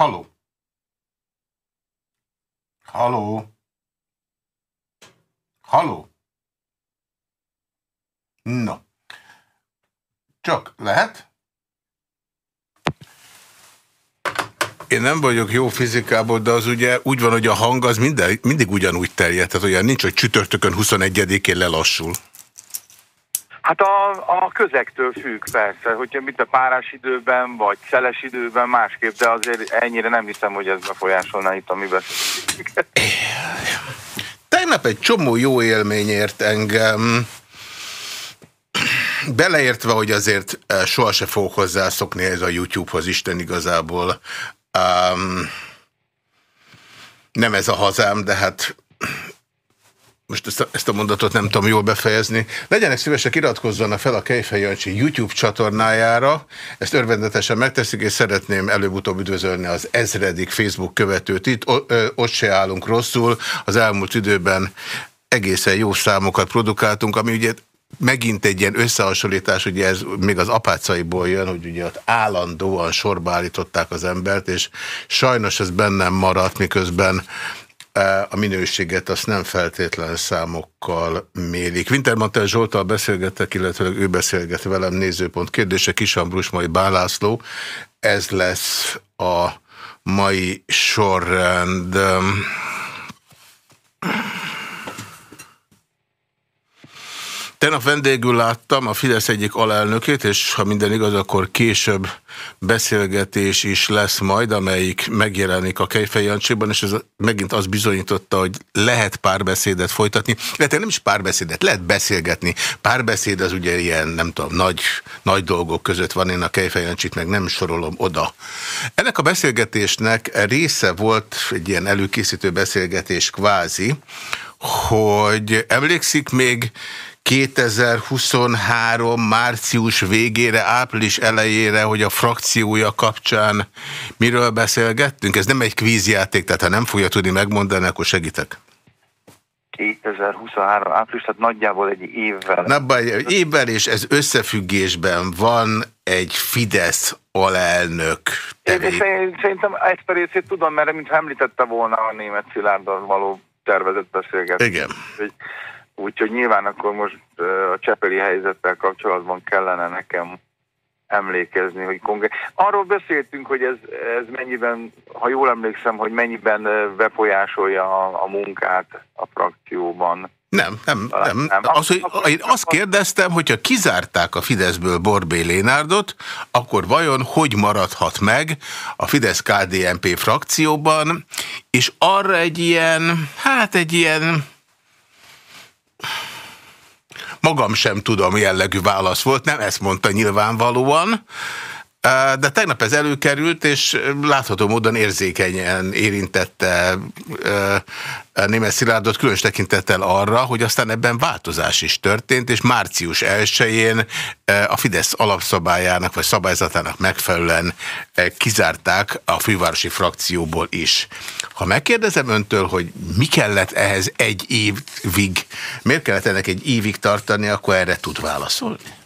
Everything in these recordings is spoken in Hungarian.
Haló. Haló. Haló. No. Csak lehet? Én nem vagyok jó fizikából, de az ugye úgy van, hogy a hang az minden, mindig ugyanúgy terjed. Tehát olyan nincs, hogy csütörtökön 21-én lelassul. Hát a, a közektől függ persze, hogyha mit a párás időben, vagy szeles időben másképp, de azért ennyire nem hiszem, hogy ez befolyásolná itt a mi. Tegnap egy csomó jó élmény ért engem, beleértve, hogy azért eh, sohasem fogok hozzászokni ez a YouTube-hoz, Isten igazából. Um, nem ez a hazám, de hát most ezt a, ezt a mondatot nem tudom jól befejezni. Legyenek szívesek, iratkozzanak fel a Kejfej Jancsi YouTube csatornájára. Ezt örvendetesen megteszik, és szeretném előbb-utóbb üdvözölni az ezredik Facebook követőt itt. O, ö, ott se állunk rosszul. Az elmúlt időben egészen jó számokat produkáltunk, ami ugye megint egy ilyen összehasonlítás, ugye ez még az apácaiból jön, hogy ugye ott állandóan sorba állították az embert, és sajnos ez bennem maradt, miközben a minőséget azt nem feltétlen számokkal mérik. Wintermantel Zsoltal beszélgettek, illetve ő beszélget velem nézőpont kérdése, Kisambrus, majd Bálászló. Ez lesz a mai sorrend. Tegnap vendégül láttam a Fidesz egyik alelnökét, és ha minden igaz, akkor később beszélgetés is lesz majd, amelyik megjelenik a Kejfej Jancsiban, és ez megint az bizonyította, hogy lehet párbeszédet folytatni, illetve nem is párbeszédet, lehet beszélgetni. Párbeszéd az ugye ilyen, nem tudom, nagy, nagy dolgok között van, én a Kejfej Jancsit meg nem sorolom oda. Ennek a beszélgetésnek része volt egy ilyen előkészítő beszélgetés kvázi, hogy emlékszik még 2023 március végére, április elejére, hogy a frakciója kapcsán miről beszélgettünk? Ez nem egy kvízjáték, tehát ha nem fogja tudni megmondani, akkor segítek. 2023 április, tehát nagyjából egy évvel. Na, egy évvel, és ez összefüggésben van egy Fidesz alelnök. Tevé... Szerintem ezt a részét tudom, mert mintha említette volna a német Szilárddal való tervezett beszélgetés. Igen. Hogy Úgyhogy nyilván akkor most a csepeli helyzettel kapcsolatban kellene nekem emlékezni, hogy konkrét. Arról beszéltünk, hogy ez, ez mennyiben, ha jól emlékszem, hogy mennyiben befolyásolja a, a munkát a frakcióban. Nem, nem, nem. nem. Az, hogy én azt kérdeztem, hogyha kizárták a Fideszből Borbé Lénárdot, akkor vajon hogy maradhat meg a Fidesz-KDNP frakcióban, és arra egy ilyen, hát egy ilyen Magam sem tudom jellegű válasz volt, nem ezt mondta nyilvánvalóan, de tegnap ez előkerült, és látható módon érzékenyen érintette német Szilárdot, különös tekintettel arra, hogy aztán ebben változás is történt, és március 1-én a Fidesz alapszabályának vagy szabályzatának megfelelően kizárták a fővárosi frakcióból is. Ha megkérdezem öntől, hogy mi kellett ehhez egy évig, miért kellett ennek egy évig tartani, akkor erre tud válaszolni?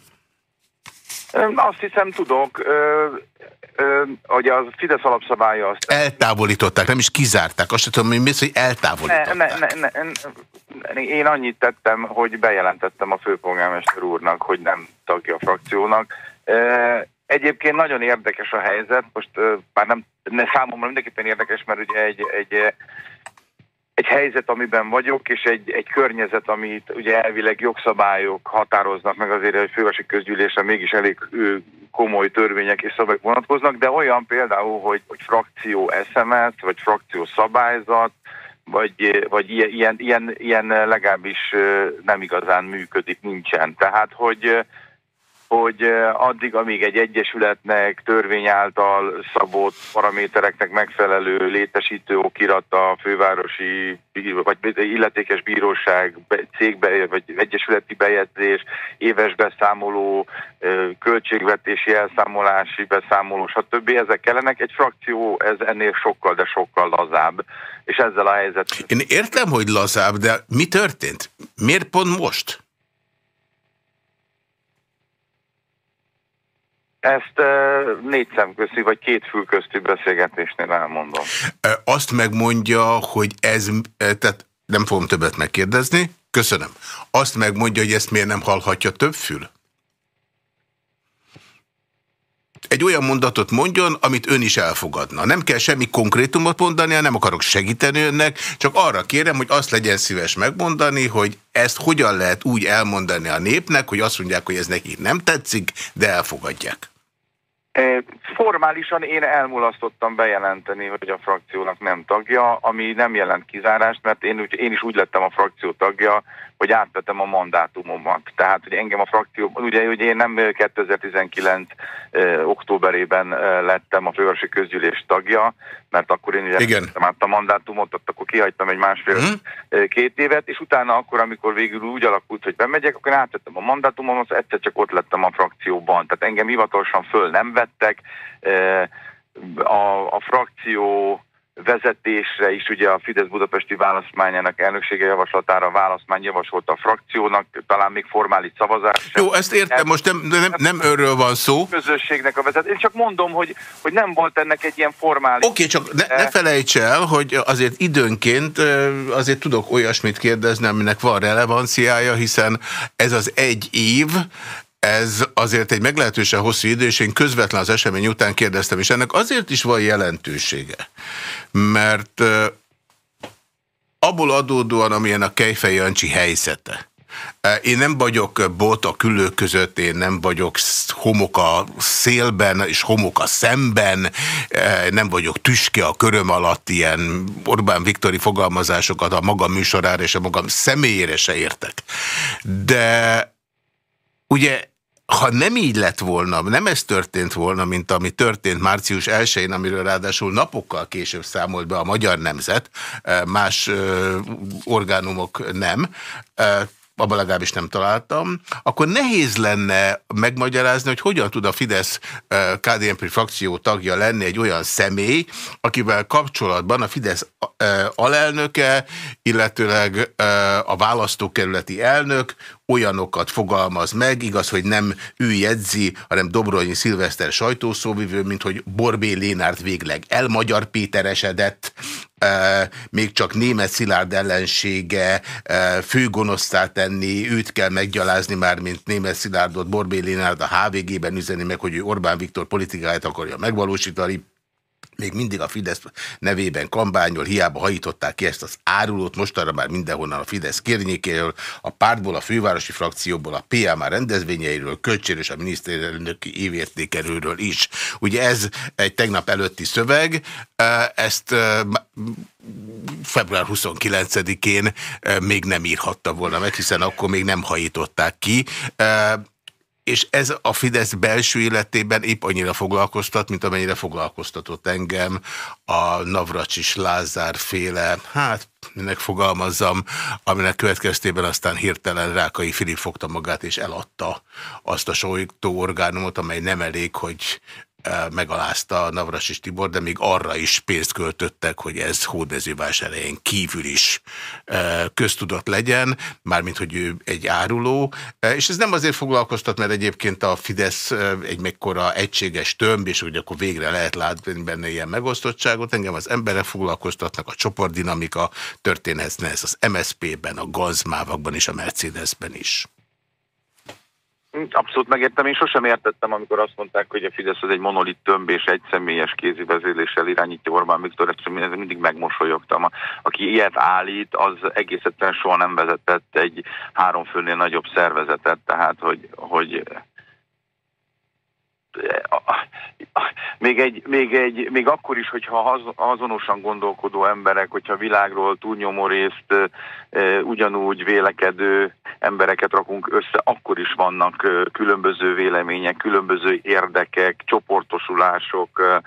Azt hiszem tudok, hogy a Fidesz alapszabálya azt... Eltávolították, nem is kizárták. Azt tudom, hogy mi hogy eltávolították. Ne, ne, ne, ne, én annyit tettem, hogy bejelentettem a főpolgármester úrnak, hogy nem tagja a frakciónak. Egyébként nagyon érdekes a helyzet, most már nem, ne, számomra mindenképpen érdekes, mert ugye egy, egy egy helyzet, amiben vagyok, és egy, egy környezet, amit ugye elvileg jogszabályok határoznak meg azért, hogy fővárosi közgyűlésre mégis elég komoly törvények és szabályok vonatkoznak, de olyan például, hogy, hogy frakció SMS, vagy frakció szabályzat, vagy, vagy ilyen, ilyen, ilyen, legalábbis nem igazán működik, nincsen. Tehát, hogy hogy addig, amíg egy egyesületnek törvény által szabott paramétereknek megfelelő létesítő okirata, a fővárosi vagy illetékes bíróság, cégbe, vagy egyesületi bejegyzés, éves beszámoló, költségvetési elszámolási beszámoló, stb. Ezek kellenek. Egy frakció ez ennél sokkal, de sokkal lazább. És ezzel a helyzet... Én értem, hogy lazább, de mi történt? Miért pont most? Ezt négy szemközti vagy két fülközti beszélgetésnél elmondom. Azt megmondja, hogy ez, tehát nem fogom többet megkérdezni, köszönöm. Azt megmondja, hogy ezt miért nem hallhatja több fül? egy olyan mondatot mondjon, amit ön is elfogadna. Nem kell semmi konkrétumot mondani, nem akarok segíteni önnek, csak arra kérem, hogy azt legyen szíves megmondani, hogy ezt hogyan lehet úgy elmondani a népnek, hogy azt mondják, hogy ez nekik nem tetszik, de elfogadják. Formálisan én elmulasztottam bejelenteni, hogy a frakciónak nem tagja, ami nem jelent kizárást, mert én, én is úgy lettem a frakció tagja, hogy átvettem a mandátumomat. Tehát, hogy engem a frakció, ugye, hogy én nem 2019 eh, októberében eh, lettem a fővárosi közgyűlés tagja, mert akkor én ugye Igen. át a mandátumot, ott akkor kihagytam egy másfél-két hmm. évet, és utána akkor, amikor végül úgy alakult, hogy bemegyek, akkor átvettem a mandátumot, egyszer csak ott lettem a frakcióban. Tehát engem hivatalosan föl nem vettek, a, a frakció vezetésre is ugye a Fidesz budapesti választmányának elnöksége javaslatára választmány javasolt a frakciónak, talán még formális szavazás. Jó, ezt értem, most nem, nem, nem örről van szó. Közösségnek a vezet. Én csak mondom, hogy, hogy nem volt ennek egy ilyen formális... Oké, okay, csak ne, ne felejts el, hogy azért időnként azért tudok olyasmit kérdezni, aminek van relevanciája, hiszen ez az egy év, ez azért egy meglehetősen hosszú idő, és én közvetlen az esemény után kérdeztem, és ennek azért is van jelentősége, mert abból adódóan, amilyen a Kejfej Jancsi helyzete, én nem vagyok bot a külők között, én nem vagyok homok a szélben és homok a szemben, nem vagyok tüske a köröm alatt, ilyen Orbán Viktori fogalmazásokat a magam műsorára és a magam személyére se értek. De ugye ha nem így lett volna, nem ez történt volna, mint ami történt március 1-én, amiről ráadásul napokkal később számolt be a magyar nemzet, más orgánumok nem, abban legalábbis nem találtam, akkor nehéz lenne megmagyarázni, hogy hogyan tud a Fidesz KDNP frakció tagja lenni egy olyan személy, akivel kapcsolatban a Fidesz alelnöke, illetőleg a választókerületi elnök olyanokat fogalmaz meg, igaz, hogy nem ő jegyzi, hanem Dobronyi Szilveszter sajtószóvivő, mint hogy Borbé Lénárt végleg elmagyar Péteresedett, még csak német Szilárd ellensége főgonosztá tenni, őt kell meggyalázni már, mint német Szilárdot, Borbé Lénárd a HVG-ben üzeni meg, hogy ő Orbán Viktor politikáját akarja megvalósítani, még mindig a Fidesz nevében kampányol, hiába hajították ki ezt az árulót, mostanra már mindenhonnan a Fidesz kérnyékéről, a pártból, a fővárosi frakcióból, a PMA rendezvényeiről, költséges a miniszterelnöki évértékerőről is. Ugye ez egy tegnap előtti szöveg, ezt február 29-én még nem írhatta volna meg, hiszen akkor még nem hajították ki és ez a Fidesz belső életében épp annyira foglalkoztat, mint amennyire foglalkoztatott engem a Navracsis Lázár féle, hát minek fogalmazzam, aminek következtében aztán hirtelen Rákai Filip fogta magát és eladta azt a orgánumot, amely nem elég, hogy megalázta Navrasis Tibor, de még arra is pénzt költöttek, hogy ez hódmezővásárhelyen kívül is köztudott legyen, mármint, hogy ő egy áruló, és ez nem azért foglalkoztat, mert egyébként a Fidesz egy mekkora egységes tömb, és hogy akkor végre lehet látni benne ilyen megosztottságot, engem az emberek foglalkoztatnak, a csoportdinamika történhetne ez az MSZP-ben, a gazmávakban és a Mercedesben is. Abszolút megértem. Én sosem értettem, amikor azt mondták, hogy a Fidesz az egy monolit tömb és egy személyes kézi vezéléssel irányítja Orbán Viktor, ezt mindig megmosolyogtam. Aki ilyet állít, az egész soha nem vezetett egy három főnél nagyobb szervezetet, tehát hogy, hogy még, egy, még, egy, még akkor is, hogyha azonosan gondolkodó emberek, hogyha világról túlnyomó részt ugyanúgy vélekedő embereket rakunk össze, akkor is vannak különböző vélemények, különböző érdekek, csoportosulások,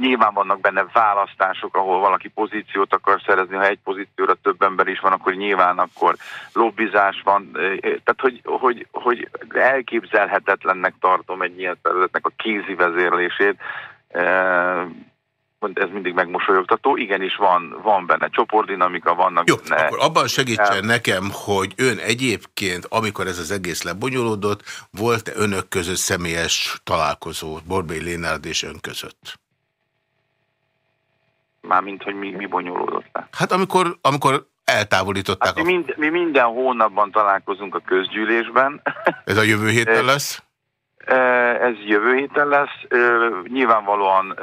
nyilván vannak benne választások, ahol valaki pozíciót akar szerezni, ha egy pozícióra több ember is van, akkor nyilván akkor lobbizás van. Tehát, hogy, hogy, hogy elképzelhetetlennek tartom egy ilyen területnek a kézi vezérlését. ez mindig megmosolyogtató, igenis van, van benne csoportdinamika, vannak Jó, benne... akkor abban segítsen nekem, hogy ön egyébként, amikor ez az egész lebonyolódott, volt-e önök között személyes találkozó Borbély Lénárd és ön között? Mármint, hogy mi, mi bonyolódott le? Hát amikor, amikor eltávolították. Hát mi, mind, mi minden hónapban találkozunk a közgyűlésben. Ez a jövő héten lesz? Ez jövő héten lesz. Nyilvánvalóan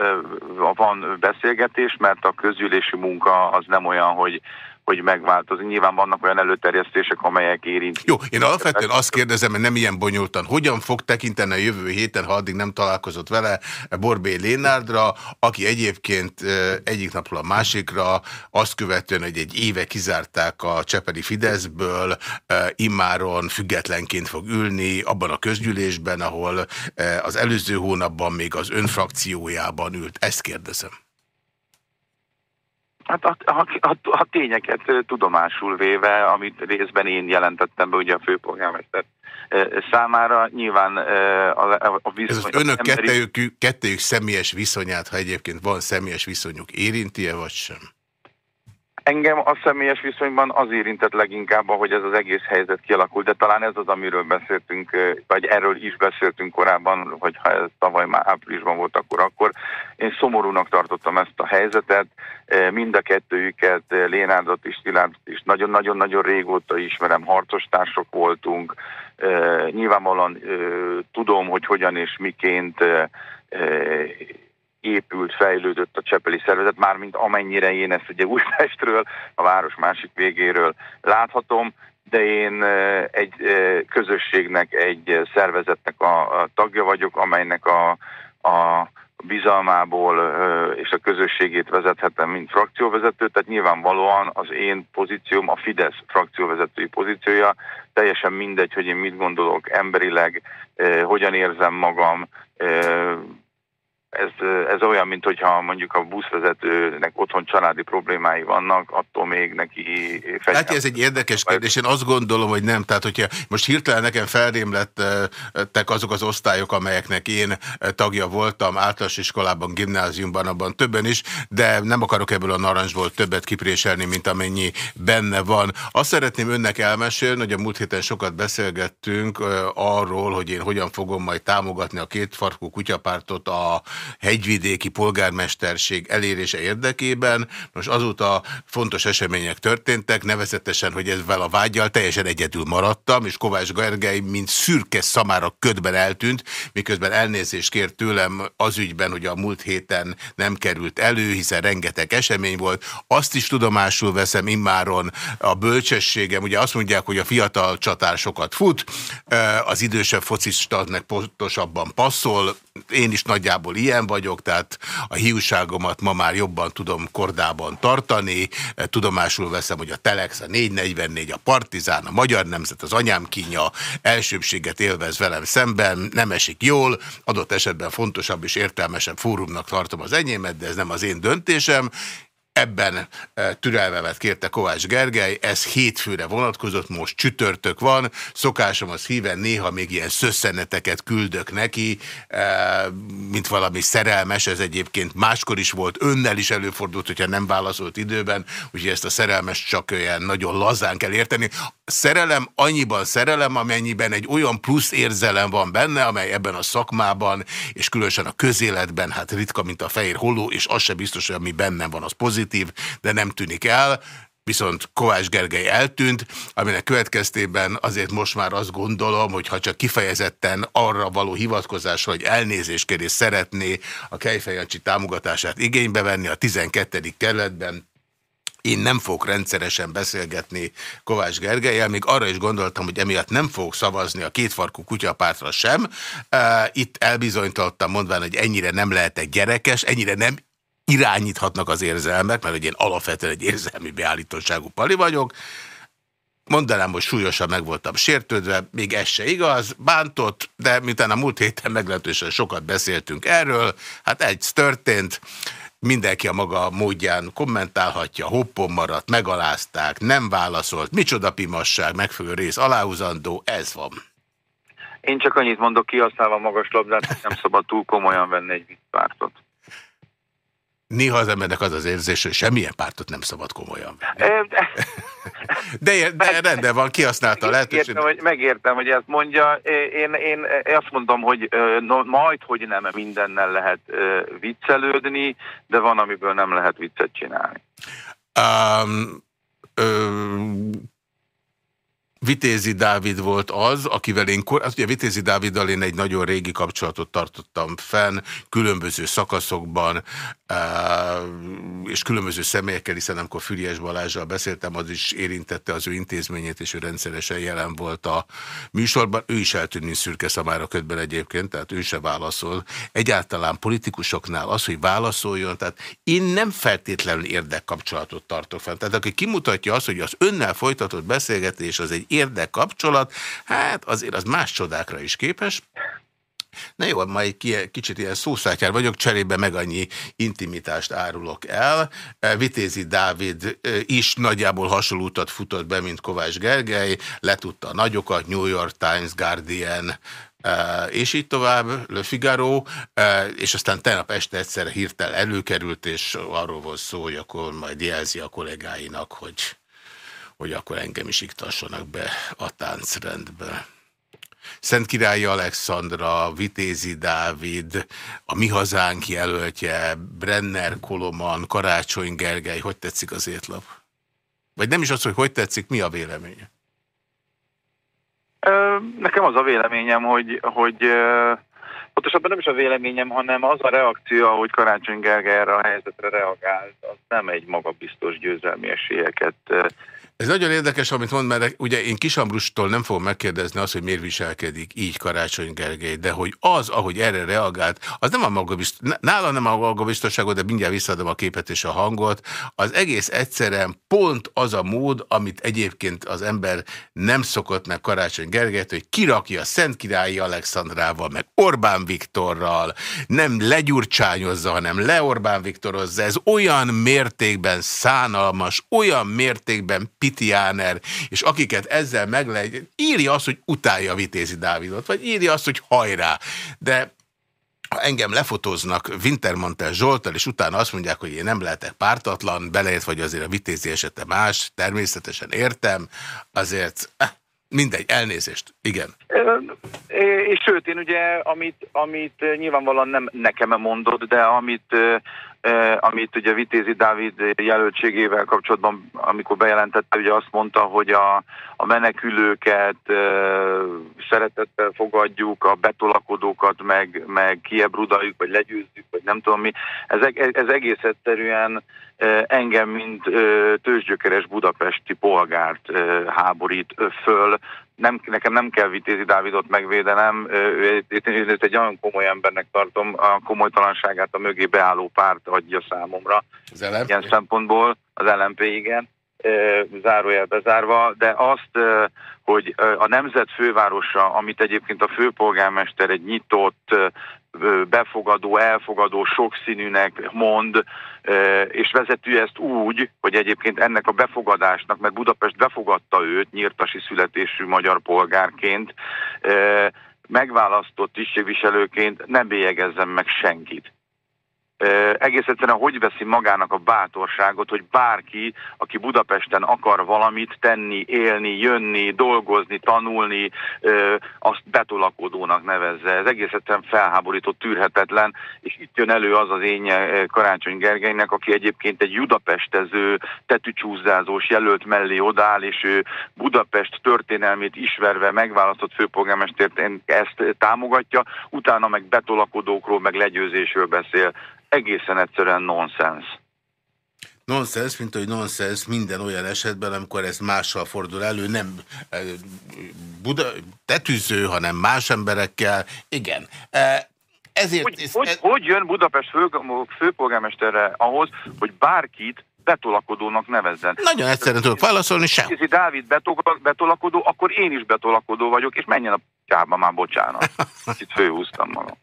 van beszélgetés, mert a közgyűlési munka az nem olyan, hogy hogy megváltozik. Nyilván vannak olyan előterjesztések, amelyek érint. Jó, én alapvetően azt kérdezem, mert nem ilyen bonyolultan. Hogyan fog tekinteni a jövő héten, ha addig nem találkozott vele Borbé Lénárdra, aki egyébként egyik napról a másikra azt követően, hogy egy éve kizárták a Csepeli Fideszből, immáron függetlenként fog ülni abban a közgyűlésben, ahol az előző hónapban még az önfrakciójában ült. Ezt kérdezem. Hát a, a, a, a tényeket tudomásul véve, amit részben én jelentettem be ugye a főpolgármester számára, nyilván a, a, viszony... Ez az önök emberi... kettőjük, kettőjük személyes viszonyát, ha egyébként van személyes viszonyuk, érinti-e vagy sem? Engem a személyes viszonyban az érintett leginkább, hogy ez az egész helyzet kialakult, de talán ez az, amiről beszéltünk, vagy erről is beszéltünk korábban, hogyha ez tavaly már áprilisban volt, akkor akkor. Én szomorúnak tartottam ezt a helyzetet, mind a kettőjüket, Lénárdot is, Szilárdot is, nagyon-nagyon-nagyon régóta ismerem, harcostársak voltunk, nyilvánvalóan tudom, hogy hogyan és miként épült, fejlődött a Csepeli szervezet, mármint amennyire én ezt ugye Újpestről, a város másik végéről láthatom, de én egy közösségnek, egy szervezetnek a tagja vagyok, amelynek a, a bizalmából és a közösségét vezethetem, mint frakcióvezető, tehát nyilvánvalóan az én pozícióm, a Fidesz frakcióvezetői pozíciója, teljesen mindegy, hogy én mit gondolok emberileg, hogyan érzem magam, ez, ez olyan, mint hogyha mondjuk a buszvezetőnek otthon családi problémái vannak, attól még neki... Látja, ez egy érdekes kérdés, én azt gondolom, hogy nem. Tehát, hogyha most hirtelen nekem felrémlettek azok az osztályok, amelyeknek én tagja voltam általános iskolában, gimnáziumban, abban többen is, de nem akarok ebből a narancsból többet kipréselni, mint amennyi benne van. Azt szeretném önnek elmesélni, hogy a múlt héten sokat beszélgettünk arról, hogy én hogyan fogom majd támogatni a két farkú kutyapártot a hegyvidéki polgármesterség elérése érdekében. Most azóta fontos események történtek, nevezetesen, hogy ezzel a vágyal teljesen egyedül maradtam, és Kovács Gergely, mint szürke szamára ködben eltűnt, miközben elnézést kért tőlem az ügyben, hogy a múlt héten nem került elő, hiszen rengeteg esemény volt. Azt is tudomásul veszem immáron a bölcsességem, ugye azt mondják, hogy a fiatal csatár sokat fut, az idősebb focistadnak pontosabban passzol, én is nagyjából ilyen, ilyen vagyok, tehát a hiúságomat ma már jobban tudom kordában tartani, tudomásul veszem, hogy a Telex, a 444, a Partizán, a Magyar Nemzet, az anyám kínja elsőbséget élvez velem szemben, nem esik jól, adott esetben fontosabb és értelmesebb fórumnak tartom az enyémet, de ez nem az én döntésem, Ebben e, türelmemet kérte Kovács Gergely, ez hétfőre vonatkozott, most csütörtök van, szokásom az híven néha még ilyen szösszeneteket küldök neki, e, mint valami szerelmes, ez egyébként máskor is volt, önnel is előfordult, hogyha nem válaszolt időben, úgyhogy ezt a szerelmes csak olyan nagyon lazán kell érteni. Szerelem annyiban szerelem, amennyiben egy olyan plusz érzelem van benne, amely ebben a szakmában, és különösen a közéletben, hát ritka, mint a fehér holló, és az se biztos, hogy ami bennem van, az pozitív, pozitív, de nem tűnik el, viszont Kovács Gergely eltűnt, aminek következtében azért most már azt gondolom, hogy ha csak kifejezetten arra való hivatkozás, hogy elnézéskérés szeretné a Kejfejancsi támogatását igénybe venni a 12. kerületben, én nem fogok rendszeresen beszélgetni Kovács Gergelyel, még arra is gondoltam, hogy emiatt nem fogok szavazni a kétfarkú kutyapártra sem. Itt elbizonytaltam mondván, hogy ennyire nem lehetek gyerekes, ennyire nem irányíthatnak az érzelmek, mert hogy én alapvetően egy érzelmi beállítottságú pali vagyok, mondanám, hogy súlyosan meg voltam sértődve, még ez se igaz, bántott, de miután a múlt héten meglehetősen sokat beszéltünk erről, hát egy történt, mindenki a maga módján kommentálhatja, hoppon maradt, megalázták, nem válaszolt, micsoda pimasság, megfelelő rész aláhúzandó, ez van. Én csak annyit mondok, kihasználva magas labdát, nem szabad túl komolyan venni egy viccpártot. Néha az embernek az az érzés, hogy semmilyen pártot nem szabad komolyan venni. De, de rendben van, kihasználta a lehetőséget. Megértem, hogy, megértem, hogy ezt mondja. Én, én, azt mondom, hogy no, majd, hogy nem mindennel lehet viccelődni, de van, amiből nem lehet viccet csinálni. Um, Vitézi Dávid volt az, akivel én, az ugye Vitézi Dáviddal én egy nagyon régi kapcsolatot tartottam fenn, különböző szakaszokban, és különböző személyekkel, hiszen amikor Füriás Balázsral beszéltem, az is érintette az ő intézményét, és ő rendszeresen jelen volt a műsorban. Ő is eltűnni szürke szamára ködben egyébként, tehát ő se válaszol. Egyáltalán politikusoknál az, hogy válaszoljon, tehát én nem feltétlenül érdekkapcsolatot tartok fenn. Tehát aki kimutatja azt, hogy az önnel folytatott beszélgetés az egy érdekkapcsolat, hát azért az más csodákra is képes. Na jó, egy kicsit ilyen szószátjár vagyok, cserébe meg annyi intimitást árulok el. E, Vitézi Dávid e, is nagyjából hasonló utat futott be, mint Kovács Gergely, letudta a nagyokat, New York Times, Guardian, e, és így tovább, Le Figaro, és aztán tegnap este egyszer hirtel előkerült, és arról volt szó, hogy akkor majd jelzi a kollégáinak, hogy, hogy akkor engem is iktassanak be a táncrendbe. Szent Királyi Alexandra, Vitézi Dávid, a Mi Hazánk jelöltje, Brenner Koloman, Karácsony Gergely, hogy tetszik az étlap? Vagy nem is az, hogy hogy tetszik, mi a véleménye? Nekem az a véleményem, hogy, hogy pontosabban nem is a véleményem, hanem az a reakció, ahogy Karácsony Gergely erre a helyzetre reagált, az nem egy magabiztos győzelmi esélyeket ez nagyon érdekes, amit mond, mert ugye én Kisambrustól nem fogom megkérdezni azt, hogy miért viselkedik így Karácsony Gergely, de hogy az, ahogy erre reagált, az nem a magabiztos, nála nem a magabiztosságot, de mindjárt visszaadom a képet és a hangot, az egész egyszerűen pont az a mód, amit egyébként az ember nem szokott meg Karácsony Gergelyt, hogy kirakja Szent Királyi Alexandrával, meg Orbán Viktorral, nem legyurcsányozza, hanem le Orbán Viktorozza. Ez olyan mértékben szánalmas, olyan mértékben Pitiáner, és akiket ezzel meg lehet, írja azt, hogy utálja Vitézi Dávidot, vagy írja azt, hogy hajrá. De ha engem lefotóznak Wintermantel Zsoltal, és utána azt mondják, hogy én nem lehetek pártatlan, beleért vagy azért a vitézi esete más, természetesen értem, azért eh, mindegy, elnézést, igen. És sőt, én ugye, amit, amit nyilvánvalóan nem nekem mondod, de amit amit ugye Vitézi Dávid jelöltségével kapcsolatban, amikor bejelentette, ugye azt mondta, hogy a, a menekülőket szeretettel fogadjuk, a betolakodókat meg, meg kiebrudaljuk, vagy legyőzzük, vagy nem tudom mi. Ez, ez egész egyszerűen engem, mint tőzsgyökeres budapesti polgárt háborít föl, nem, nekem nem kell Vitézi Dávidot megvédenem, én ezt egy olyan komoly embernek tartom, a komolytalanságát a mögé beálló párt adja számomra. Az LMP? Ilyen szempontból, az LMP igen, zárójel bezárva, de azt, hogy a nemzet fővárosa, amit egyébként a főpolgármester egy nyitott, befogadó, elfogadó, sokszínűnek mond, és vezető ezt úgy, hogy egyébként ennek a befogadásnak, mert Budapest befogadta őt nyírtasi születésű magyar polgárként, megválasztott tisztségviselőként nem bélyegezzen meg senkit egész egyszerűen hogy veszi magának a bátorságot, hogy bárki, aki Budapesten akar valamit tenni, élni, jönni, dolgozni, tanulni, azt betolakodónak nevezze. Ez egész egyszerűen felháborító, tűrhetetlen, és itt jön elő az az én Karácsony Gergelynek, aki egyébként egy Budapestező, tetűcsúzzázós jelölt mellé odáll, és ő Budapest történelmét ismerve megválasztott főpolgármestert ezt támogatja, utána meg betolakodókról, meg legyőzésről beszél egészen egyszerűen nonsens. Nonsens, mint hogy nonsens minden olyan esetben, amikor ez mással fordul elő, nem eh, Buda, tetűző, hanem más emberekkel. Igen. Eh, ezért, hogy, ez, hogy, ez... hogy jön Budapest fő, főpolgármesterre ahhoz, hogy bárkit betolakodónak nevezzen. Nagyon egyszerűen tudok válaszolni, sem. Ha Dávid betolakodó, akkor én is betolakodó vagyok, és menjen a kába már, bocsánat. Itt főhúztam magam.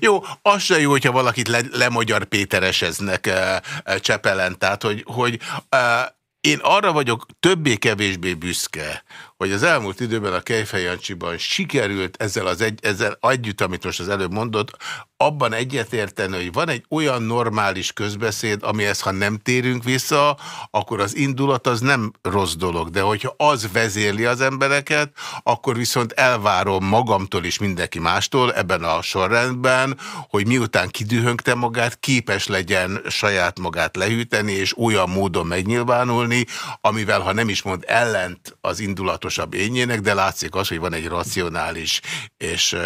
Jó, az se jó, hogyha valakit le, lemagyar Pétereseznek e, e, Csepelen, tehát hogy, hogy e, én arra vagyok többé-kevésbé büszke, hogy az elmúlt időben a Kejfej Jancsiban sikerült ezzel, az egy, ezzel együtt, amit most az előbb mondott, abban egyetérteni, hogy van egy olyan normális közbeszéd, amihez ha nem térünk vissza, akkor az indulat az nem rossz dolog, de hogyha az vezérli az embereket, akkor viszont elvárom magamtól is mindenki mástól ebben a sorrendben, hogy miután kidühöngte magát, képes legyen saját magát lehűteni, és olyan módon megnyilvánulni, amivel ha nem is mond ellent az indulatosabb ényének, de látszik az, hogy van egy racionális és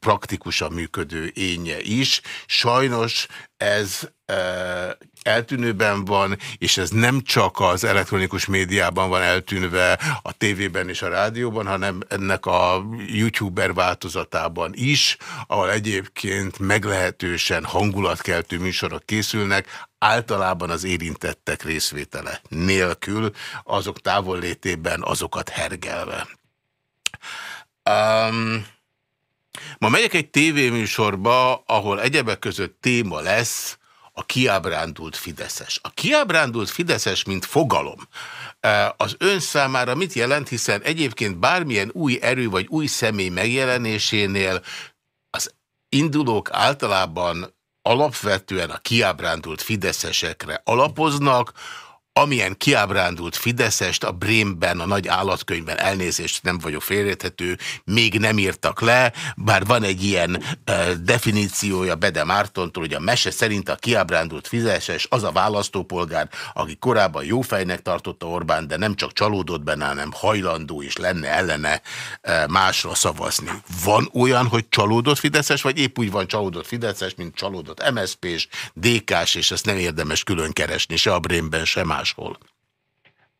praktikusan működő énje is. Sajnos ez eltűnőben van, és ez nem csak az elektronikus médiában van eltűnve, a tévében és a rádióban, hanem ennek a youtuber változatában is, ahol egyébként meglehetősen hangulatkeltő műsorok készülnek, általában az érintettek részvétele nélkül, azok távollétében azokat hergelve. Um, ma megyek egy tévéműsorba, ahol egyebek között téma lesz a kiábrándult Fideszes. A kiábrándult Fideszes, mint fogalom, e, az ön számára mit jelent, hiszen egyébként bármilyen új erő vagy új személy megjelenésénél az indulók általában alapvetően a kiábrándult fideszesekre alapoznak, amilyen kiábrándult Fideszest a Brémben, a nagy állatkönyvben elnézést nem vagyok félrejthető, még nem írtak le, bár van egy ilyen uh, definíciója Bede Mártontól, hogy a mese szerint a kiábrándult Fideszes az a választópolgár, aki korábban jó fejnek tartotta Orbán, de nem csak csalódott benne, hanem hajlandó is lenne ellene uh, másra szavazni. Van olyan, hogy csalódott Fideszes, vagy épp úgy van csalódott Fideszes, mint csalódott MSZP-s, DK-s, és ezt nem érdemes külön keresni, se a Brémben, se más máshol?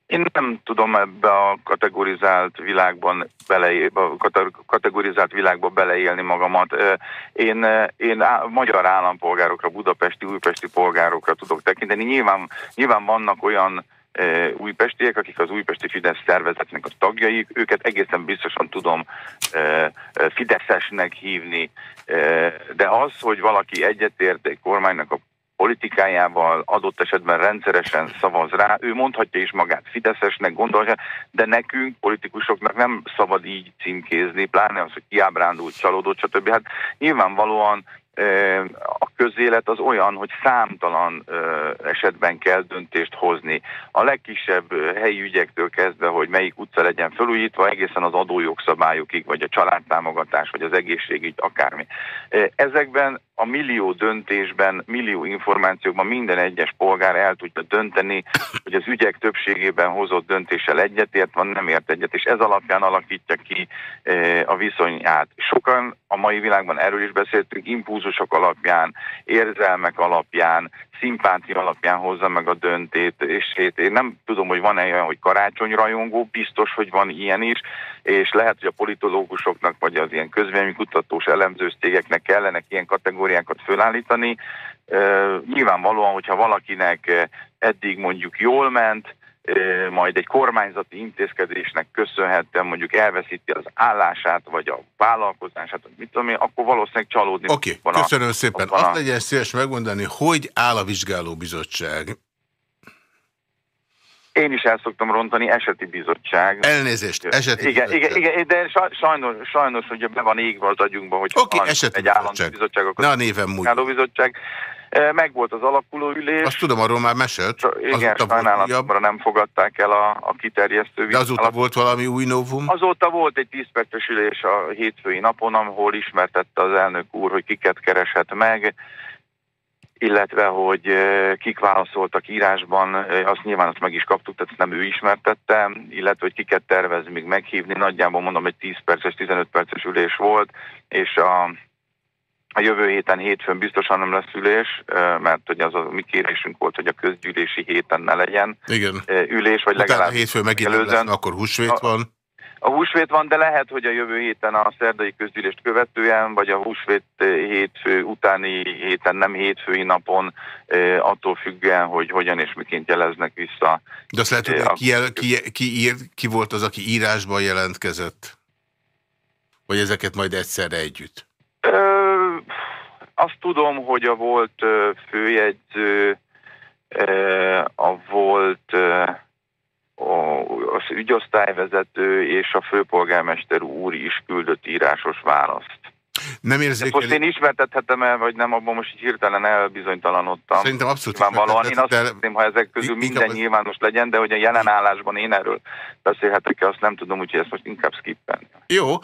Én nem tudom ebbe a kategorizált világban bele, kategorizált világba beleélni magamat. Én, én magyar állampolgárokra, budapesti, újpesti polgárokra tudok tekinteni. Nyilván, nyilván vannak olyan újpestiek, akik az újpesti Fidesz szervezetnek a tagjai, őket egészen biztosan tudom Fideszesnek hívni, de az, hogy valaki egyetért egy kormánynak a politikájával adott esetben rendszeresen szavaz rá. Ő mondhatja is magát Fideszesnek, gondolja, de nekünk, politikusoknak nem szabad így címkézni, pláne az, hogy kiábrándult, csalódott, stb. Hát nyilvánvalóan a közélet az olyan, hogy számtalan esetben kell döntést hozni. A legkisebb helyi ügyektől kezdve, hogy melyik utca legyen felújítva, egészen az adójogszabályokig, vagy a családtámogatás, vagy az egészségügy, akármi. Ezekben a millió döntésben, millió információkban minden egyes polgár el tudja dönteni, hogy az ügyek többségében hozott döntéssel egyetért van, nem ért egyet, és ez alapján alakítja ki a viszonyát. Sokan a mai világban erről is beszéltünk, impulzusok alapján, érzelmek alapján, szimpátia alapján hozza meg a döntét, és én nem tudom, hogy van-e olyan, hogy karácsonyrajongó, biztos, hogy van ilyen is, és lehet, hogy a politológusoknak, vagy az ilyen közvéleménykutatós elemzősztégeknek kellene ilyen kategóriákat fölállítani. Nyilvánvalóan, hogyha valakinek eddig mondjuk jól ment, majd egy kormányzati intézkedésnek köszönhetően mondjuk elveszíti az állását, vagy a vállalkozását, vagy mit tudom én, akkor valószínűleg csalódni. Oké, okay, köszönöm a, szépen. Azt a... legyen szíves megmondani, hogy áll a vizsgálóbizottság? Én is el szoktam rontani, eseti bizottság. Elnézést, eseti igen, bizottság. Igen, igen, de sajnos, sajnos hogy be van égve az agyunkba, hogy okay, eseti egy állandó bizottság. Ne a névem múgy. bizottság. Meg volt az alakuló ülés. Azt tudom, arról már mesélt. Igen, sajnálatomra nem fogadták el a, a kiterjesztő De azóta alap... volt valami új novum? Azóta volt egy 10 perces ülés a hétfői napon, ahol ismertette az elnök úr, hogy kiket kereshet meg, illetve hogy kik válaszoltak írásban, azt nyilván azt meg is kaptuk, tehát nem ő ismertette, illetve hogy kiket tervez még meghívni. Nagyjából mondom, egy 10 perces, 15 perces ülés volt, és a a jövő héten hétfőn biztosan nem lesz ülés, mert hogy az a mi kérésünk volt, hogy a közgyűlési héten ne legyen Igen. ülés, vagy Utána legalább hétfő megint előzön. lesz, akkor húsvét van. A, húsvét van, de lehet, hogy a jövő héten a szerdai közgyűlést követően, vagy a húsvét hétfő utáni héten, nem hétfői napon, attól függően, hogy hogyan és miként jeleznek vissza. De azt lehet, hogy ki, ki, ki, ír, ki volt az, aki írásban jelentkezett? Vagy ezeket majd egyszerre együtt? Ö, azt tudom, hogy a volt főjegyző, a volt az ügyosztályvezető és a főpolgármester úr is küldött írásos választ. Nem érzékeli... Most én ismertethetem el, vagy nem, abban most így hirtelen elbizonytalanodtam. Szerintem abszolút Nyilvánvalóan én azt szeretném, ha ezek közül minden az... nyilvános legyen, de hogy a jelen állásban én erről beszélhetek-e, azt nem tudom, úgyhogy ezt most inkább skippen. Jó,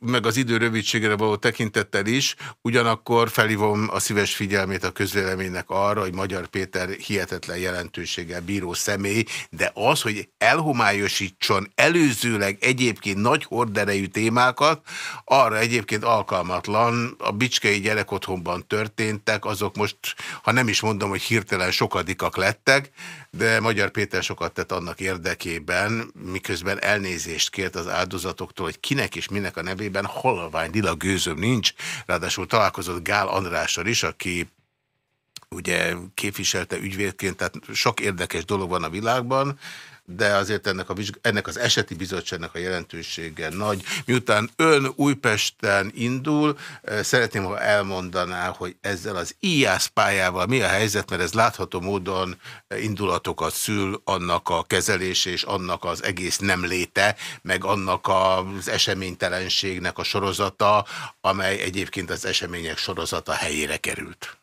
meg az idő rövidségére való tekintettel is, ugyanakkor felhívom a szíves figyelmét a közvéleménynek arra, hogy Magyar Péter hihetetlen jelentőséggel bíró személy, de az, hogy elhomályosítson előzőleg egyébként nagy horderejű témákat, arra egyébként alkalmatlan. A Bicskei gyerekotthonban történtek, azok most, ha nem is mondom, hogy hirtelen sokadikak lettek, de Magyar Péter sokat tett annak érdekében, miközben elnézést kért az áldozatoktól, hogy kinek és minek a nevében halvány lila gőzöm nincs. Ráadásul találkozott Gál Andrással is, aki ugye képviselte ügyvédként, tehát sok érdekes dolog van a világban, de azért ennek, a, ennek az eseti bizottságnak a jelentősége nagy. Miután ön Újpesten indul, eh, szeretném, ha elmondaná, hogy ezzel az IASZ pályával mi a helyzet, mert ez látható módon eh, indulatokat szül annak a kezelése és annak az egész nem léte, meg annak az eseménytelenségnek a sorozata, amely egyébként az események sorozata helyére került.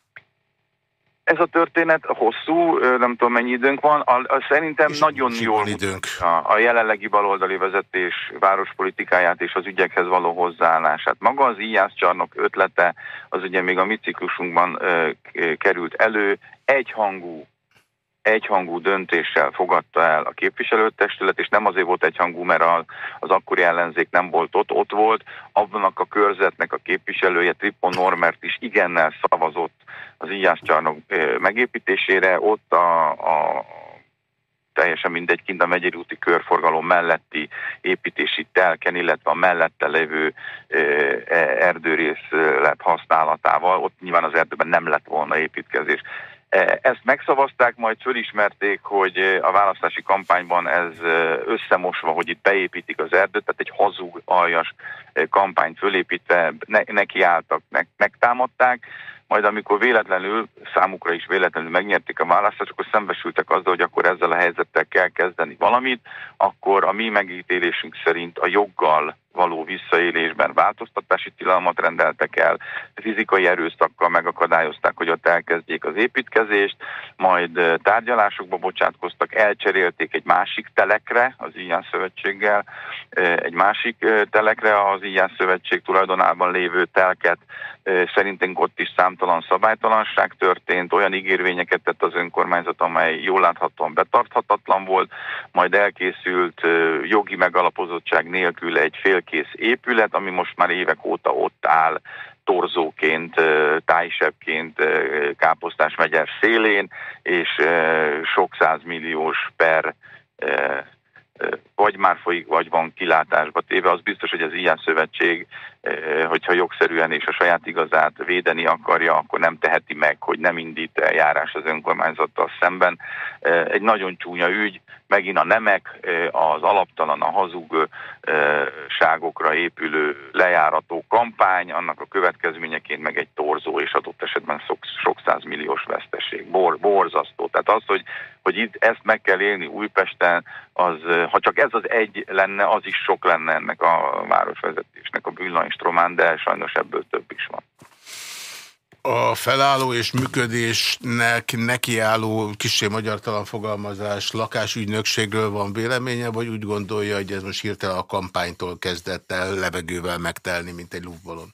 Ez a történet hosszú, nem tudom mennyi időnk van, a, a, szerintem és nagyon jól időnk. A, a jelenlegi baloldali vezetés várospolitikáját és az ügyekhez való hozzáállását. Maga az íjász csarnok ötlete, az ugye még a mi ciklusunkban ö, került elő, egyhangú egyhangú döntéssel fogadta el a képviselőtestület, és nem azért volt egyhangú, mert az akkori ellenzék nem volt ott, ott volt, abban a körzetnek a képviselője, Tripon Normert is igennel szavazott az íjászcsarnok megépítésére, ott a, a teljesen mindegy, kint a megyeri úti körforgalom melletti építési telken, illetve a mellette lévő e, erdőrész lett használatával, ott nyilván az erdőben nem lett volna építkezés. E, ezt megszavazták, majd fölismerték, hogy a választási kampányban ez összemosva, hogy itt beépítik az erdőt, tehát egy hazug, aljas kampányt fölépítve ne, nekiálltak, meg, megtámadták, majd amikor véletlenül, számukra is véletlenül megnyerték a választást, akkor szembesültek azzal, hogy akkor ezzel a helyzettel kell kezdeni valamit, akkor a mi megítélésünk szerint a joggal való visszaélésben változtatási tilalmat rendeltek el, fizikai erőszakkal megakadályozták, hogy ott elkezdjék az építkezést, majd tárgyalásokba bocsátkoztak, elcserélték egy másik telekre az Ilyen Szövetséggel, egy másik telekre az Ilyen Szövetség tulajdonában lévő telket, szerintünk ott is számtalan szabálytalanság történt, olyan ígérvényeket tett az önkormányzat, amely jól láthatóan betarthatatlan volt, majd elkészült jogi megalapozottság nélkül egy fél félkész épület, ami most már évek óta ott áll torzóként, tájsebként Káposztás megyer szélén, és sok százmilliós per vagy már folyik, vagy van kilátásba téve, az biztos, hogy az ilyen szövetség, hogyha jogszerűen és a saját igazát védeni akarja, akkor nem teheti meg, hogy nem indít eljárás az önkormányzattal szemben. Egy nagyon csúnya ügy, megint a nemek, az alaptalan, a hazugságokra épülő lejárató kampány, annak a következményeként meg egy torzó és adott esetben sok, sok százmilliós veszteség. Bor, borzasztó. Tehát az, hogy, hogy itt ezt meg kell élni Újpesten, az, ha csak ez az egy lenne, az is sok lenne ennek a városvezetésnek a bűnlanystromán, de sajnos ebből több is van a felálló és működésnek nekiálló kisé magyartalan fogalmazás lakásügynökségről van véleménye, vagy úgy gondolja, hogy ez most hirtelen a kampánytól kezdett el levegővel megtelni, mint egy lúvbalon?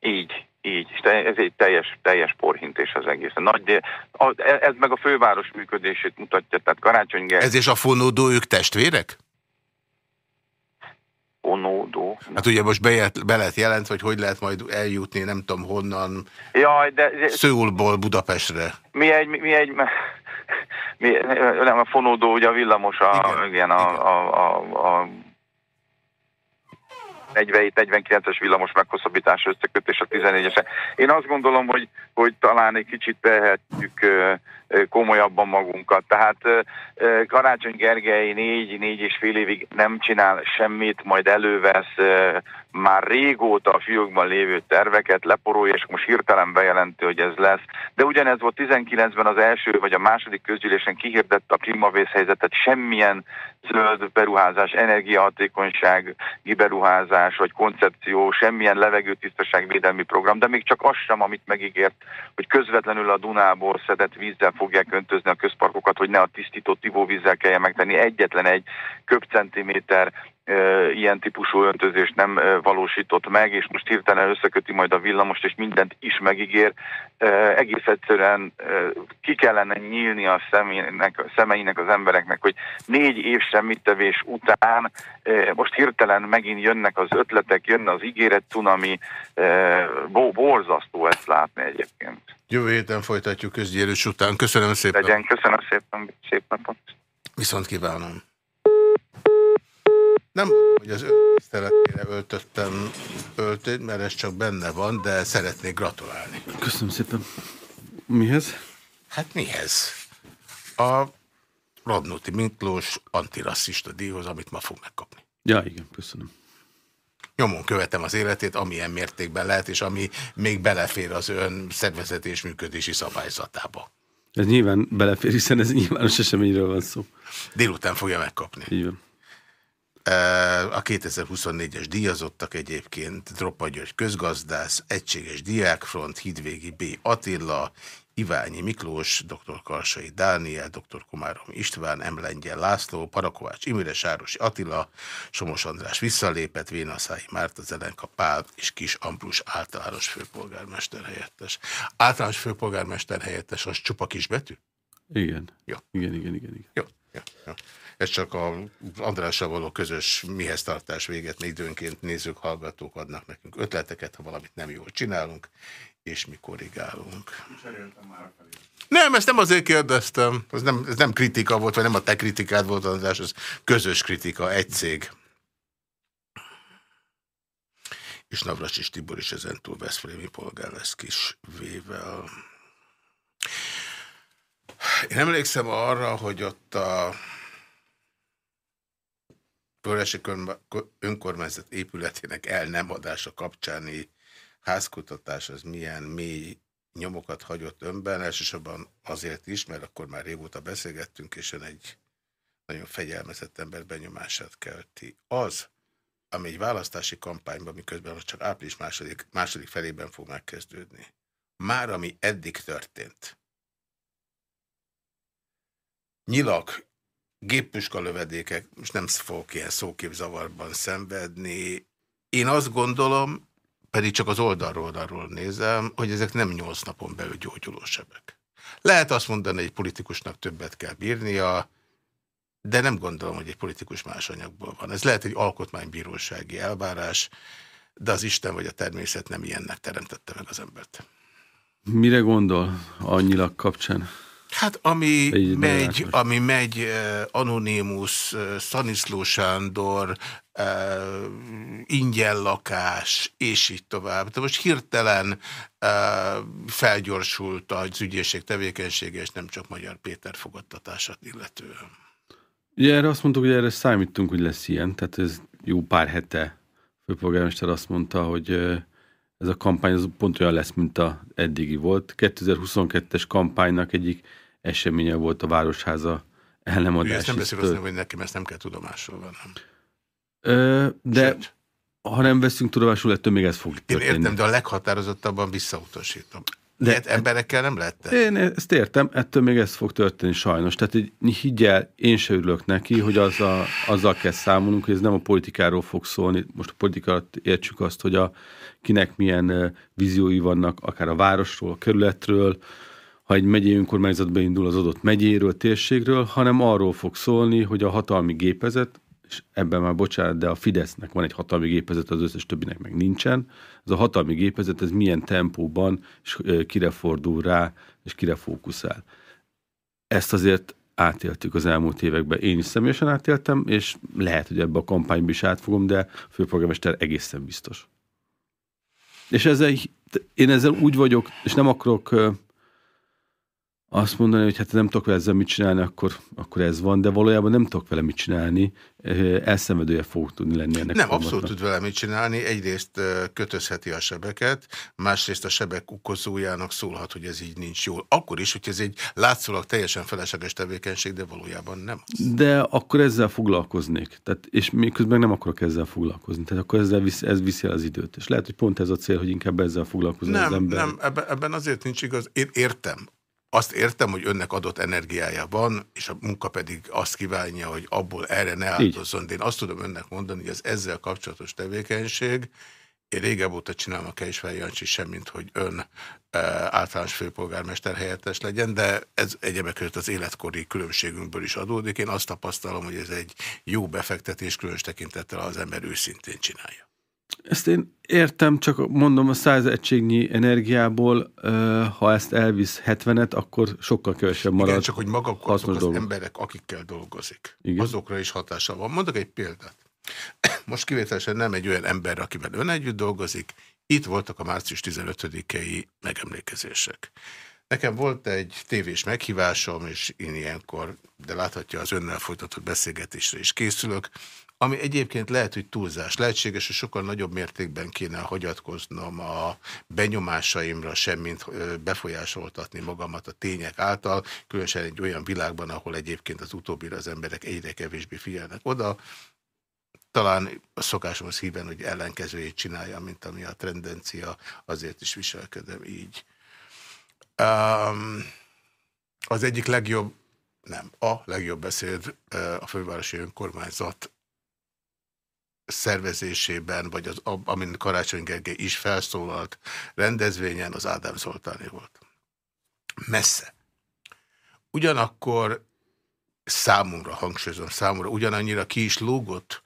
Így, így. Ez egy teljes, teljes porhintés az egész. Nagy, de ez meg a főváros működését mutatja, tehát Karácsony Ez és a fonódó ők testvérek? Onódó. Hát ugye most be, be lehet jelentve, hogy hogy lehet majd eljutni, nem tudom honnan, Jaj, de, Szőulból Budapestre. Mi egy, mi egy, mi, nem a fonódó, ugye a villamos, a, igen, igen, a, igen. a, a, a 47-49-es villamos meghosszabbítás összekötés a 14-esen. Én azt gondolom, hogy, hogy talán egy kicsit tehetjük komolyabban magunkat. Tehát Karácsony Gergely négy, négy és fél évig nem csinál semmit, majd elővesz már régóta a fiókban lévő terveket leporolja, és most hirtelen bejelenti, hogy ez lesz. De ugyanez volt 19-ben az első vagy a második közgyűlésen kihirdette a klímavészhelyzetet, semmilyen zöld beruházás, energiahatékonyság, beruházás vagy koncepció, semmilyen levegőtisztaságvédelmi program, de még csak az sem, amit megígért, hogy közvetlenül a Dunából szedett vízzel fogják öntözni a közparkokat, hogy ne a tisztított ivóvízzel kelljen megtenni. Egyetlen egy köbcentiméter ilyen típusú öntözést nem valósított meg, és most hirtelen összeköti majd a villamost, és mindent is megígér. Egész egyszerűen ki kellene nyílni a szemének, a szemeinek az embereknek, hogy négy év semmittevés után most hirtelen megint jönnek az ötletek, jönne az ígéret cunami, borzasztó ezt látni egyébként. Jövő héten folytatjuk közgyűlés után. Köszönöm szépen. Legyen, köszönöm szépen, szép napot. Viszont kívánom. Nem hogy az öntiszteletére öltöttem öltönyt, mert ez csak benne van, de szeretnék gratulálni. Köszönöm szépen. Mihez? Hát mihez? A Radnóti Miklós antirasszista díjhoz, amit ma fog megkapni. Ja, igen, köszönöm. Nyomon követem az életét, amilyen mértékben lehet, és ami még belefér az ön szervezeti és működési szabályzatába. Ez nyilván belefér, hiszen ez nyilvános eseményről van szó. Délután fogja megkapni. Így van. A 2024-es díjazottak egyébként Droppa György közgazdász, Egységes Diákfront, Hidvégi B. Attila, Iványi Miklós, dr. Karsai Dániel, dr. Komárom István, Emlengyel László, Parakovács Imre, Sárosi Attila, Somos András visszalépett, Vénaszái Márta Zelenka Pál és Kis Ambrus általános főpolgármester helyettes. Általános főpolgármester helyettes az csupa kisbetű? Igen. Jó. Igen, igen, igen. igen. Jó, jó, jó. Ez csak a Andrással való közös mihez tartás véget, időnként nézők, hallgatók adnak nekünk ötleteket, ha valamit nem jól csinálunk, és mi korrigálunk. Nem, ezt nem azért kérdeztem. Ez nem, ez nem kritika volt, vagy nem a te kritikád volt, András, ez közös kritika, egy cég. És Navracsis Tibor is ezentúl Veszprémi polgár lesz kis vével. Én emlékszem arra, hogy ott a Fölesi önkormányzat épületének el nem adása kapcsáni házkutatás az milyen mély nyomokat hagyott önben, elsősorban azért is, mert akkor már régóta beszélgettünk, és ön egy nagyon fegyelmezett ember benyomását kelti. Az, ami egy választási kampányban, miközben csak április második, második felében fog megkezdődni, már ami eddig történt, nyilak, géppuska lövedékek, most nem fogok ilyen szóképzavarban szenvedni. Én azt gondolom, pedig csak az oldalról arról nézem, hogy ezek nem nyolc napon belül gyógyuló sebek. Lehet azt mondani, hogy egy politikusnak többet kell bírnia, de nem gondolom, hogy egy politikus más anyagból van. Ez lehet egy alkotmánybírósági elvárás, de az Isten vagy a természet nem ilyennek teremtette meg az embert. Mire gondol annyilag kapcsán? Hát ami Egy megy, ami megy uh, Anonymous, uh, Szaniszló Sándor, uh, ingyen lakás, és így tovább. De most hirtelen uh, felgyorsult az ügyészség tevékenysége, és nem csak Magyar Péter fogadtatását illetően. Ugye erre azt mondtuk, hogy erre számítunk, hogy lesz ilyen, tehát ez jó pár hete főpolgármester azt mondta, hogy ez a kampány az pont olyan lesz, mint a eddigi volt. 2022-es kampánynak egyik eseménye volt a Városháza ellemadás. Ezt nem beszél azt, hogy nekem ezt nem kell tudomásul vennem. Ö, de Sőt. ha nem veszünk tudomásul, ettől még ez fog történni. Én értem, de a leghatározottabban visszautasítom. De Ilyet emberekkel nem lehet Én ezt értem, ettől még ez fog történni sajnos. Tehát így, higgyel, én se örülök neki, hogy azzal, azzal kell számolnunk, hogy ez nem a politikáról fog szólni. Most a politikát értsük azt, hogy a, kinek milyen víziói vannak, akár a városról, a kerületről, ha egy megyei önkormányzat indul az adott megyéről, térségről, hanem arról fog szólni, hogy a hatalmi gépezet, és ebben már bocsánat, de a Fidesznek van egy hatalmi gépezet, az összes többinek meg nincsen. Ez a hatalmi gépezet, ez milyen tempóban, és kire fordul rá, és kire fókuszál. Ezt azért átéltük az elmúlt években. Én is személyesen átéltem, és lehet, hogy ebbe a kampányba is átfogom, de a főpolgármester egészen biztos. És ezzel, én ezzel úgy vagyok, és nem akarok azt mondani, hogy hát nem tudok vele ezzel mit csinálni, akkor, akkor ez van, de valójában nem tudok vele mit csinálni, elszenvedője fog tudni lenni ennek. Nem, abszolút tud vele mit csinálni. Egyrészt kötözheti a sebeket, másrészt a sebek okozójának szólhat, hogy ez így nincs jól. Akkor is, hogy ez egy látszólag teljesen felesleges tevékenység, de valójában nem. De akkor ezzel foglalkoznék. Tehát, és miközben nem akarok ezzel foglalkozni. Tehát akkor ezzel visz, ez viszi el az időt. És lehet, hogy pont ez a cél, hogy inkább ezzel foglalkozni nem, az ember. Nem, ebben, ebben azért nincs igaz. Én értem azt értem, hogy önnek adott energiája van, és a munka pedig azt kívánja, hogy abból erre ne áldozzon. De én azt tudom önnek mondani, hogy az ezzel kapcsolatos tevékenység, én régebb óta csinálom a Keisfel Jancsi semmint, hogy ön e, általános főpolgármester helyettes legyen, de ez egyebek között az életkori különbségünkből is adódik. Én azt tapasztalom, hogy ez egy jó befektetés, különös tekintettel az ember őszintén csinálja. Ezt én értem, csak mondom, a száz egységnyi energiából, ha ezt elvisz 70-et, akkor sokkal kevesebb marad. Igen, csak hogy maga azok az dolgok. emberek, akikkel dolgozik, Igen. azokra is hatása van. Mondok egy példát. Most kivételesen nem egy olyan ember, akivel ön együtt dolgozik, itt voltak a március 15-i megemlékezések. Nekem volt egy tévés meghívásom, és én ilyenkor, de láthatja, az önnel folytatott beszélgetésre is készülök, ami egyébként lehet, hogy túlzás. Lehetséges, hogy sokkal nagyobb mértékben kéne hagyatkoznom a benyomásaimra, semmint befolyásoltatni magamat a tények által, különösen egy olyan világban, ahol egyébként az utóbbira az emberek egyre kevésbé figyelnek oda. Talán a szokásomhoz híven, hogy ellenkezőjét csinálja, mint ami a tendencia, azért is viselkedem így. Um, az egyik legjobb, nem, a legjobb beszéd a fővárosi önkormányzat szervezésében, vagy az, amin Karácsony Gergely is felszólalt rendezvényen, az Ádám Zoltáni volt. Messze. Ugyanakkor számomra, hangsúlyozom számomra, ugyanannyira ki is lógott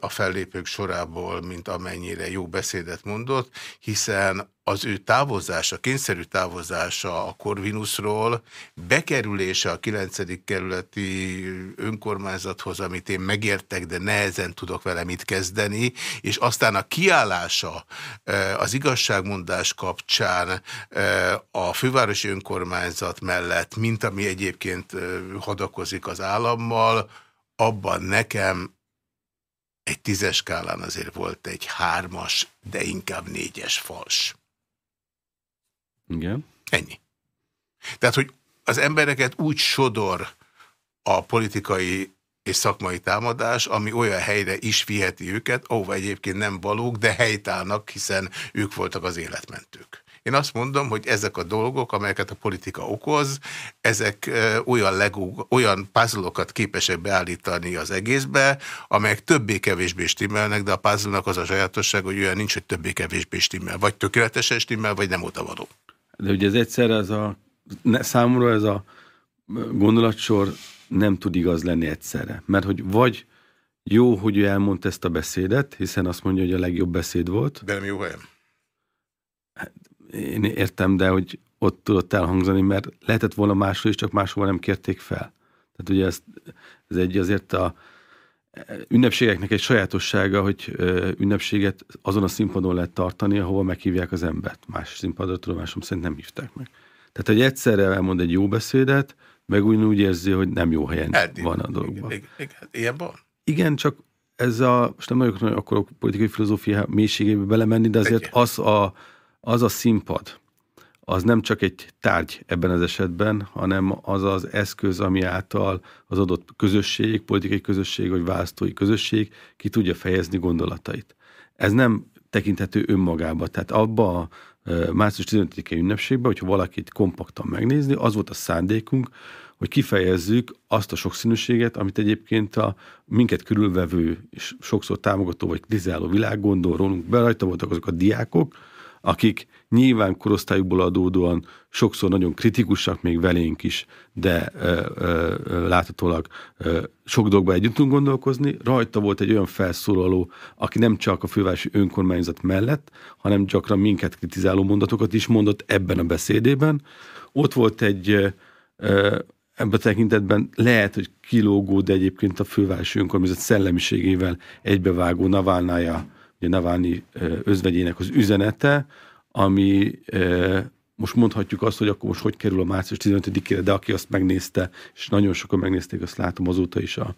a fellépők sorából, mint amennyire jó beszédet mondott, hiszen az ő távozása, kényszerű távozása a Corvinusról, bekerülése a 9. kerületi önkormányzathoz, amit én megértek, de nehezen tudok vele mit kezdeni, és aztán a kiállása az igazságmondás kapcsán a fővárosi önkormányzat mellett, mint ami egyébként hadakozik az állammal, abban nekem egy tízes skálán azért volt egy hármas, de inkább négyes fals. Igen. Ennyi. Tehát, hogy az embereket úgy sodor a politikai és szakmai támadás, ami olyan helyre is viheti őket, ahova egyébként nem valók, de helytállnak, hiszen ők voltak az életmentők. Én azt mondom, hogy ezek a dolgok, amelyeket a politika okoz, ezek olyan, legó, olyan puzzle képesek beállítani az egészbe, amelyek többé-kevésbé stimmelnek, de a puzzle az a sajátosság, hogy olyan nincs, hogy többé-kevésbé stimmel. Vagy tökéletesen stimmel, vagy nem odavaló. De ugye ez egyszer ez a, számomra ez a gondolatsor nem tud igaz lenni egyszerre. Mert hogy vagy jó, hogy ő elmondta ezt a beszédet, hiszen azt mondja, hogy a legjobb beszéd volt. De nem jó helyen. Hát, én értem, de hogy ott tudott elhangzani, mert lehetett volna máshol is, csak máshol nem kérték fel. Tehát ugye ez, ez egy azért a ünnepségeknek egy sajátossága, hogy ünnepséget azon a színpadon lehet tartani, ahova meghívják az embert. Más színpadra tudomásom szerint nem hívták meg. Tehát, hogy egyszerre elmond egy jó beszédet, meg úgy, úgy érzi, hogy nem jó helyen Eddig. van a dologban. Igen, igen, ilyen van? Igen, csak ez a, most nem akkor a politikai filozófia mélységébe belemenni, de azért az a, az a színpad, az nem csak egy tárgy ebben az esetben, hanem az az eszköz, ami által az adott közösség, politikai közösség vagy választói közösség ki tudja fejezni gondolatait. Ez nem tekinthető önmagába. Tehát abba a március 15-i ünnepségben, hogyha valakit kompaktan megnézni, az volt a szándékunk, hogy kifejezzük azt a sokszínűséget, amit egyébként a minket körülvevő és sokszor támogató vagy kritizáló világ gondol rólunk. Be rajta voltak azok a diákok, akik nyilván korosztályukból adódóan sokszor nagyon kritikusak még velénk is, de ö, ö, láthatólag ö, sok dolgban együtt tudunk gondolkozni. Rajta volt egy olyan felszólaló, aki nem csak a fővárosi önkormányzat mellett, hanem gyakran minket kritizáló mondatokat is mondott ebben a beszédében. Ott volt egy ö, ebben a tekintetben lehet, hogy kilógó, de egyébként a fővárosi önkormányzat szellemiségével egybevágó Navalnája ugye Navalnyi özvegyének az üzenete, ami most mondhatjuk azt, hogy akkor most hogy kerül a március 15-ére, de aki azt megnézte, és nagyon sokan megnézték, azt látom azóta is a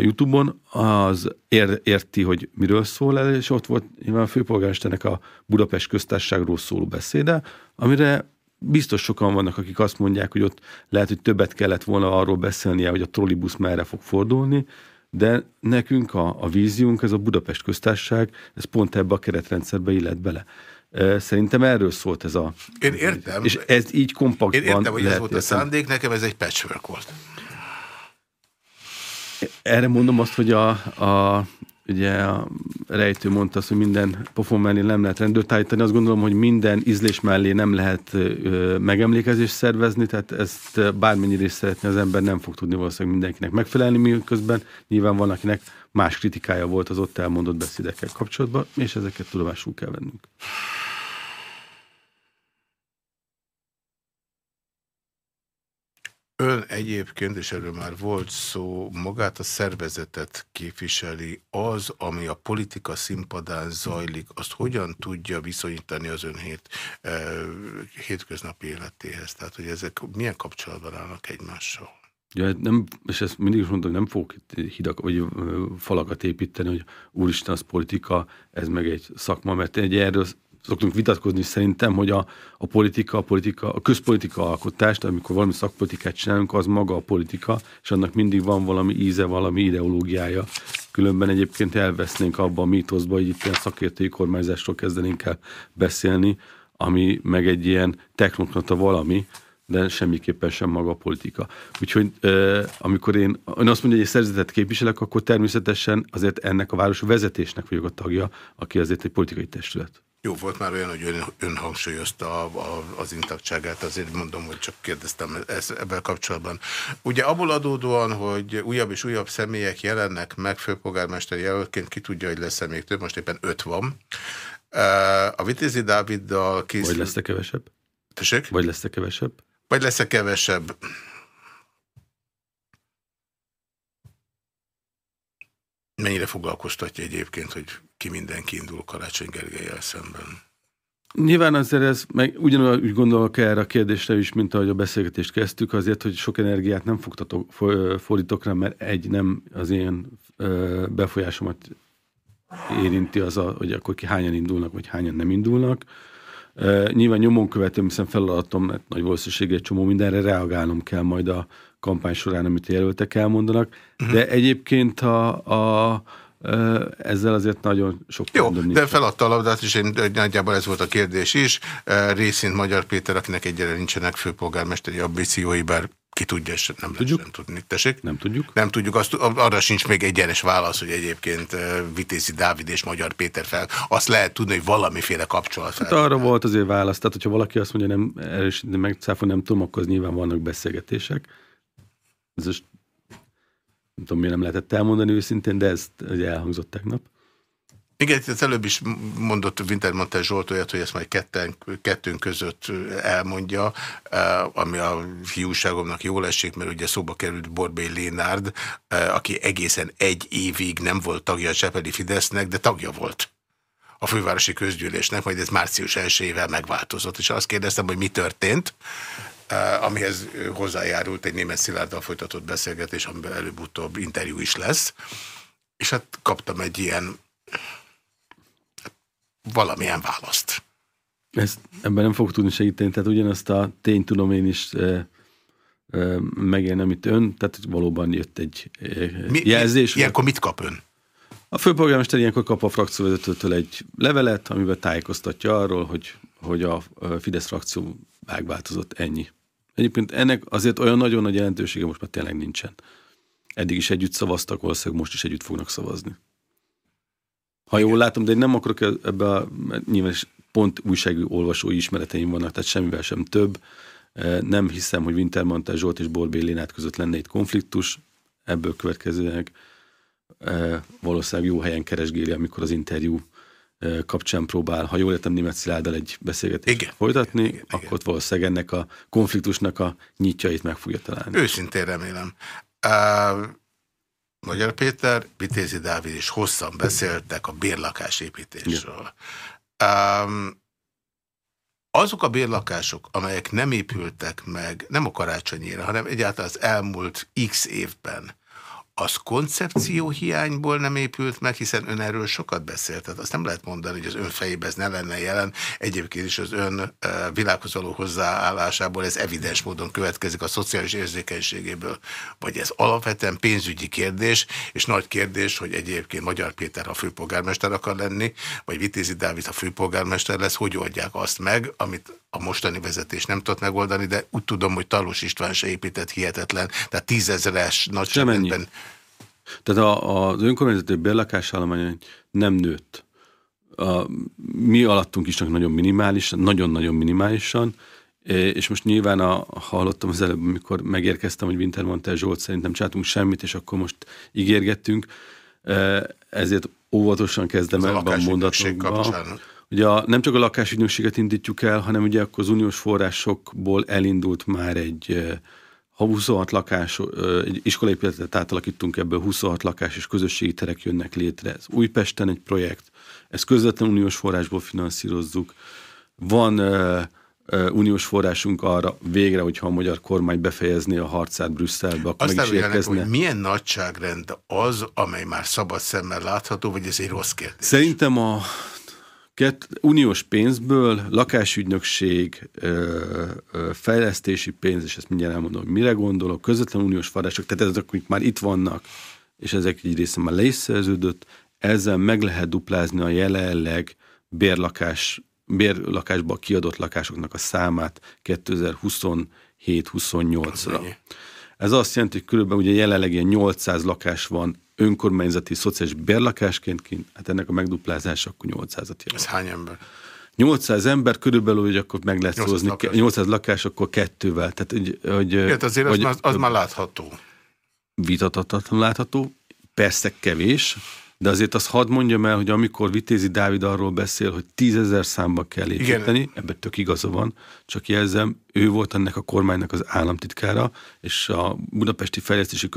Youtube-on, az ér, érti, hogy miről szól el, és ott volt nyilván a főpolgármesternek a Budapest köztársaságról szóló beszéde, amire biztos sokan vannak, akik azt mondják, hogy ott lehet, hogy többet kellett volna arról beszélnie, hogy a trollibusz merre fog fordulni, de nekünk a, a víziunk, ez a Budapest köztársaság, ez pont ebbe a keretrendszerbe illet bele. Szerintem erről szólt ez a... Én értem. És ez így kompaktban Én értem, hogy ez volt a szándék, nekem ez egy patchwork volt. Erre mondom azt, hogy a, a ugye a rejtő mondta azt, hogy minden pofon mellé nem lehet rendőrt állítani. Azt gondolom, hogy minden ízlés mellé nem lehet ö, megemlékezést szervezni, tehát ezt bármennyire is szeretne az ember, nem fog tudni valószínűleg mindenkinek megfelelni, miközben nyilván van, akinek más kritikája volt az ott elmondott beszédekkel kapcsolatban, és ezeket tudomásul kell vennünk. Ön egyébként, és erről már volt szó, magát a szervezetet képviseli, az, ami a politika színpadán zajlik, azt hogyan tudja viszonyítani az ön hét, e, hétköznapi életéhez? Tehát, hogy ezek milyen kapcsolatban állnak egymással? Ja, hát nem, és ezt mindig is mondom, nem fogok hidak, vagy falakat építeni, hogy úristen, az politika, ez meg egy szakma, mert egy erről szoktunk vitatkozni szerintem, hogy a, a politika, a politika, a közpolitika alkotást, amikor valami szakpolitikát csinálunk, az maga a politika, és annak mindig van valami íze, valami ideológiája. Különben egyébként elvesznénk abban a mítoszba, hogy itt ilyen szakértői kormányzásról kezdenénk el beszélni, ami meg egy ilyen technokrata valami, de semmiképpen sem maga a politika. Úgyhogy euh, amikor én, ön azt mondja, hogy egy szerzetet képviselek, akkor természetesen azért ennek a város vezetésnek vagyok a tagja, aki azért egy politikai testület. Jó, volt már olyan, hogy ön, ön hangsúlyozta a, a, az intagságát, azért mondom, hogy csak kérdeztem ezt, ebben kapcsolatban. Ugye abból adódóan, hogy újabb és újabb személyek jelennek meg főpolgármester jelöltként, ki tudja, hogy lesz-e még több, most éppen öt van. A Vitézi Dáviddal készül... Vagy lesz-e kevesebb? Tessék? Vagy lesz-e kevesebb? Vagy lesz-e kevesebb? Mennyire foglalkoztatja egyébként, hogy ki mindenki indul Karácsony Gergelyel szemben? Nyilván azért ez, meg ugyanúgy úgy gondolok erre a kérdésre is, mint ahogy a beszélgetést kezdtük, azért, hogy sok energiát nem fogtatok, fordítok rá, mert egy nem az ilyen befolyásomat érinti az, a, hogy akkor ki hányan indulnak, vagy hányan nem indulnak. Nyilván nyomon követem, hiszen feladatom, mert nagy valószínűség egy csomó mindenre reagálnom kell majd a kampány során, amit jelöltek elmondanak. De egyébként a, a ezzel azért nagyon sok Jó, de feladta a labdát, és én, nagyjából ez volt a kérdés is. Részint Magyar Péter, akinek egyre nincsenek főpolgármesteri ambíciói, bár ki tudja, és nem tudjuk. nem tudni. Tessék? Nem tudjuk. Nem tudjuk. Azt, arra sincs még egyenes válasz, hogy egyébként Vitézi Dávid és Magyar Péter fel. Azt lehet tudni, hogy valamiféle kapcsolat fel. Hát arra volt azért válasz. Tehát, hogyha valaki azt mondja, nem erősíteni meg cáfon, nem tudom, akkor az nyilván vannak beszélgetések. Ez nem tudom, miért nem lehetett elmondani őszintén, de ez ugye elhangzott tegnap. Igen, ez előbb is mondott Wintermantel Zsolt olyat, hogy ezt majd ketten, kettőnk között elmondja, ami a hiúságomnak jól esik, mert ugye szóba került Borbé Lénárd, aki egészen egy évig nem volt tagja a Csepeli Fidesznek, de tagja volt a fővárosi közgyűlésnek, majd ez március 1-ével megváltozott, és azt kérdeztem, hogy mi történt, Eh, amihez hozzájárult egy német Szilárddal folytatott beszélgetés, amiben előbb-utóbb interjú is lesz, és hát kaptam egy ilyen valamilyen választ. Ezt, ebben nem fog tudni segíteni, tehát ugyanazt a tényt tudom én is e, e, megélni, amit ön, tehát valóban jött egy e, mi, jelzés. Ilyenkor mit kap ön? A főpolgármester ilyenkor kap a frakcióvezetőtől egy levelet, amiben tájékoztatja arról, hogy, hogy a Fidesz frakció megváltozott ennyi. Egyébként ennek azért olyan nagyon nagy jelentősége most már tényleg nincsen. Eddig is együtt szavaztak, valószínűleg most is együtt fognak szavazni. Ha jól látom, de én nem akarok ebbe a, nyilván pont újságú olvasói ismereteim vannak, tehát semmivel sem több. E, nem hiszem, hogy Wintermantel Zsolt és Borbé Lénát között lenne itt konfliktus. Ebből következőleg e, valószínűleg jó helyen keresgéli, amikor az interjú kapcsán próbál, ha jól értem, német Szilárdal egy beszélgetést igen, folytatni, igen, igen, akkor igen. valószínűleg ennek a konfliktusnak a nyitjait meg fogja találni. Őszintén remélem. Uh, Magyar Péter, Vitézi Dávid is hosszan beszéltek a bérlakásépítésről. Um, azok a bérlakások, amelyek nem épültek meg, nem a karácsonyére, hanem egyáltalán az elmúlt x évben, az koncepció hiányból nem épült meg, hiszen ön erről sokat beszélt. Tehát azt nem lehet mondani, hogy az ön fejében ez ne lenne jelen. Egyébként is az ön világhoz való hozzáállásából ez evidens módon következik a szociális érzékenységéből. Vagy ez alapvetően pénzügyi kérdés, és nagy kérdés, hogy egyébként Magyar Péter a főpolgármester akar lenni, vagy Vitézi Dávid a főpolgármester lesz, hogy oldják azt meg, amit a mostani vezetés nem tudott megoldani, de úgy tudom, hogy Talós István se épített hihetetlen, tehát tízezeres nagyságrendben. Tehát a, az önkormányzati bérlakásállomány nem nőtt. A, mi alattunk is csak nagyon minimális, nagyon-nagyon minimálisan, és most nyilván a, hallottam az előbb, amikor megérkeztem, hogy Wintermantel Zsolt szerintem csináltunk semmit, és akkor most ígérgettünk, ezért óvatosan kezdem el a mondatokba. Ugye a, nem csak a lakásügynökséget indítjuk el, hanem ugye akkor az uniós forrásokból elindult már egy ha 26 lakás, egy iskolaépületet átalakítunk, ebből 26 lakás és közösségi terek jönnek létre. Ez Újpesten egy projekt, ezt közvetlen uniós forrásból finanszírozzuk. Van uh, uh, uniós forrásunk arra végre, hogyha a magyar kormány befejezné a harcát Brüsszelbe, akkor Azt meg is érkezne. hogy milyen nagyságrend az, amely már szabad szemmel látható, vagy ez egy rossz kérdés? Szerintem a Kett, uniós pénzből lakásügynökség, fejlesztési pénz, és ezt mindjárt elmondom, hogy mire gondolok, közvetlen uniós források, tehát ezek, akik már itt vannak, és ezek egy része már le is szerződött, ezzel meg lehet duplázni a jelenleg bérlakás, bérlakásba kiadott lakásoknak a számát 2027-28-ra. Ez azt jelenti, hogy körülbelül ugye jelenleg ilyen 800 lakás van önkormányzati szociális bérlakásként kint, hát ennek a megduplázása akkor 800-at jelent. Ez hány ember? 800 ember körülbelül, hogy akkor meg lehet 800 szózni, lakás. 800 lakás, akkor kettővel. Tehát, hogy, hogy, Ilyet azért hogy, az, az, az már látható. Vitatatlan látható, persze kevés, de azért azt hadd mondjam el, hogy amikor Vitézi Dávid arról beszél, hogy tízezer számba kell építeni, ebben tök igaza van, csak jelzem, ő volt ennek a kormánynak az államtitkára, és a Budapesti Fejlesztési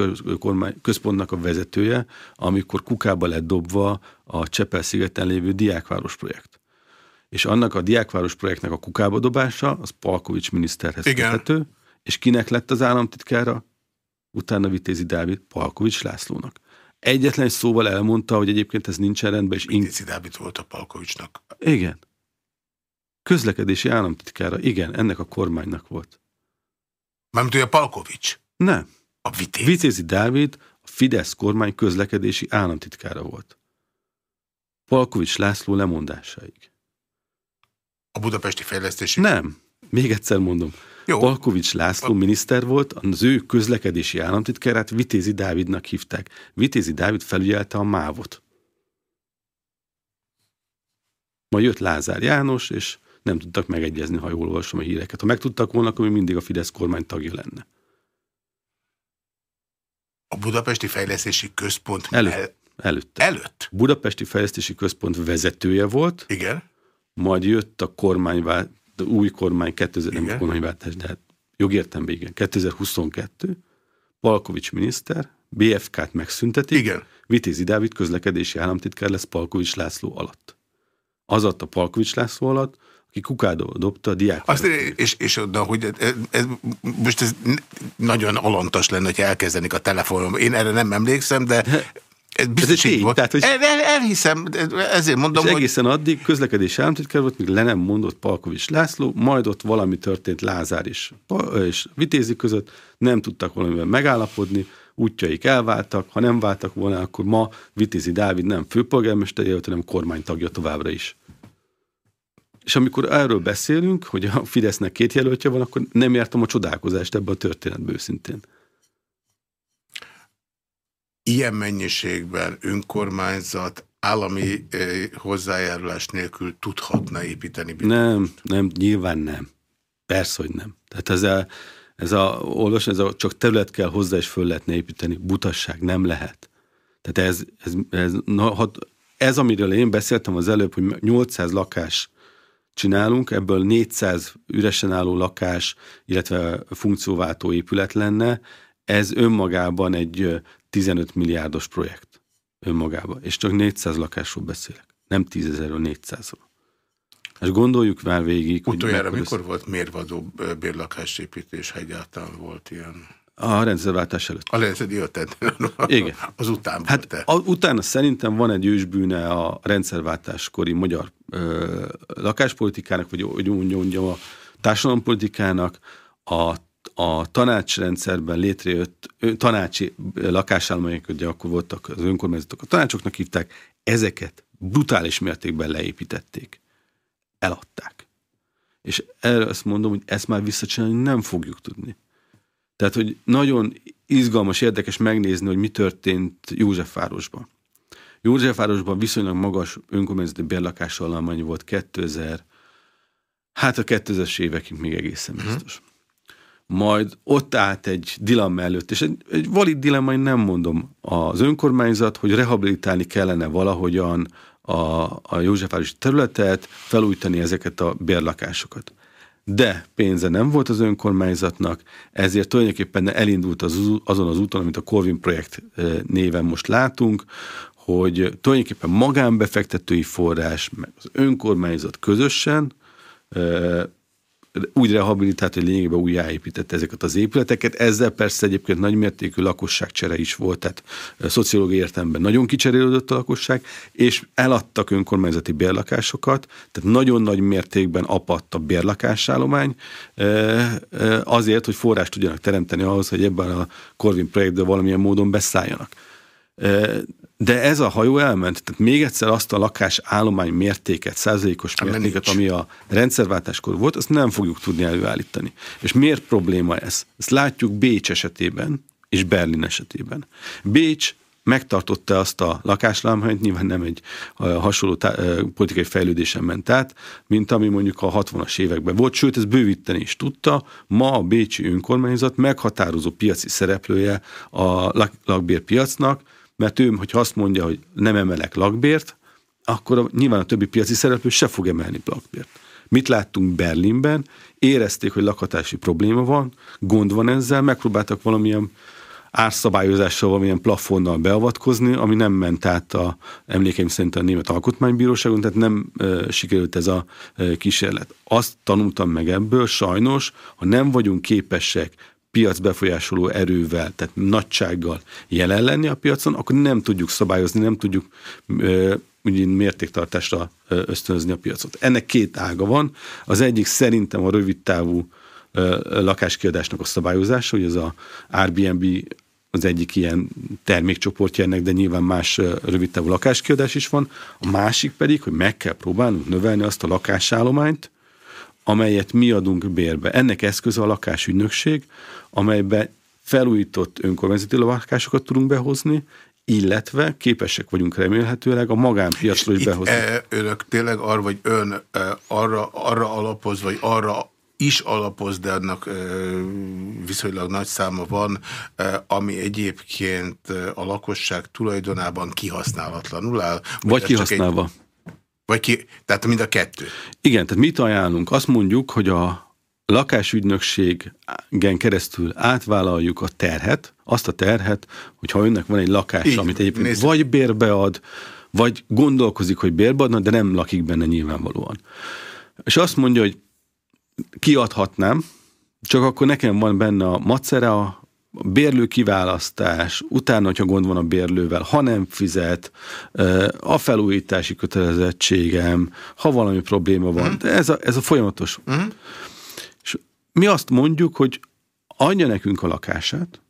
Központnak a vezetője, amikor kukába lett dobva a Csepel-szigeten lévő diákváros projekt. És annak a diákváros projektnek a kukába dobása, az Palkovics miniszterhez köthető, és kinek lett az államtitkára? Utána Vitézi Dávid Palkovics Lászlónak. Egyetlen szóval elmondta, hogy egyébként ez nincsen rendben. És Vitézi Dávid volt a Palkovicsnak. Igen. Közlekedési államtitkára, igen, ennek a kormánynak volt. Mármint hogy a Palkovics? Nem. A Vitézi. Vitézi Dávid a Fidesz kormány közlekedési államtitkára volt. Palkovics László lemondásaig. A budapesti fejlesztési? Nem. Még egyszer mondom. Jó. Palkovics László miniszter volt, az ő közlekedési államtitkárát Vitézi Dávidnak hívták. Vitézi Dávid felügyelte a mávot. Majd jött Lázár János, és nem tudtak megegyezni, ha jól olvasom a híreket. Ha meg tudtak volna, akkor mindig a Fidesz kormány tagja lenne. A Budapesti Fejlesztési Központ előtt. El... Előtte. Előtt? Budapesti Fejlesztési Központ vezetője volt. Igen. Majd jött a kormányvált, új kormány 2000, nem kormányváltás, de hát jogértelmében igen, 2022, Palkovics miniszter, BFK-t megszüntetik, igen. Vitézi Dávid közlekedési államtitkár lesz Palkovics László alatt. Az a Palkovics László alatt, aki kukádó dobta a diák. Azt, és, és de, hogy ez, ez, most ez nagyon alantas lenne, hogy elkezdenik a telefonom. Én erre nem emlékszem, de ez biztos ez volt. Tehát, hogy el, el, elhiszem, ezért mondom, és egészen hogy... addig közlekedési államtitkár volt, míg le nem mondott Palkovics László, majd ott valami történt Lázár és, és Vitézi között, nem tudtak valamivel megállapodni, útjaik elváltak, ha nem váltak volna, akkor ma Vitézi Dávid nem főpolgármester jelölt, hanem kormánytagja továbbra is. És amikor erről beszélünk, hogy a Fidesznek két jelöltje van, akkor nem értem a csodálkozást ebben a történetben őszintén ilyen mennyiségben önkormányzat állami eh, hozzájárulás nélkül tudhatna építeni? Nem, nem, nyilván nem. Persze, hogy nem. Tehát ez a, ez a, olvas, ez a csak terület kell hozzá, és föl lehetne építeni. Butasság nem lehet. Tehát ez, ez, ez, na, hat, ez, amiről én beszéltem az előbb, hogy 800 lakás csinálunk, ebből 400 üresen álló lakás, illetve funkcióváltó épület lenne, ez önmagában egy 15 milliárdos projekt önmagában, és csak 400 lakásról beszélek. Nem 10 ezerről, 400-ról. És gondoljuk már végig. Utoljára hogy mikor volt mérvadó bérlakásépítés, ha egyáltalán volt ilyen? A rendszerváltás előtt. A rendszer Igen. Az után hát te. A, utána szerintem van egy ősbűne a rendszerváltáskori magyar ö, lakáspolitikának, vagy úgy mondjam a társadalompolitikának, a a tanácsrendszerben létrejött tanácsi lakásállományok, ugye akkor voltak az önkormányzatok, a tanácsoknak hívták, ezeket brutális mértékben leépítették. Eladták. És erre azt mondom, hogy ezt már visszacsinálni nem fogjuk tudni. Tehát, hogy nagyon izgalmas, érdekes megnézni, hogy mi történt Józsefvárosban. Józsefvárosban viszonylag magas önkormányzati bérlakásállomány volt 2000, hát a 2000-es évekig még egészen biztos. Uh-huh majd ott állt egy dilemma előtt, és egy, egy valid dilemma, én nem mondom, az önkormányzat, hogy rehabilitálni kellene valahogyan a, a Józsefvárosi területet, felújítani ezeket a bérlakásokat. De pénze nem volt az önkormányzatnak, ezért tulajdonképpen elindult az, azon az úton, amit a Corvin projekt eh, néven most látunk, hogy tulajdonképpen magánbefektetői forrás, meg az önkormányzat közösen eh, úgy rehabilitált, hogy lényegében újjáépítette ezeket az épületeket. Ezzel persze egyébként nagymértékű lakosságcsere is volt, tehát szociológiai értelemben nagyon kicserélődött a lakosság, és eladtak önkormányzati bérlakásokat, tehát nagyon nagy mértékben apadt a bérlakásállomány, azért, hogy forrást tudjanak teremteni ahhoz, hogy ebben a Corvin projektben valamilyen módon beszálljanak. De ez a hajó elment, tehát még egyszer azt a lakás állomány mértéket, százalékos mértéket, ami a rendszerváltáskor volt, azt nem fogjuk tudni előállítani. És miért probléma ez? Ezt látjuk Bécs esetében és Berlin esetében. Bécs megtartotta azt a lakáslámhányt, nyilván nem egy hasonló tá- politikai fejlődésen ment át, mint ami mondjuk a 60-as években volt, sőt, ez bővíteni is tudta. Ma a bécsi önkormányzat meghatározó piaci szereplője a lak- lakbérpiacnak, mert ő, hogyha azt mondja, hogy nem emelek lakbért, akkor a, nyilván a többi piaci szereplő se fog emelni lakbért. Mit láttunk Berlinben? Érezték, hogy lakhatási probléma van, gond van ezzel, megpróbáltak valamilyen árszabályozással, valamilyen plafonnal beavatkozni, ami nem ment át a emlékeim szerint a Német Alkotmánybíróságon, tehát nem e, sikerült ez a e, kísérlet. Azt tanultam meg ebből, sajnos, ha nem vagyunk képesek piacbefolyásoló erővel, tehát nagysággal jelen lenni a piacon, akkor nem tudjuk szabályozni, nem tudjuk ö, mértéktartásra ösztönözni a piacot. Ennek két ága van. Az egyik szerintem a rövid távú lakáskiadásnak a szabályozása, hogy ez a Airbnb az egyik ilyen termékcsoportja ennek, de nyilván más rövidtávú lakáskiadás is van. A másik pedig, hogy meg kell próbálnunk növelni azt a lakásállományt, amelyet mi adunk bérbe. Ennek eszköze a lakásügynökség, amelybe felújított önkormányzati lakásokat tudunk behozni, illetve képesek vagyunk remélhetőleg a magánpiacról is behozni. E, önök tényleg arra, vagy ön e, arra, arra alapoz, vagy arra is alapoz, de annak e, viszonylag nagy száma van, ami egyébként a lakosság tulajdonában kihasználatlanul áll. Vagy, vagy kihasználva. Egy, vagy ki, tehát mind a kettő. Igen, tehát mit ajánlunk? Azt mondjuk, hogy a lakásügynökségen keresztül átvállaljuk a terhet, azt a terhet, hogyha önnek van egy lakás, Így, amit egyébként nézzük. vagy bérbe ad, vagy gondolkozik, hogy bérbe adna, de nem lakik benne nyilvánvalóan. És azt mondja, hogy kiadhatnám, csak akkor nekem van benne a macera, bérlő kiválasztás, utána, hogyha gond van a bérlővel, ha nem fizet, a felújítási kötelezettségem, ha valami probléma van. De ez a, ez a folyamatos. Uh-huh. És mi azt mondjuk, hogy adja nekünk a lakását,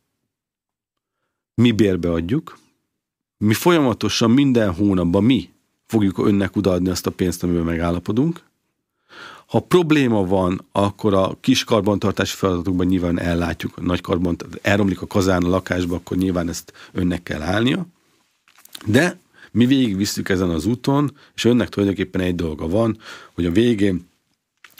mi bérbe adjuk, mi folyamatosan minden hónapban mi fogjuk önnek odaadni azt a pénzt, amivel megállapodunk, ha probléma van, akkor a kis karbantartási feladatokban nyilván ellátjuk, a nagy karbon, elromlik a kazán a lakásba, akkor nyilván ezt önnek kell állnia. De mi végigvisszük ezen az úton, és önnek tulajdonképpen egy dolga van, hogy a végén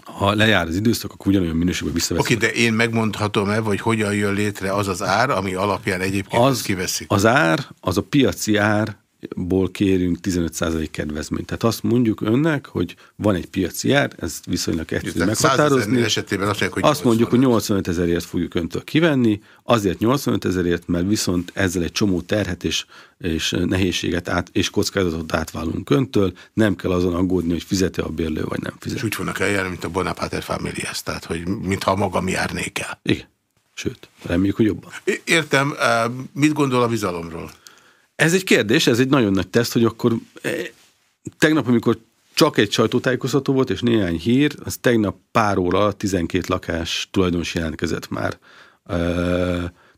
ha lejár az időszak, akkor ugyanolyan minőségben visszaveszik. Oké, okay, de én megmondhatom-e, hogy hogyan jön létre az az ár, ami alapján egyébként az, kiveszik? Az ár, az a piaci ár ból kérünk 15% kedvezményt. Tehát azt mondjuk önnek, hogy van egy piaci ár, ez viszonylag egyszerű meghatározni. esetében azt mondjuk, hogy azt mondjuk, hogy 85 ezerért fogjuk öntől kivenni, azért 85 ezerért, mert viszont ezzel egy csomó terhet és, és nehézséget át, és kockázatot átválunk öntől, nem kell azon aggódni, hogy fizeti a bérlő, vagy nem fizet. És úgy fognak eljárni, mint a Bonaparte Familias, tehát hogy mintha magam járnék el. Igen. Sőt, reméljük, hogy jobban. Értem. Mit gondol a bizalomról? Ez egy kérdés, ez egy nagyon nagy teszt, hogy akkor eh, tegnap, amikor csak egy sajtótájékoztató volt, és néhány hír, az tegnap pár óra 12 lakás tulajdonos jelentkezett már.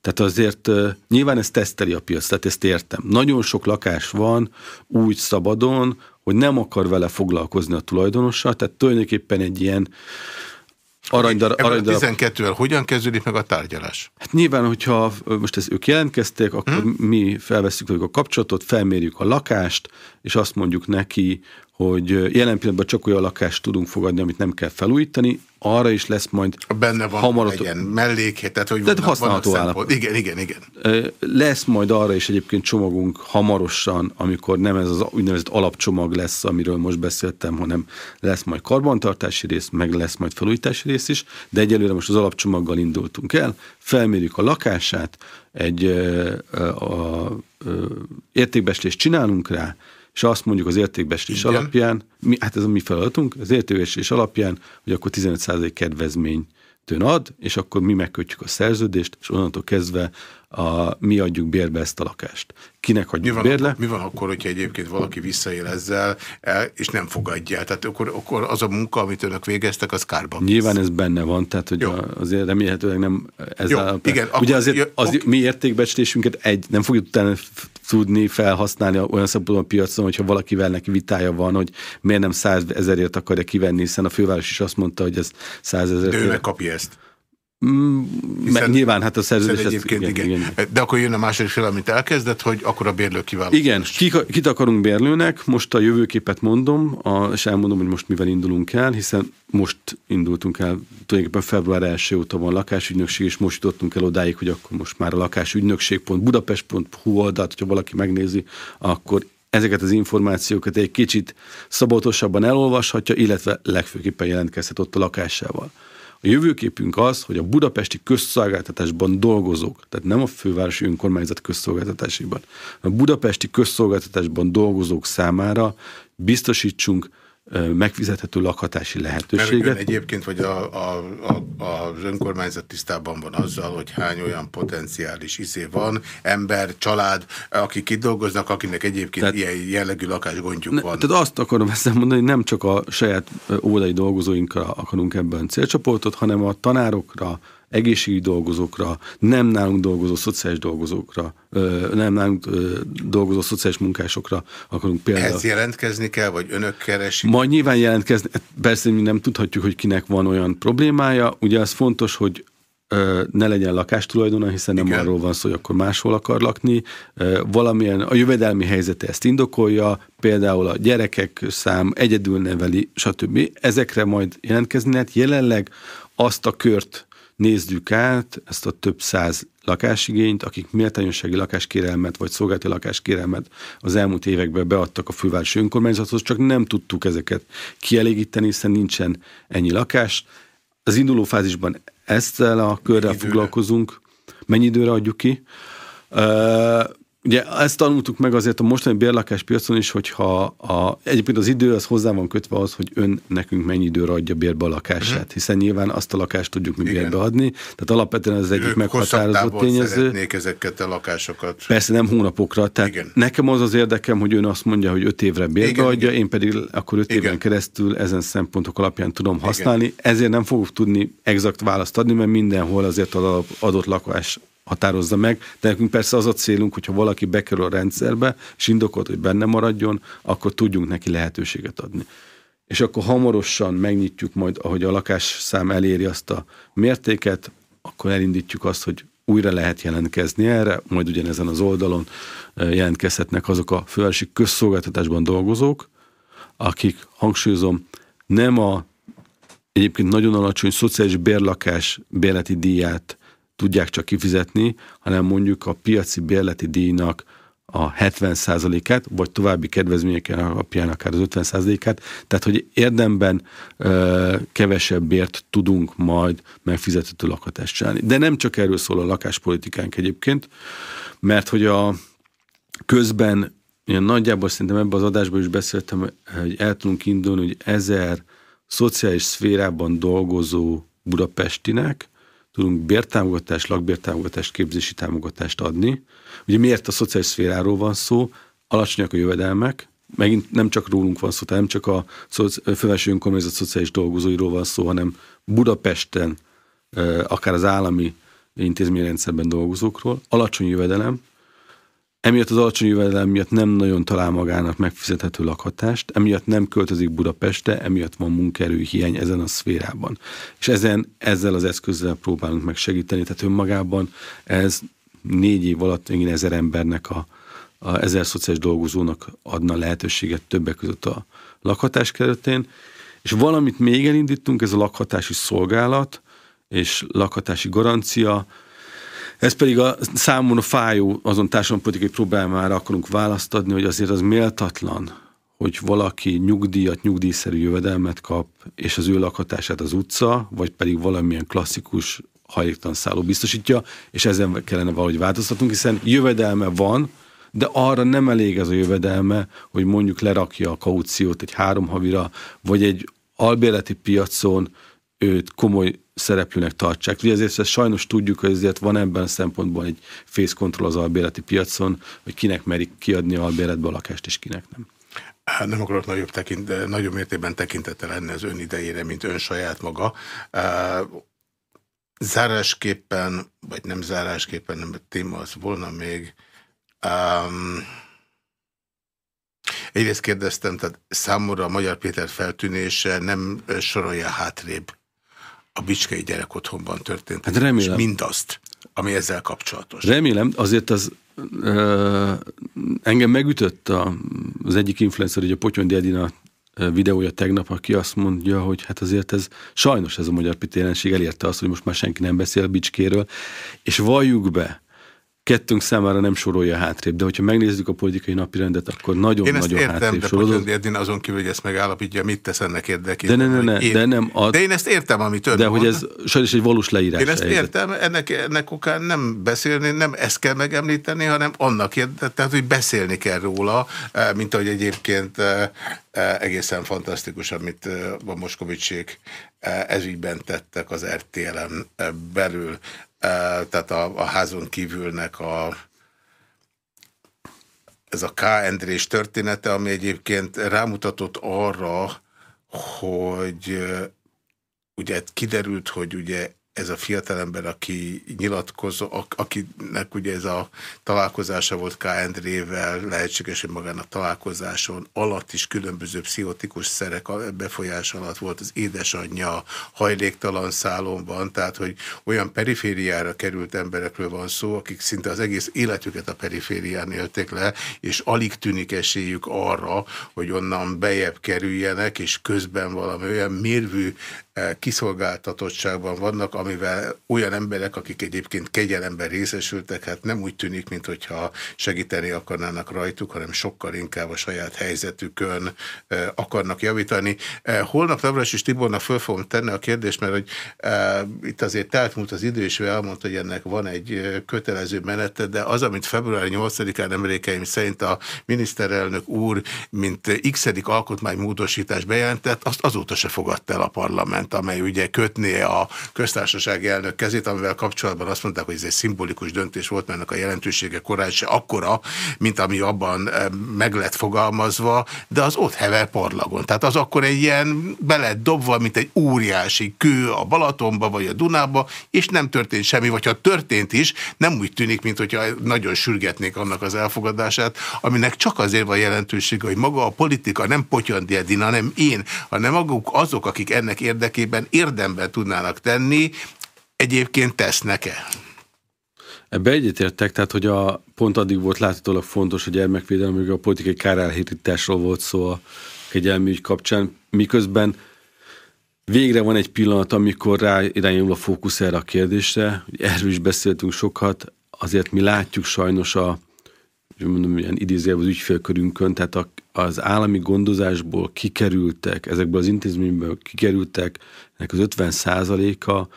Tehát azért nyilván ez teszteli a piac, tehát ezt értem. Nagyon sok lakás van úgy szabadon, hogy nem akar vele foglalkozni a tulajdonossal, tehát tulajdonképpen egy ilyen Aranydarab, aranydarab. 12-vel hogyan kezdődik meg a tárgyalás? Hát nyilván, hogyha most ezt ők jelentkezték, akkor hmm? mi felveszünk velük a kapcsolatot, felmérjük a lakást, és azt mondjuk neki, hogy jelen pillanatban csak olyan lakást tudunk fogadni, amit nem kell felújítani, arra is lesz majd Benne van hamarosan, legyen mellék, tehát hogy tehát használható állapot. Igen, igen, igen. Lesz majd arra is egyébként csomagunk hamarosan, amikor nem ez az úgynevezett alapcsomag lesz, amiről most beszéltem, hanem lesz majd karbantartási rész, meg lesz majd felújítási rész is, de egyelőre most az alapcsomaggal indultunk el, felmérjük a lakását, egy a, a, a, értékbeslést csinálunk rá, és azt mondjuk az értékbestés alapján, mi, hát ez a mi feladatunk, az értékbestés alapján, hogy akkor 15% kedvezmény ad, és akkor mi megkötjük a szerződést, és onnantól kezdve a, mi adjuk bérbe ezt a lakást. Kinek adjuk mi van, bérle? Mi van akkor, hogyha egyébként valaki visszaél ezzel, és nem fogadja? Tehát akkor, akkor az a munka, amit önök végeztek, az kárba Nyilván ez benne van, tehát hogy a, azért remélhetőleg nem ez Jó, a, igen, Ugye akkor, azért az, okay. mi értékbecslésünket egy, nem fogjuk utána tudni felhasználni olyan szempontból a piacon, hogyha valakivel neki vitája van, hogy miért nem százezerért akarja kivenni, hiszen a főváros is azt mondta, hogy ez százezerért. De ő megkapja ezt. Mm, hiszen, nyilván, hát a szerződés... Egyébként, ezt, igen, igen. igen. De akkor jön a második fél, amit elkezdett, hogy akkor a bérlő kiváló. Igen, kit akarunk bérlőnek, most a jövőképet mondom, a, és elmondom, hogy most mivel indulunk el, hiszen most indultunk el, tulajdonképpen február 1 óta van lakásügynökség, és most jutottunk el odáig, hogy akkor most már a lakásügynökség.budapest.hu oldalt, hogyha valaki megnézi, akkor ezeket az információkat egy kicsit szabotosabban elolvashatja, illetve legfőképpen jelentkezhet ott a lakásával. A jövőképünk az, hogy a budapesti közszolgáltatásban dolgozók, tehát nem a fővárosi önkormányzat közszolgáltatásában, a budapesti közszolgáltatásban dolgozók számára biztosítsunk megfizethető lakhatási lehetőséget. Mert egyébként, vagy a, a, a, az önkormányzat tisztában van azzal, hogy hány olyan potenciális izé van, ember, család, akik itt dolgoznak, akinek egyébként tehát, ilyen jellegű lakásgondjuk ne, van. Tehát azt akarom ezt mondani, hogy nem csak a saját óvodai dolgozóinkra akarunk ebben célcsoportot, hanem a tanárokra, egészségügyi dolgozókra, nem nálunk dolgozó szociális dolgozókra, nem nálunk dolgozó szociális munkásokra akarunk például. Ehhez jelentkezni kell, vagy önök keresik? Majd nyilván jelentkezni, persze mi nem tudhatjuk, hogy kinek van olyan problémája. Ugye ez fontos, hogy ne legyen lakástulajdona, hiszen nem Igen. arról van szó, hogy akkor máshol akar lakni. Valamilyen a jövedelmi helyzete ezt indokolja, például a gyerekek szám egyedül neveli, stb. Ezekre majd jelentkezni lehet. Jelenleg azt a kört nézzük át ezt a több száz lakásigényt, akik méltányossági lakáskérelmet vagy szolgálati lakáskérelmet az elmúlt években beadtak a fővárosi önkormányzathoz, csak nem tudtuk ezeket kielégíteni, hiszen nincsen ennyi lakás. Az induló fázisban ezzel a körrel foglalkozunk. Mennyi időre adjuk ki? Ugye ezt tanultuk meg azért a mostani bérlakáspiacon is, hogyha a, egyébként az idő az hozzá van kötve az, hogy ön nekünk mennyi időre adja bérbe a lakását, uh-huh. hiszen nyilván azt a lakást tudjuk mi bérbe adni, tehát alapvetően ez egyik meghatározott tényező. ezeket a lakásokat. Persze nem hónapokra, tehát Igen. nekem az az érdekem, hogy ön azt mondja, hogy öt évre bérbe Igen, adja, Igen. én pedig akkor öt Igen. éven keresztül ezen szempontok alapján tudom használni, Igen. ezért nem fogok tudni exakt választ adni, mert mindenhol azért az adott lakás határozza meg, de nekünk persze az a célunk, hogyha valaki bekerül a rendszerbe, és indokolt, hogy benne maradjon, akkor tudjunk neki lehetőséget adni. És akkor hamarosan megnyitjuk majd, ahogy a lakásszám eléri azt a mértéket, akkor elindítjuk azt, hogy újra lehet jelentkezni erre, majd ugyanezen az oldalon jelentkezhetnek azok a fővárosi közszolgáltatásban dolgozók, akik, hangsúlyozom, nem a egyébként nagyon alacsony szociális bérlakás bérleti díját tudják csak kifizetni, hanem mondjuk a piaci bérleti díjnak a 70%-át, vagy további kedvezmények alapján akár az 50%-át, tehát hogy érdemben ö, kevesebbért tudunk majd megfizethető lakhatást csinálni. De nem csak erről szól a lakáspolitikánk egyébként, mert hogy a közben ilyen nagyjából szerintem ebben az adásban is beszéltem, hogy el tudunk indulni, hogy ezer szociális szférában dolgozó budapestinek tudunk bértámogatást, lakbértámogatást, képzési támogatást adni. Ugye miért a szociális szféráról van szó? Alacsonyak a jövedelmek, megint nem csak rólunk van szó, tehát nem csak a fővárosi önkormányzat szociális dolgozóiról van szó, hanem Budapesten, akár az állami intézményrendszerben dolgozókról, alacsony jövedelem, Emiatt az alacsony jövedelem miatt nem nagyon talál magának megfizethető lakhatást, emiatt nem költözik Budapestre, emiatt van munkaerő hiány ezen a szférában. És ezen, ezzel az eszközzel próbálunk meg segíteni, tehát önmagában ez négy év alatt megint ezer embernek a, a ezer szociális dolgozónak adna lehetőséget többek között a lakhatás keretén, és valamit még elindítunk, ez a lakhatási szolgálat és lakhatási garancia, ez pedig a számomra fájó azon társadalompolitikai problémára akarunk választ adni, hogy azért az méltatlan, hogy valaki nyugdíjat, nyugdíjszerű jövedelmet kap, és az ő lakhatását az utca, vagy pedig valamilyen klasszikus hajléktalan szálló biztosítja, és ezen kellene valahogy változtatnunk, hiszen jövedelme van, de arra nem elég ez a jövedelme, hogy mondjuk lerakja a kauciót egy három havira, vagy egy albérleti piacon őt komoly szereplőnek tartsák. Ugye ezért ezt sajnos tudjuk, hogy ezért van ebben a szempontból egy face control az albérleti piacon, hogy kinek merik kiadni a albéletbe a lakást, és kinek nem. Nem akarok nagyobb, tekint, nagyobb mértékben tekintettel lenni az ön idejére, mint ön saját maga. Zárásképpen, vagy nem zárásképpen, nem a téma az volna még. Um, egyrészt kérdeztem, tehát számomra a Magyar Péter feltűnése nem sorolja hátrébb a Bicskei otthonban történt. Hát remélem. És mindazt, ami ezzel kapcsolatos. Remélem, azért az uh, engem megütött a, az egyik influencer, hogy a Potyondi Edina videója tegnap, aki azt mondja, hogy hát azért ez sajnos ez a magyar pitélenség elérte azt, hogy most már senki nem beszél Bicskéről, és valljuk be, kettőnk számára nem sorolja hátrébb, de hogyha megnézzük a politikai napirendet, akkor nagyon-nagyon nagyon hátrébb de sorolod. Én azon kívül, hogy ezt megállapítja, mit tesz ennek érdekében. De, ne, ne, ne, én, de, nem ad, de én ezt értem, amit ön De mond. hogy ez sajnos egy valós leírás. Én ezt helyzet. értem, ennek, ennek okán nem beszélni, nem ezt kell megemlíteni, hanem annak érdekében, tehát, hogy beszélni kell róla, eh, mint ahogy egyébként eh, eh, egészen fantasztikus, amit a Moskovicsék ezügyben tettek az RTL-en belül tehát a, a házon kívülnek a ez a K. Endrés története, ami egyébként rámutatott arra, hogy ugye kiderült, hogy ugye ez a fiatalember, aki nyilatkozó, akinek ugye ez a találkozása volt K. Endrével, lehetséges, hogy magán a találkozáson alatt is különböző pszichotikus szerek befolyás alatt volt az édesanyja hajléktalan szálonban, tehát hogy olyan perifériára került emberekről van szó, akik szinte az egész életüket a periférián élték le, és alig tűnik esélyük arra, hogy onnan bejebb kerüljenek, és közben valami olyan mérvű Eh, kiszolgáltatottságban vannak, amivel olyan emberek, akik egyébként kegyelemben részesültek, hát nem úgy tűnik, mint hogyha segíteni akarnának rajtuk, hanem sokkal inkább a saját helyzetükön akarnak javítani. Holnap Navras és Tibornak föl fogom tenni a kérdést, mert hogy itt azért telt az idő, és ő elmondta, hogy ennek van egy kötelező menete, de az, amit február 8-án emlékeim szerint a miniszterelnök úr, mint x-edik alkotmánymódosítás bejelentett, azt azóta se fogadta el a parlament amely ugye kötné a köztársasági elnök kezét, amivel kapcsolatban azt mondták, hogy ez egy szimbolikus döntés volt, mert ennek a jelentősége korán se akkora, mint ami abban eh, meg lett fogalmazva, de az ott hever parlagon. Tehát az akkor egy ilyen be dobva, mint egy óriási kő a Balatonba vagy a Dunába, és nem történt semmi, vagy ha történt is, nem úgy tűnik, mint hogyha nagyon sürgetnék annak az elfogadását, aminek csak azért van jelentősége, hogy maga a politika nem Potyondi Edina, nem én, hanem maguk azok, akik ennek érdek érdekében érdemben tudnának tenni, egyébként tesznek-e? Ebbe egyetértek, tehát hogy a pont addig volt láthatólag fontos a gyermekvédelem, hogy a politikai kárálhítításról volt szó a kegyelmi ügy kapcsán, miközben végre van egy pillanat, amikor rá irányul a fókusz erre a kérdésre, erről is beszéltünk sokat, azért mi látjuk sajnos a mondom, ilyen idézőjelben az ügyfélkörünkön, tehát a, az állami gondozásból kikerültek, ezekből az intézményből kikerültek, ennek az 50 a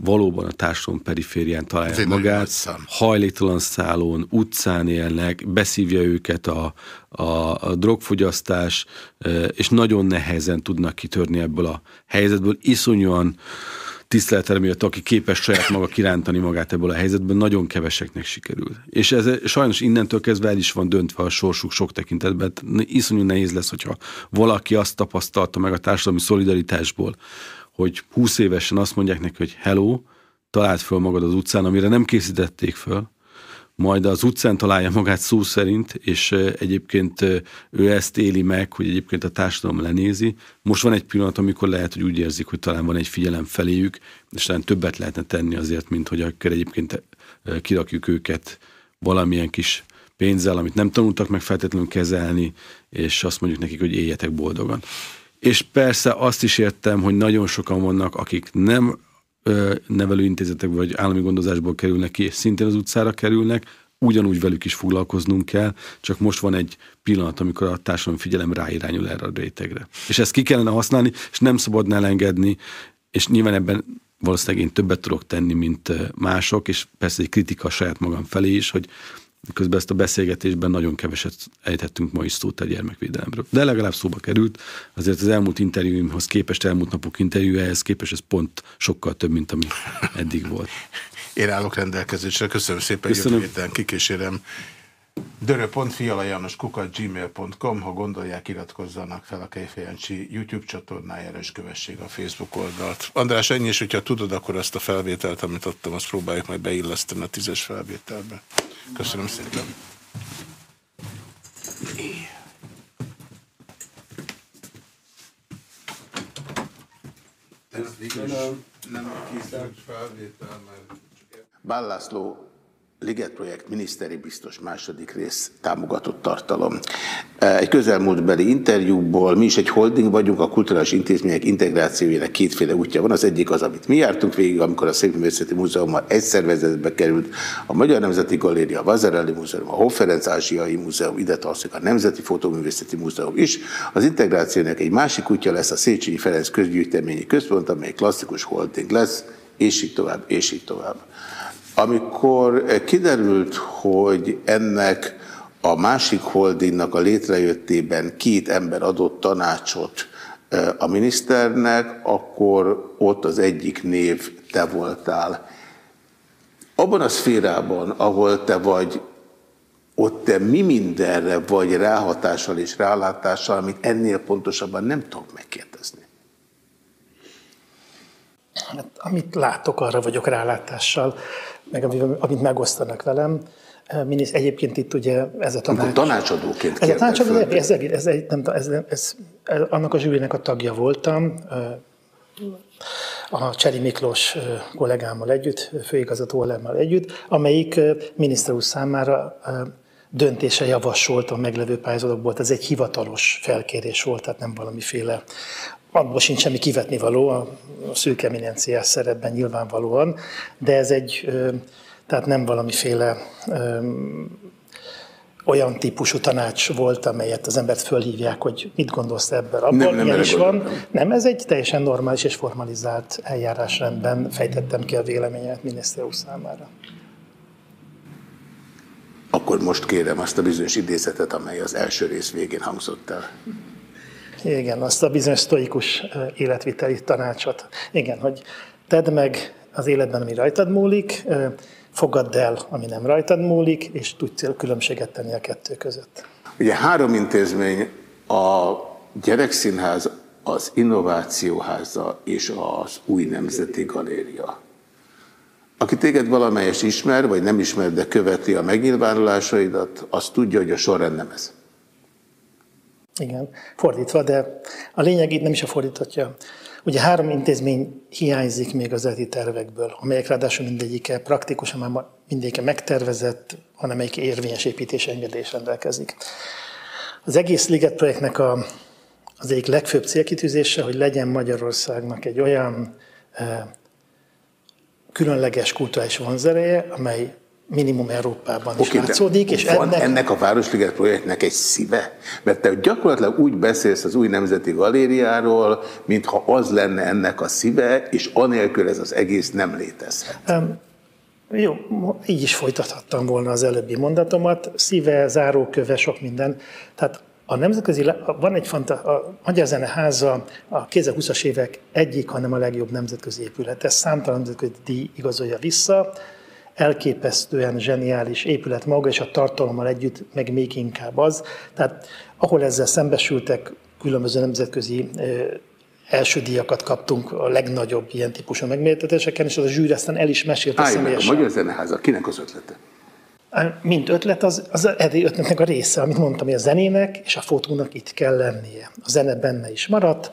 valóban a társadalom periférián találja magát, hajléktalan szálon, utcán élnek, beszívja őket a, a, a drogfogyasztás, és nagyon nehezen tudnak kitörni ebből a helyzetből. Iszonyúan tiszteletre miatt, aki képes saját maga kirántani magát ebből a helyzetből, nagyon keveseknek sikerül. És ez sajnos innentől kezdve el is van döntve a sorsuk sok tekintetben. Iszonyú nehéz lesz, hogyha valaki azt tapasztalta meg a társadalmi szolidaritásból, hogy 20 évesen azt mondják neki, hogy hello, talált föl magad az utcán, amire nem készítették föl, majd az utcán találja magát szó szerint, és egyébként ő ezt éli meg, hogy egyébként a társadalom lenézi. Most van egy pillanat, amikor lehet, hogy úgy érzik, hogy talán van egy figyelem feléjük, és talán többet lehetne tenni azért, mint hogy akkor egyébként kirakjuk őket valamilyen kis pénzzel, amit nem tanultak meg feltétlenül kezelni, és azt mondjuk nekik, hogy éljetek boldogan. És persze azt is értem, hogy nagyon sokan vannak, akik nem nevelőintézetek vagy állami gondozásból kerülnek ki, és szintén az utcára kerülnek, ugyanúgy velük is foglalkoznunk kell, csak most van egy pillanat, amikor a társadalmi figyelem ráirányul erre a rétegre. És ezt ki kellene használni, és nem szabadna elengedni, és nyilván ebben valószínűleg én többet tudok tenni, mint mások, és persze egy kritika saját magam felé is, hogy Közben ezt a beszélgetésben nagyon keveset ejtettünk ma is szót a gyermekvédelemről. De legalább szóba került, azért az elmúlt interjúimhoz képest, elmúlt napok interjújához képest ez pont sokkal több, mint ami eddig volt. Én állok rendelkezésre, köszönöm szépen, Köszönöm. jövő héten kikísérem dörö.fialajanoskukat.gmail.com Ha gondolják, iratkozzanak fel a Kejfejancsi YouTube csatornájára, és kövessék a Facebook oldalt. András, ennyi, és hogyha tudod, akkor azt a felvételt, amit adtam, azt próbáljuk majd beilleszteni a tízes felvételbe. Köszönöm szépen. Nem, nem készült felvétel, mert... Bállászló Liget projekt miniszteri biztos második rész támogatott tartalom. Egy közelmúltbeli interjúból mi is egy holding vagyunk, a kulturális intézmények integrációjának kétféle útja van. Az egyik az, amit mi jártunk végig, amikor a Szépművészeti Múzeummal egy szervezetbe került a Magyar Nemzeti Galéria, a Vazarelli Múzeum, a Hofferenc Ázsiai Múzeum, ide tartozik a Nemzeti Fotóművészeti Múzeum is. Az integrációnak egy másik útja lesz a Széchenyi Ferenc közgyűjteményi központ, amely klasszikus holding lesz, és így tovább, és így tovább. Amikor kiderült, hogy ennek a másik holdingnak a létrejöttében két ember adott tanácsot a miniszternek, akkor ott az egyik név te voltál. Abban a szférában, ahol te vagy, ott te mi mindenre vagy ráhatással és rálátással, amit ennél pontosabban nem tudok megkérdezni? Hát, amit látok, arra vagyok rálátással meg amit megosztanak velem. Egyébként itt ugye ez a tanács... Tanácsadóként ez a tanácsadó, ez, ez, ez, nem, ez, ez, ez, annak a zsűrinek a tagja voltam, a Cseri Miklós kollégámmal együtt, főigazgató Olemmel együtt, amelyik miniszter úr számára döntése javasolt a meglevő pályázatokból. Ez egy hivatalos felkérés volt, tehát nem valamiféle abból sincs semmi kivetni való, a szűk eminenciás szerepben nyilvánvalóan, de ez egy, tehát nem valamiféle olyan típusú tanács volt, amelyet az embert fölhívják, hogy mit gondolsz ebből. Abban nem, nem is van. Nem, ez egy teljesen normális és formalizált eljárásrendben fejtettem ki a véleményet miniszter úr számára. Akkor most kérem azt a bizonyos idézetet, amely az első rész végén hangzott el. Igen, azt a bizonyos sztoikus életviteli tanácsot. Igen, hogy tedd meg az életben, ami rajtad múlik, fogadd el, ami nem rajtad múlik, és tudsz különbséget tenni a kettő között. Ugye három intézmény, a Gyerekszínház, az Innovációháza és az Új Nemzeti Galéria. Aki téged valamelyes ismer, vagy nem ismer, de követi a megnyilvánulásaidat, az tudja, hogy a sorrend nem ez. Igen, fordítva, de a lényeg itt nem is a fordítatja. Ugye három intézmény hiányzik még az eredeti tervekből, amelyek ráadásul mindegyike praktikusan már mindegyike megtervezett, hanem amelyik érvényes építés engedés rendelkezik. Az egész Liget projektnek a, az egyik legfőbb célkitűzése, hogy legyen Magyarországnak egy olyan e, különleges kulturális vonzereje, amely minimum Európában is okay, látszódik. És van ennek... ennek a Városliget projektnek egy szíve? Mert te gyakorlatilag úgy beszélsz az új Nemzeti Galériáról, mintha az lenne ennek a szíve, és anélkül ez az egész nem létezhet. Um, jó, így is folytathattam volna az előbbi mondatomat. Szíve, záróköve, sok minden. Tehát a nemzetközi, van egy fanta, a Magyar Zeneháza a 2020-as évek egyik, hanem a legjobb nemzetközi épület. Ez számtalan nemzetközi díj igazolja vissza elképesztően zseniális épület maga, és a tartalommal együtt meg még inkább az. Tehát ahol ezzel szembesültek különböző nemzetközi első díjakat kaptunk a legnagyobb ilyen típusú megmérettetéseken, és az a zsűri aztán el is mesélte Állj személyesen. a Magyar Zeneháza, kinek az ötlete? Mint ötlet, az, az eddig ötletnek a része, amit mondtam, hogy a zenének és a fotónak itt kell lennie. A zene benne is maradt.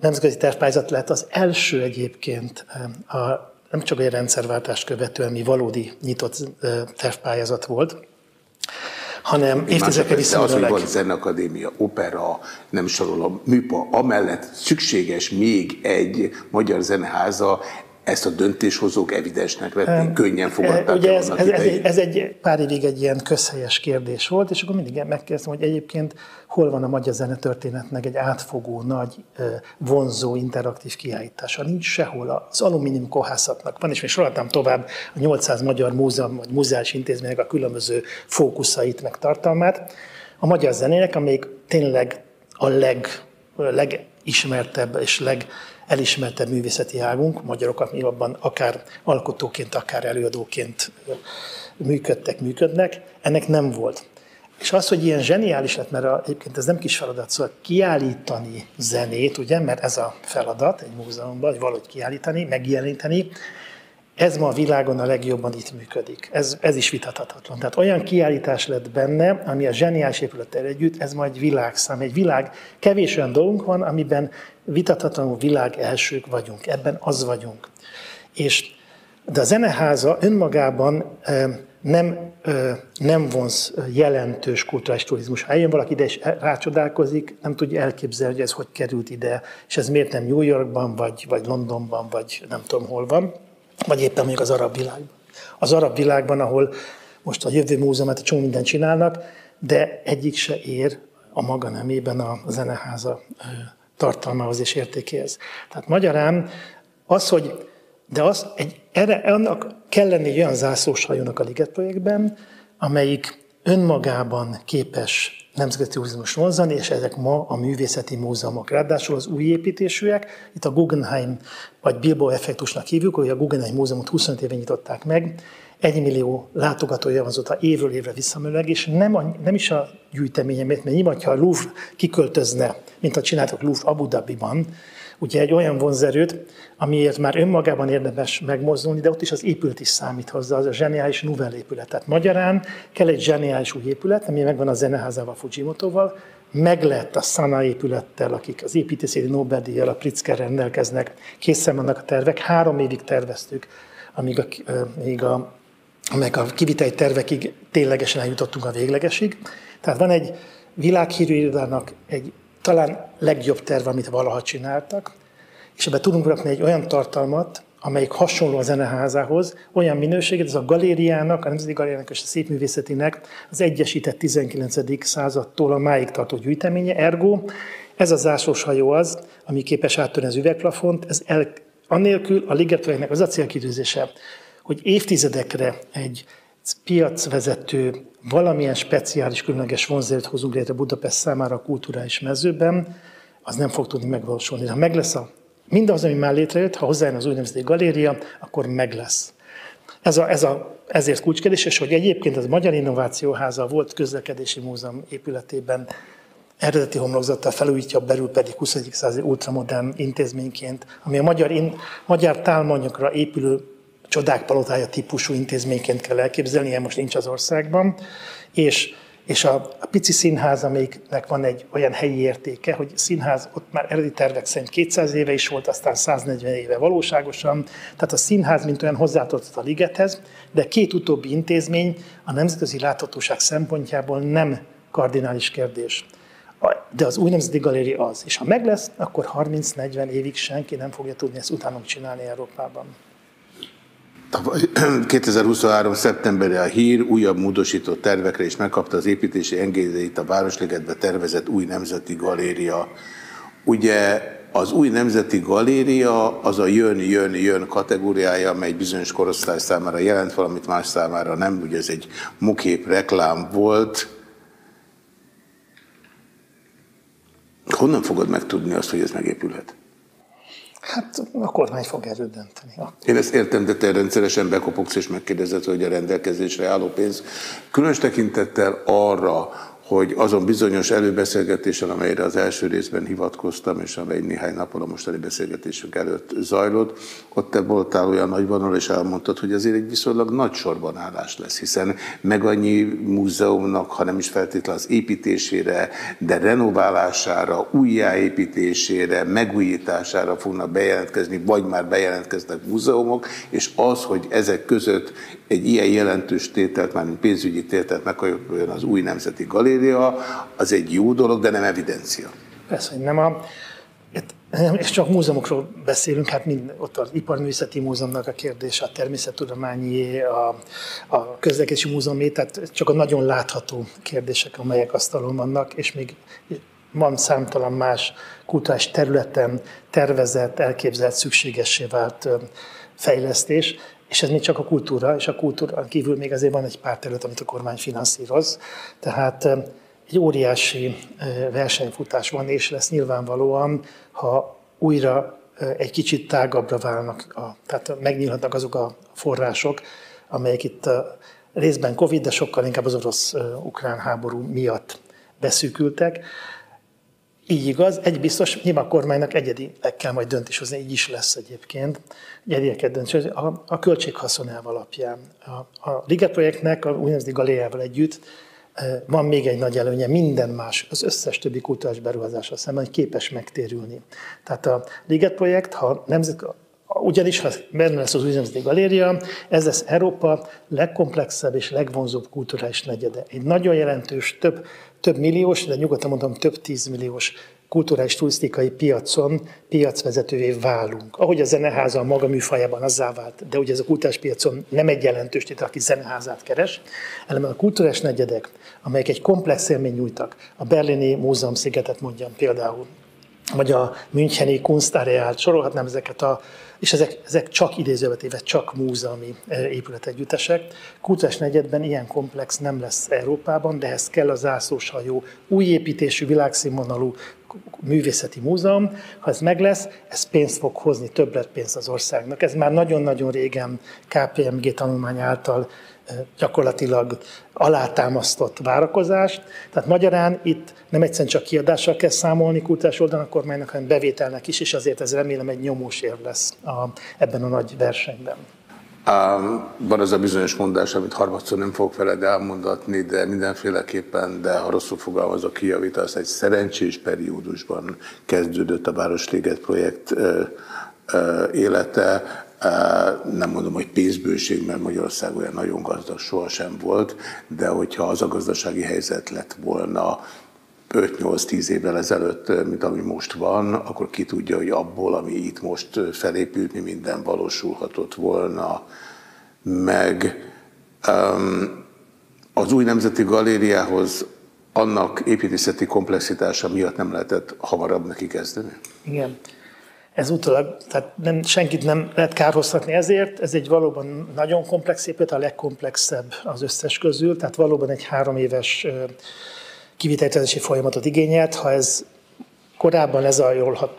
Nemzetközi tervpályázat lett az első egyébként a nem csak egy rendszerváltást követően, ami valódi nyitott tervpályázat volt, hanem évtizedekkel visszamenőleg. Az, hogy van zenakadémia, opera, nem sorolom, műpa, amellett szükséges még egy magyar zeneháza, ezt a döntéshozók evidensnek vették, könnyen fogadták Ugye ez, ez, ez, egy, ez egy pár évig egy ilyen közhelyes kérdés volt, és akkor mindig megkérdeztem, hogy egyébként hol van a magyar zenetörténetnek egy átfogó, nagy, vonzó, interaktív kiállítása. Nincs sehol. Az alumínium kohászatnak van, és még soroltam tovább a 800 magyar múzeum vagy múzeális intézmények a különböző fókuszait, meg tartalmát. A magyar zenének, amelyik tényleg a leg, legismertebb és leg elismertebb művészeti águnk, magyarokat abban akár alkotóként, akár előadóként működtek, működnek, ennek nem volt. És az, hogy ilyen zseniális lett, mert a, egyébként ez nem kis feladat, szóval kiállítani zenét, ugye, mert ez a feladat egy múzeumban, hogy valahogy kiállítani, megjeleníteni, ez ma a világon a legjobban itt működik. Ez, ez is vitathatatlan. Tehát olyan kiállítás lett benne, ami a zseniális épülettel együtt, ez ma egy világszám, egy világ, kevés olyan dolgunk van, amiben vitathatatlanul világ elsők vagyunk. Ebben az vagyunk. És, de a zeneháza önmagában nem, nem vonz jelentős kulturális turizmus. Ha eljön valaki ide és rácsodálkozik, nem tudja elképzelni, hogy ez hogy került ide, és ez miért nem New Yorkban, vagy, vagy Londonban, vagy nem tudom hol van vagy éppen mondjuk az arab világban. Az arab világban, ahol most a jövő múzeumát egy csomó mindent csinálnak, de egyik se ér a maga nemében a zeneháza tartalmához és értékéhez. Tehát magyarán az, hogy de az, egy, erre, annak kell lenni egy olyan zászlós hajónak a Liget projektben, amelyik önmagában képes nemzeti turizmus vonzani, és ezek ma a művészeti múzeumok. Ráadásul az új építésűek, itt a Guggenheim vagy Bilbo effektusnak hívjuk, hogy a Guggenheim múzeumot 25 éve nyitották meg, egy millió látogatója van a évről évre visszamenőleg, és nem, a, nem is a gyűjteménye, mert nyilván, ha a Louvre kiköltözne, mint a csináltak Louvre Abu Dhabiban, ugye egy olyan vonzerőt, amiért már önmagában érdemes megmozdulni, de ott is az épület is számít hozzá, az a zseniális Nouvel épület. Tehát magyarán kell egy zseniális új épület, ami megvan a zeneházával, Fujimotoval, meg lett a Sana épülettel, akik az építészeti Nobel-díjjal, a Pritzker rendelkeznek, készen vannak a tervek, három évig terveztük, amíg a, amíg a, amíg a kiviteli tervekig ténylegesen eljutottunk a véglegesig. Tehát van egy világhírű irodának egy talán legjobb terv, amit valaha csináltak, és ebbe tudunk rakni egy olyan tartalmat, amelyik hasonló a zeneházához, olyan minőséget, ez a galériának, a Nemzeti Galériának és a Szépművészetinek az egyesített 19. századtól a máig tartó gyűjteménye, ergo ez a zászlós hajó az, ami képes áttörni az üvegplafont, ez el, annélkül a ligetőeknek az a célkidőzése, hogy évtizedekre egy piacvezető, valamilyen speciális, különleges vonzerőt hozunk létre Budapest számára a kulturális mezőben, az nem fog tudni megvalósulni. Ha meg lesz a mindaz, ami már létrejött, ha hozzájön az úgynevezett galéria, akkor meg lesz. Ez, a, ez a, ezért kulcskedés, és hogy egyébként az Magyar Innovációháza volt közlekedési múzeum épületében eredeti homlokzattal felújítja, belül pedig 20. századi ultramodern intézményként, ami a magyar, in, magyar tálmanyokra épülő csodák palotája típusú intézményként kell elképzelni, ilyen most nincs az országban, és, és a, a pici színház, amiknek van egy olyan helyi értéke, hogy színház ott már eredeti tervek szerint 200 éve is volt, aztán 140 éve valóságosan, tehát a színház mint olyan hozzátartott a ligethez, de két utóbbi intézmény a nemzetközi láthatóság szempontjából nem kardinális kérdés. De az új nemzeti galéria az. És ha meg lesz, akkor 30-40 évig senki nem fogja tudni ezt utánunk csinálni Európában. 2023. szeptemberi a hír újabb módosított tervekre is megkapta az építési engedélyt a Városligetbe tervezett új nemzeti galéria. Ugye az új nemzeti galéria az a jön-jön-jön kategóriája, amely bizonyos korosztály számára jelent valamit, más számára nem. Ugye ez egy mukép reklám volt. Honnan fogod megtudni azt, hogy ez megépülhet? Hát a kormány fog erről dönteni. Én ezt értem, de te rendszeresen bekopogsz és megkérdezed, hogy a rendelkezésre álló pénz. Különös tekintettel arra, hogy azon bizonyos előbeszélgetésen, amelyre az első részben hivatkoztam, és amely néhány nappal a mostani beszélgetésünk előtt zajlott, ott te voltál olyan nagyvonal, és elmondtad, hogy azért egy viszonylag nagy sorban állás lesz, hiszen meg annyi múzeumnak, ha nem is feltétlenül az építésére, de renoválására, újjáépítésére, megújítására fognak bejelentkezni, vagy már bejelentkeznek múzeumok, és az, hogy ezek között egy ilyen jelentős tételt, már pénzügyi tételt megkapjon az új nemzeti galéria, az egy jó dolog, de nem evidencia. Persze, hogy nem a, és csak múzeumokról beszélünk, hát mind, ott az Iparművészeti Múzeumnak a kérdése, a Természettudományi, a, a Közlekedési Múzeumé, tehát csak a nagyon látható kérdések, amelyek asztalon vannak, és még van számtalan más kulturális területen tervezett, elképzelt, szükségessé vált fejlesztés, és ez még csak a kultúra, és a kultúra kívül még azért van egy pár terület, amit a kormány finanszíroz. Tehát egy óriási versenyfutás van, és lesz nyilvánvalóan, ha újra egy kicsit tágabbra válnak, a, tehát megnyílhatnak azok a források, amelyek itt részben Covid, de sokkal inkább az orosz-ukrán háború miatt beszűkültek. Így igaz, egy biztos, nyilván a kormánynak egyedileg kell majd döntés hozni, így is lesz egyébként, egyedileg döntés a, a költséghaszon alapján. A, a Liga projektnek, a úgynevezett galériával együtt e, van még egy nagy előnye, minden más, az összes többi kultúrás beruházással szemben képes megtérülni. Tehát a Liget projekt, ha nemzet, ugyanis ha benne lesz az úgynevezett galéria, ez lesz Európa legkomplexebb és legvonzóbb kulturális negyede. Egy nagyon jelentős, több több milliós, de nyugodtan mondom több tízmilliós kulturális turisztikai piacon piacvezetővé válunk. Ahogy a zeneháza a maga műfajában azzá vált, de ugye ez a kulturális piacon nem egy jelentős tétel, aki zeneházát keres, hanem a kulturális negyedek, amelyek egy komplex élmény nyújtak. A berlini múzeum szigetet mondjam például, vagy a Müncheni Kunstareált, sorolhatnám ezeket a és ezek, ezek csak idézővetéve, csak múzeumi e, épületegyüttesek. Kultúrás negyedben ilyen komplex nem lesz Európában, de ehhez kell a zászlós hajó, új építésű, világszínvonalú művészeti múzeum. Ha ez meg lesz, ez pénzt fog hozni, többlet pénzt az országnak. Ez már nagyon-nagyon régen KPMG tanulmány által gyakorlatilag alátámasztott várakozás. Tehát magyarán itt nem egyszerűen csak kiadással kell számolni kultúrás oldalon a kormánynak, hanem bevételnek is, és azért ez remélem egy nyomós ér lesz a, ebben a nagy versenyben. Um, van az a bizonyos mondás, amit harmadszor nem fogok veled elmondatni, de mindenféleképpen, de ha rosszul fogalmazok, kijavítasz, egy szerencsés periódusban kezdődött a Városliget projekt uh, uh, élete. Nem mondom, hogy pénzbőség, mert Magyarország olyan nagyon gazdag sohasem volt, de hogyha az a gazdasági helyzet lett volna 5-8-10 évvel ezelőtt, mint ami most van, akkor ki tudja, hogy abból, ami itt most felépült, mi minden valósulhatott volna meg. Az új nemzeti galériához annak építészeti komplexitása miatt nem lehetett hamarabb neki kezdeni? Igen ez utólag, tehát nem, senkit nem lehet kárhoztatni ezért, ez egy valóban nagyon komplex épület, a legkomplexebb az összes közül, tehát valóban egy három éves kivitelezési folyamatot igényelt, ha ez korábban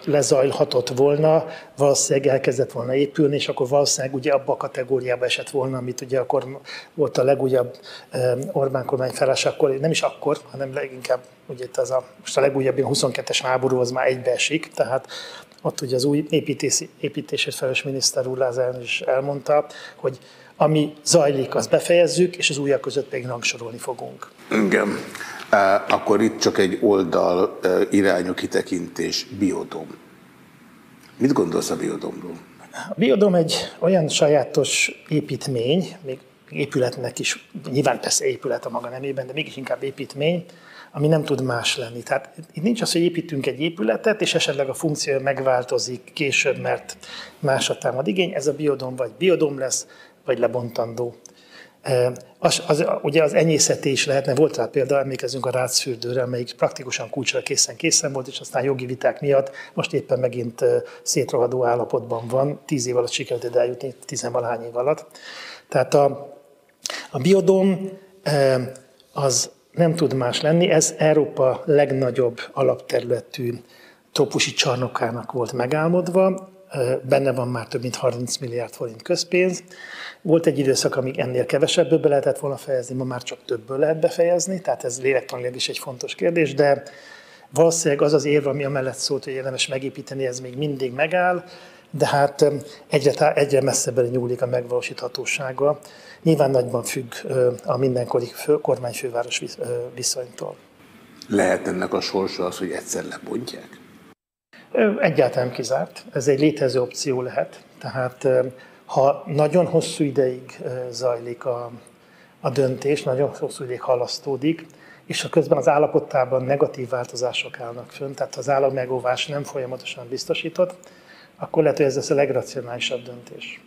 lezajlhatott volna, valószínűleg elkezdett volna épülni, és akkor valószínűleg ugye abba a kategóriába esett volna, amit ugye akkor volt a legújabb Orbán kormány akkor nem is akkor, hanem leginkább ugye itt az a, most a legújabb 22-es háború az már egybeesik, tehát ott ugye az új építési, építését felelős miniszter úr Lázár is elmondta, hogy ami zajlik, azt befejezzük, és az újak között még rangsorolni fogunk. Igen. Akkor itt csak egy oldal irányú kitekintés, biodom. Mit gondolsz a biodomról? A biodom egy olyan sajátos építmény, még épületnek is, nyilván persze épület a maga nemében, de mégis inkább építmény, ami nem tud más lenni. Tehát itt nincs az, hogy építünk egy épületet, és esetleg a funkció megváltozik később, mert másra támad igény. Ez a biodom vagy biodom lesz, vagy lebontandó. Az, az, ugye az enyészetés lehetne, volt rá példa, emlékezünk a rácfürdőre, amelyik praktikusan kulcsra készen készen volt, és aztán jogi viták miatt most éppen megint szétrohadó állapotban van, tíz év alatt sikerült eljutni, tizenvalahány év alatt. Tehát a, a biodóm az nem tud más lenni, ez Európa legnagyobb alapterületű trópusi csarnokának volt megálmodva, benne van már több mint 30 milliárd forint közpénz. Volt egy időszak, amíg ennél kevesebből lehetett volna fejezni, ma már csak többből lehet befejezni, tehát ez lélektanilag is egy fontos kérdés, de valószínűleg az az érv, ami amellett szólt, hogy érdemes megépíteni, ez még mindig megáll, de hát egyre, egyre messzebbre nyúlik a megvalósíthatósága. Nyilván nagyban függ a mindenkori fő, kormányfőváros viszonytól. Lehet ennek a sorsa az, hogy egyszer lebontják? Egyáltalán kizárt. Ez egy létező opció lehet. Tehát ha nagyon hosszú ideig zajlik a, a döntés, nagyon hosszú ideig halasztódik, és a közben az állapotában negatív változások állnak fönn, tehát az államegóvás nem folyamatosan biztosított, akkor lehet, hogy ez lesz a legracionálisabb döntés.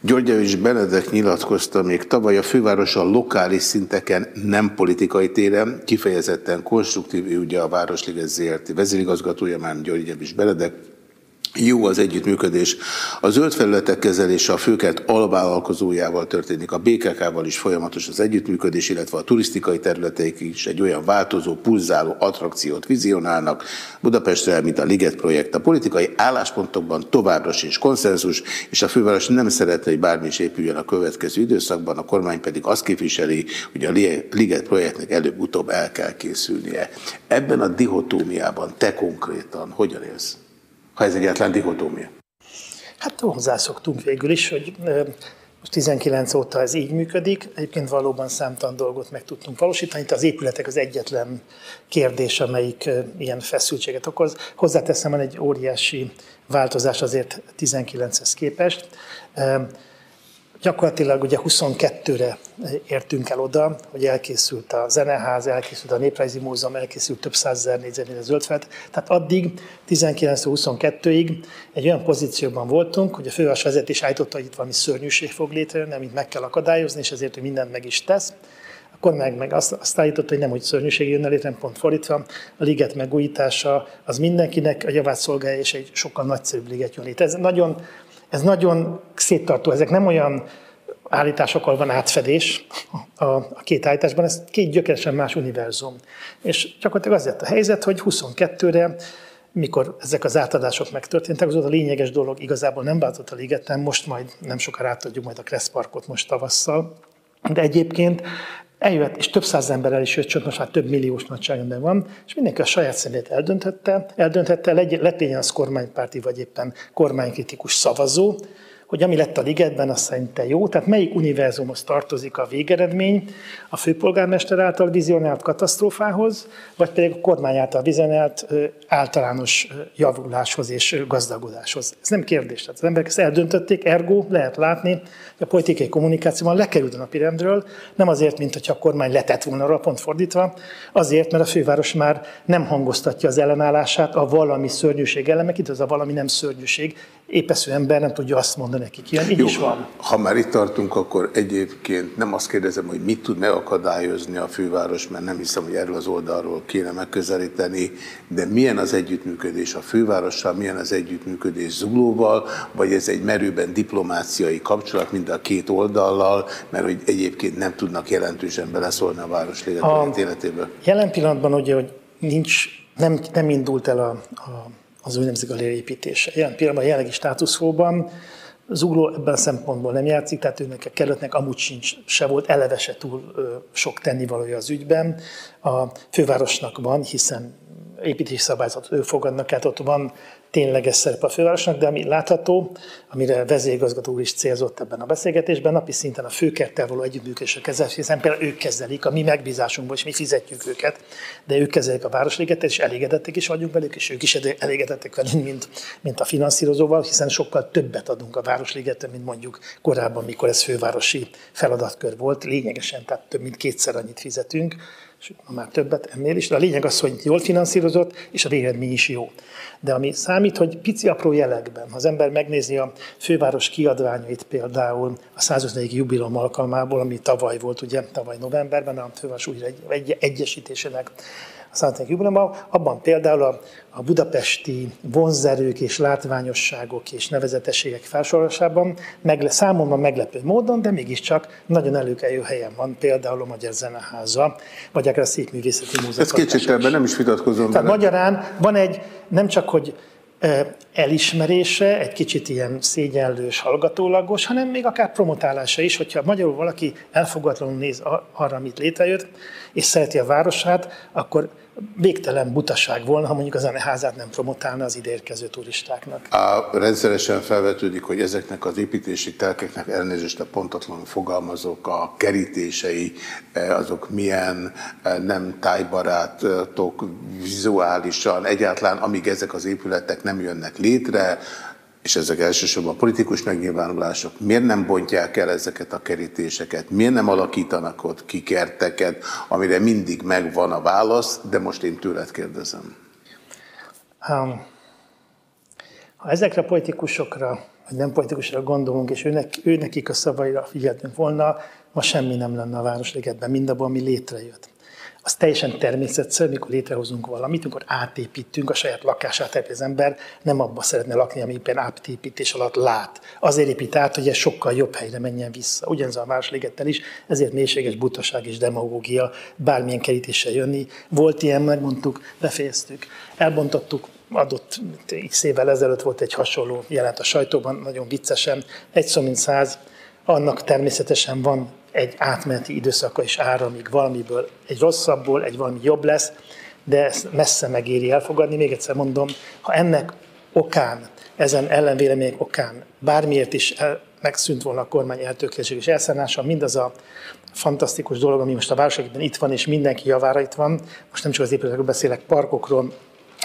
Györgyevics Benedek nyilatkozta még tavaly a főváros a lokális szinteken nem politikai téren, kifejezetten konstruktív, ő ugye a Városliget ZRT vezérigazgatója, már Györgyevics Benedek, jó az együttműködés. A zöld felületek kezelése a főkert alvállalkozójával történik, a BKK-val is folyamatos az együttműködés, illetve a turisztikai területeik is egy olyan változó, pulzáló attrakciót vizionálnak Budapestre, mint a Liget projekt. A politikai álláspontokban továbbra sincs konszenzus, és a főváros nem szeretne, hogy bármi is épüljön a következő időszakban, a kormány pedig azt képviseli, hogy a Liget projektnek előbb-utóbb el kell készülnie. Ebben a dihotómiában te konkrétan hogyan élsz? Ha ez egyáltalán dihotómia? Hát hozzászoktunk végül is, hogy most 19 óta ez így működik. Egyébként valóban számtalan dolgot meg tudtunk valósítani. Itt az épületek az egyetlen kérdés, amelyik ilyen feszültséget okoz. Hozzáteszem, van egy óriási változás azért 19-hez képest gyakorlatilag ugye 22-re értünk el oda, hogy elkészült a Zeneház, elkészült a Néprajzi Múzeum, elkészült több százezer négyzetméter zöldfelt. Tehát addig, 19-22-ig egy olyan pozícióban voltunk, hogy a főváros vezetés állította, hogy itt valami szörnyűség fog létrejönni, amit meg kell akadályozni, és ezért, hogy mindent meg is tesz. Akkor meg, meg azt, azt állította, hogy nem hogy szörnyűség jönne létre, pont fordítva. A liget megújítása az mindenkinek a javát szolgálja, és egy sokkal nagyszerűbb liget jön létre. Ez nagyon ez nagyon széttartó, ezek nem olyan állításokkal van átfedés a, a két állításban, ez két gyökeresen más univerzum. És gyakorlatilag az lett a helyzet, hogy 22-re, mikor ezek az átadások megtörténtek, az a lényeges dolog igazából nem változott a ligetem, most majd nem sokára átadjuk majd a Kressz Parkot most tavasszal, de egyébként eljött, és több száz emberrel is jött, csak most már több milliós nagyságrendben van, és mindenki a saját szemét eldönthette, eldönthette, legyen az kormánypárti vagy éppen kormánykritikus szavazó, hogy ami lett a ligetben, az szerinte jó. Tehát melyik univerzumhoz tartozik a végeredmény, a főpolgármester által vizionált katasztrófához, vagy pedig a kormány által vizionált általános javuláshoz és gazdagodáshoz. Ez nem kérdés. Tehát az emberek ezt eldöntötték, ergo lehet látni, hogy a politikai kommunikációban lekerült a napirendről, nem azért, mint hogyha a kormány letett volna arra, pont fordítva, azért, mert a főváros már nem hangoztatja az ellenállását a valami szörnyűség elemek, itt az a valami nem szörnyűség, épesző ember nem tudja azt mondani nekik. Ilyen így Jó, is van. Ha már itt tartunk, akkor egyébként nem azt kérdezem, hogy mit tud megakadályozni a főváros, mert nem hiszem, hogy erről az oldalról kéne megközelíteni, de milyen az együttműködés a fővárossal, milyen az együttműködés Zuglóval, vagy ez egy merőben diplomáciai kapcsolat mind a két oldallal, mert hogy egyébként nem tudnak jelentősen beleszólni a város életébe. Jelen pillanatban ugye, hogy nincs, nem, nem indult el a, a az úgynevezett galéria építése. Jelen pillanatban a jelenlegi státuszóban Zugló ebben a szempontból nem játszik, tehát őnek a kerületnek amúgy sincs, se volt eleve se túl sok tennivalója az ügyben. A fővárosnak van, hiszen építési szabályzatot ő fogadnak, tehát ott van tényleges szerep a fővárosnak, de ami látható, amire vezérigazgató is célzott ebben a beszélgetésben, napi szinten a főkerttel való együttműködésre kezelés, hiszen például ők kezelik a mi megbízásunkból, és mi fizetjük őket, de ők kezelik a Városligetet, és elégedettek is vagyunk velük, és ők is elégedettek velünk, mint, mint a finanszírozóval, hiszen sokkal többet adunk a Városligeten, mint mondjuk korábban, mikor ez fővárosi feladatkör volt, lényegesen, tehát több mint kétszer annyit fizetünk, sőt, már többet ennél is, de a lényeg az, hogy jól finanszírozott, és a végeredmény is jó. De ami számít, hogy pici apró jelekben, ha az ember megnézi a főváros kiadványait például a 150. jubilom alkalmából, ami tavaly volt, ugye, tavaly novemberben a főváros újra egy, egy, egyesítésének a Szánték Jubileumban, abban például a, a budapesti vonzerők és látványosságok és nevezetességek felsorolásában megle, számomra meglepő módon, de mégiscsak nagyon előkelő helyen van például a Magyar Zeneháza, vagy akár a Szépművészeti Múzeum. Ez kétségtelenben nem is vitatkozom Tehát vele. magyarán van egy, nem csak, hogy elismerése, egy kicsit ilyen szégyenlős, hallgatólagos, hanem még akár promotálása is, hogyha magyarul valaki elfogadlanul néz arra, amit létrejött, és szereti a városát, akkor végtelen butaság volna, ha mondjuk a zeneházát nem promotálna az idérkező turistáknak. A rendszeresen felvetődik, hogy ezeknek az építési telkeknek elnézést a pontatlanul fogalmazók, a kerítései, e, azok milyen e, nem tájbarátok vizuálisan, egyáltalán amíg ezek az épületek nem jönnek létre, és ezek elsősorban politikus megnyilvánulások, miért nem bontják el ezeket a kerítéseket, miért nem alakítanak ott kikerteket, amire mindig megvan a válasz, de most én tőled kérdezem. Um, ha ezekre a politikusokra, vagy nem politikusra gondolunk, és őnek, őnekik a szavaira figyeltünk volna, ma semmi nem lenne a Városligetben, mindabban, ami létrejött az teljesen természetszerű, mikor létrehozunk valamit, amikor átépítünk a saját lakását, az ember nem abba szeretne lakni, ami éppen átépítés alatt lát. Azért épít át, hogy ez sokkal jobb helyre menjen vissza. Ugyanez a Városligettel is, ezért mélységes butaság és demagógia bármilyen kerítéssel jönni. Volt ilyen, megmondtuk, befejeztük, elbontottuk, adott x évvel ezelőtt volt egy hasonló jelent a sajtóban, nagyon viccesen, egy szó mint száz, annak természetesen van egy átmeneti időszaka is ára, amíg valamiből egy rosszabbból egy valami jobb lesz, de ezt messze megéri elfogadni. Még egyszer mondom, ha ennek okán, ezen ellenvélemények okán bármiért is el, megszűnt volna a kormány eltökéltség és elszállása, mindaz a fantasztikus dolog, ami most a városokban itt van, és mindenki javára itt van. Most nem csak az épületekről beszélek, parkokról,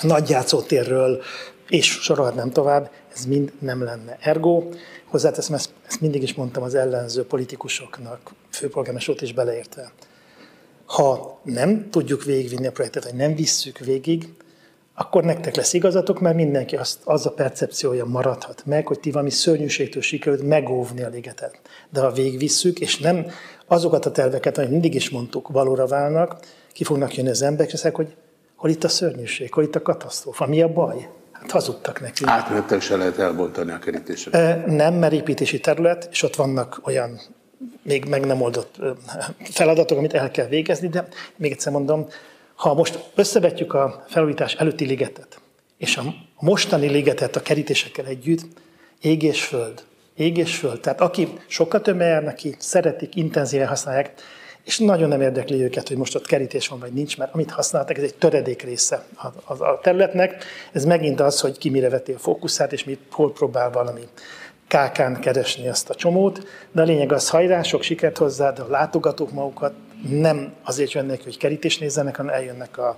nagyjátszótérről, és sorolhatnám tovább, ez mind nem lenne. Ergo, hozzáteszem, ezt, ezt mindig is mondtam az ellenző politikusoknak, főpolgármester is beleértve. Ha nem tudjuk végigvinni a projektet, vagy nem visszük végig, akkor nektek lesz igazatok, mert mindenki azt, az a percepciója maradhat meg, hogy ti valami szörnyűségtől sikerült megóvni a ligetet. De ha végigvisszük, és nem azokat a terveket, amit mindig is mondtuk, valóra válnak, ki fognak jönni az emberek, és hogy hol itt a szörnyűség, hol itt a katasztrófa, mi a baj? Hát hazudtak nekünk. Átmentek se lehet elbontani a kerítésre. Nem, mert építési terület, és ott vannak olyan még meg nem oldott feladatok, amit el kell végezni, de még egyszer mondom, ha most összevetjük a felújítás előtti ligetet, és a mostani ligetet a kerítésekkel együtt, ég és föld. Ég és föld. Tehát aki sokkal több jár neki, szeretik, intenzíven használják, és nagyon nem érdekli őket, hogy most ott kerítés van vagy nincs, mert amit használtak, ez egy töredék része a, a, a területnek. Ez megint az, hogy ki mire veti a fókuszát, és mit, hol próbál valami kákán keresni azt a csomót, de a lényeg az hajrá, sok sikert hozzá, de a látogatók magukat nem azért jönnek, hogy kerítés nézzenek, hanem eljönnek a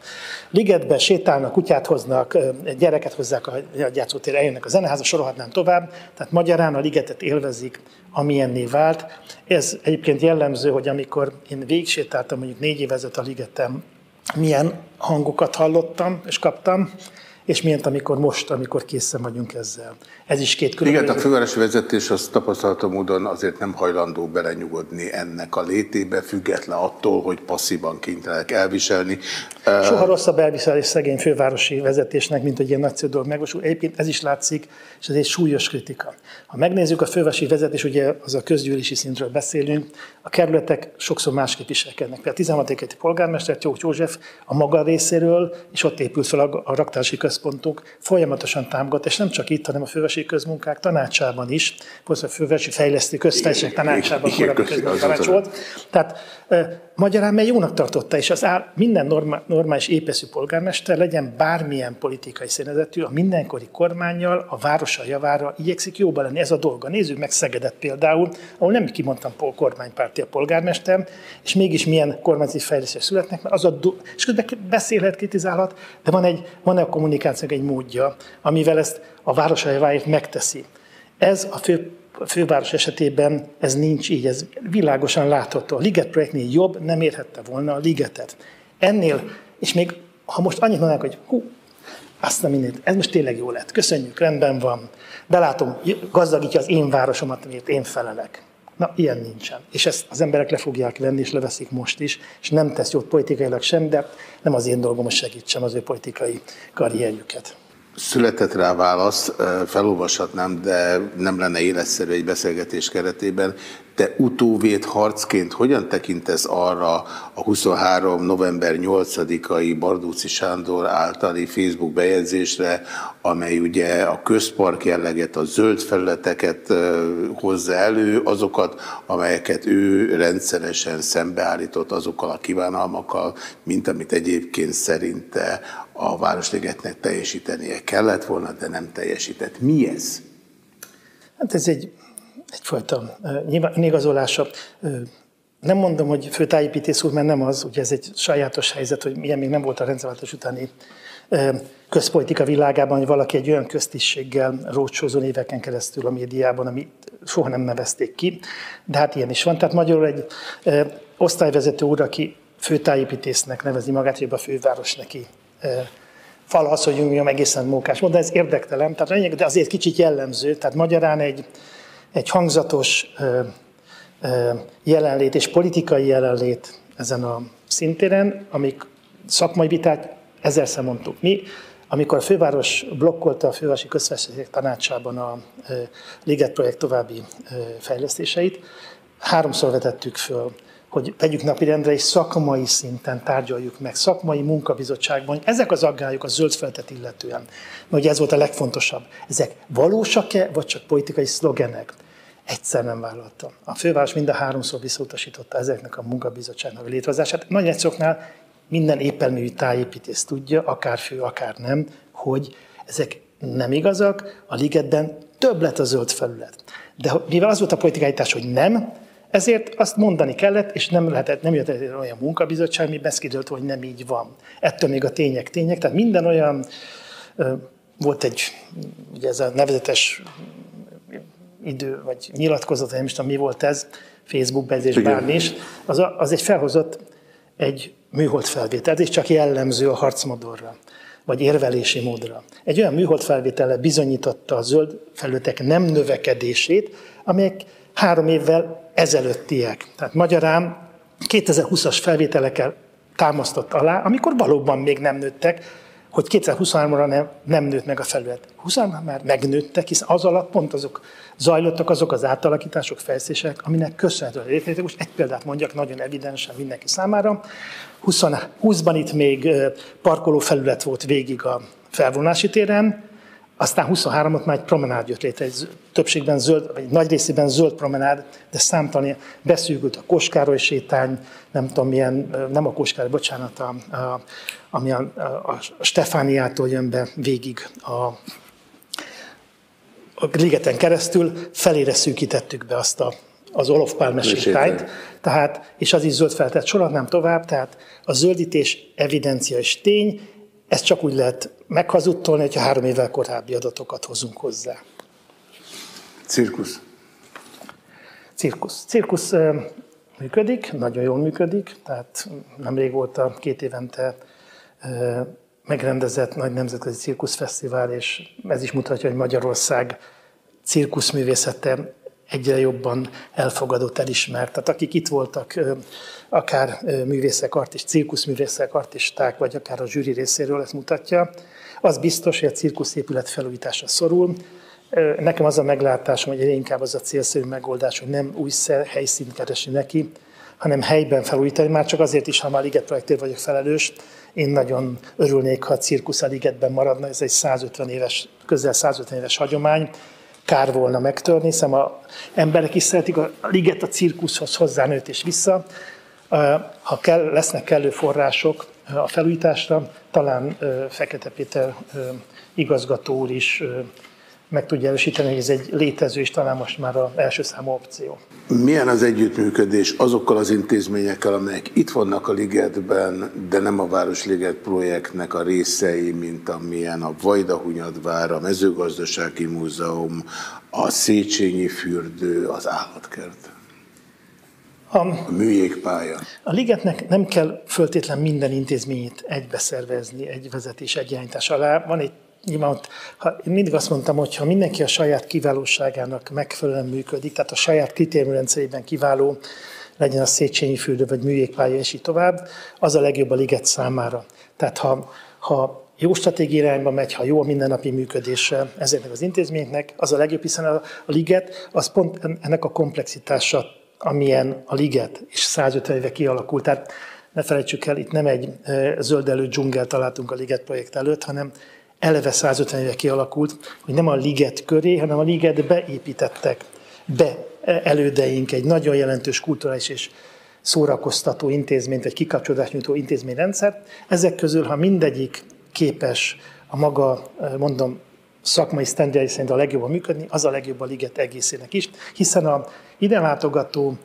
ligetbe, sétálnak, kutyát hoznak, gyereket hozzák a játszótérre, eljönnek a zeneháza, sorolhatnám tovább. Tehát magyarán a ligetet élvezik, amilyenné vált. Ez egyébként jellemző, hogy amikor én végsétáltam mondjuk négy évezet a ligetem, milyen hangokat hallottam és kaptam, és milyen, amikor most, amikor készen vagyunk ezzel. Ez is két különböző... Igen, a fővárosi vezetés az tapasztalata módon azért nem hajlandó belenyugodni ennek a létébe, független attól, hogy passzívan kénytelenek elviselni. Soha rosszabb elviselés szegény fővárosi vezetésnek, mint hogy ilyen nagyszerű dolog megvalósul. Egyébként ez is látszik, és ez egy súlyos kritika. Ha megnézzük a fővárosi vezetés, ugye az a közgyűlési szintről beszélünk, a kerületek sokszor másképp viselkednek. Például a 16. kerületi polgármester Tóth József a maga részéről, és ott épült fel a, a raktási központok, folyamatosan támogat, és nem csak itt, hanem a fővárosi közmunkák tanácsában is, fővárosi fejlesztő köztársaság tanácsában korábbi tanács volt. Tehát Magyarán mert jónak tartotta, és az áll, minden normális épeszű polgármester legyen bármilyen politikai színezetű, a mindenkori kormányjal, a városa javára igyekszik jóba lenni. Ez a dolga. Nézzük meg Szegedet például, ahol nem kimondtam kormánypárti a polgármester, és mégis milyen kormányzati fejlesztés születnek, mert az a do- és közben beszélhet, kritizálhat, de van, egy, van a kommunikációnak egy módja, amivel ezt a városa javáért megteszi. Ez a fő a főváros esetében ez nincs így, ez világosan látható. A Liget projektnél jobb nem érhette volna a Ligetet. Ennél, és még ha most annyit mondanak, hogy hú, azt nem mindent, ez most tényleg jó lett, köszönjük, rendben van, belátom, gazdagítja az én városomat, amit én felelek. Na, ilyen nincsen. És ezt az emberek le fogják venni, és leveszik most is, és nem tesz jót politikailag sem, de nem az én dolgom, hogy segítsem az ő politikai karrierjüket. Született rá válasz, felolvashatnám, de nem lenne életszerű egy beszélgetés keretében. Te utóvét harcként hogyan tekintesz arra a 23. november 8-ai Bardúci Sándor általi Facebook bejegyzésre, amely ugye a közpark jelleget, a zöld felületeket hozza elő, azokat, amelyeket ő rendszeresen szembeállított azokkal a kívánalmakkal, mint amit egyébként szerinte a Városligetnek teljesítenie kellett volna, de nem teljesített. Mi ez? Hát ez egy, egyfajta igazolása. Nem mondom, hogy főtájépítész úr, mert nem az, ugye ez egy sajátos helyzet, hogy milyen még nem volt a rendszerváltás utáni közpolitika világában, hogy valaki egy olyan köztisztséggel rócsózó éveken keresztül a médiában, amit soha nem nevezték ki, de hát ilyen is van. Tehát magyarul egy osztályvezető úr, aki főtájépítésznek nevezi magát, hogy a főváros neki fal az, hogy egészen mókás de ez érdektelen, tehát de azért kicsit jellemző, tehát magyarán egy, egy hangzatos jelenlét és politikai jelenlét ezen a szintéren, amik szakmai vitát ezerszer mondtuk mi, amikor a főváros blokkolta a fővárosi közveszélyek tanácsában a Liget projekt további fejlesztéseit, háromszor vetettük föl hogy vegyük napirendre és szakmai szinten tárgyaljuk meg, szakmai munkabizottságban, ezek az aggályok a zöld feltet illetően, mert ugye ez volt a legfontosabb, ezek valósak-e, vagy csak politikai szlogenek? Egyszer nem vállalta. A főváros mind a háromszor visszautasította ezeknek a munkabizottságnak a létrehozását. Nagy egyszoknál minden épelmű tájépítész tudja, akár fő, akár nem, hogy ezek nem igazak, a ligetben több lett a zöld felület. De mivel az volt a politikai hogy nem, ezért azt mondani kellett, és nem, lehetett, nem jött olyan munkabizottság, mi kiderült, hogy nem így van. Ettől még a tények tények, tehát minden olyan, volt egy, ugye ez a nevezetes idő, vagy nyilatkozat, nem is tudom, mi volt ez, Facebook bejegyzés, bármi is, az, az egy felhozott egy műhold felvétel, ez csak jellemző a harcmodorra, vagy érvelési módra. Egy olyan műhold felvétele bizonyította a zöld felületek nem növekedését, amelyek három évvel ezelőttiek. Tehát magyarán 2020-as felvételekkel támasztott alá, amikor valóban még nem nőttek, hogy 2023-ra nem, nem nőtt meg a felület. 20 már megnőttek, hiszen az alatt pont azok zajlottak azok az átalakítások, fejlesztések, aminek köszönhetően létrejött. Most egy példát mondjak nagyon evidensen mindenki számára. 20, 20-ban itt még parkoló felület volt végig a felvonási téren, aztán 23-ot már egy promenád jött létre, egy többségben zöld, vagy nagy részében zöld promenád, de számtalan beszűkült a Koskároly sétány, nem tudom milyen, nem a Koskároly, bocsánat, a, a, ami a, a Stefániától jön be végig a, a ligeten keresztül, felére szűkítettük be azt a, az Olof Palme sétányt, tehát, és az is zöld feltett sorolhatnám tovább, tehát a zöldítés evidencia és tény, ezt csak úgy lehet meghazudtolni, hogyha három évvel korábbi adatokat hozunk hozzá. Cirkusz. Cirkusz. Cirkusz működik, nagyon jól működik, tehát nemrég volt a két évente megrendezett nagy nemzetközi cirkuszfesztivál, és ez is mutatja, hogy Magyarország cirkuszművészete egyre jobban elfogadott, elismert. Tehát akik itt voltak, akár művészek, artist, cirkuszművészek, artisták, vagy akár a zsűri részéről ezt mutatja, az biztos, hogy a cirkuszépület felújítása szorul. Nekem az a meglátásom, hogy inkább az a célszerű megoldás, hogy nem új helyszínt keresni neki, hanem helyben felújítani, már csak azért is, ha már Liget projektért vagyok felelős, én nagyon örülnék, ha a cirkusz a Ligetben maradna, ez egy 150 éves, közel 150 éves hagyomány, kár volna megtörni, hiszen a emberek is szeretik a liget a cirkuszhoz hozzánőtt és vissza. Ha kell, lesznek kellő források a felújításra, talán Fekete Péter igazgató úr is meg tudja erősíteni, hogy ez egy létező, és talán most már az első számú opció. Milyen az együttműködés azokkal az intézményekkel, amelyek itt vannak a Ligetben, de nem a Városliget projektnek a részei, mint amilyen a Vajdahunyadvár, a Mezőgazdasági Múzeum, a Széchenyi fürdő, az állatkert? A, a műjégpálya. A ligetnek nem kell föltétlen minden intézményét egybeszervezni, egy vezetés, egy alá. Van egy nyilván ott, ha, én mindig azt mondtam, hogy ha mindenki a saját kiválóságának megfelelően működik, tehát a saját kritériumrendszerében kiváló, legyen a Széchenyi fürdő vagy műjégpálya, és így tovább, az a legjobb a liget számára. Tehát ha, ha jó stratégiai irányba megy, ha jó a mindennapi működése ezeknek az intézményeknek, az a legjobb, hiszen a, a liget az pont ennek a komplexitása, amilyen a liget, és 150 éve kialakult. Tehát ne felejtsük el, itt nem egy zöldelő dzsungel találtunk a liget projekt előtt, hanem eleve 150 éve kialakult, hogy nem a liget köré, hanem a liget beépítettek be elődeink egy nagyon jelentős kulturális és szórakoztató intézményt, vagy kikapcsolódásnyújtó intézményrendszert. Ezek közül, ha mindegyik képes a maga, mondom, szakmai sztendjai szerint a legjobban működni, az a legjobb a liget egészének is, hiszen a ide látogató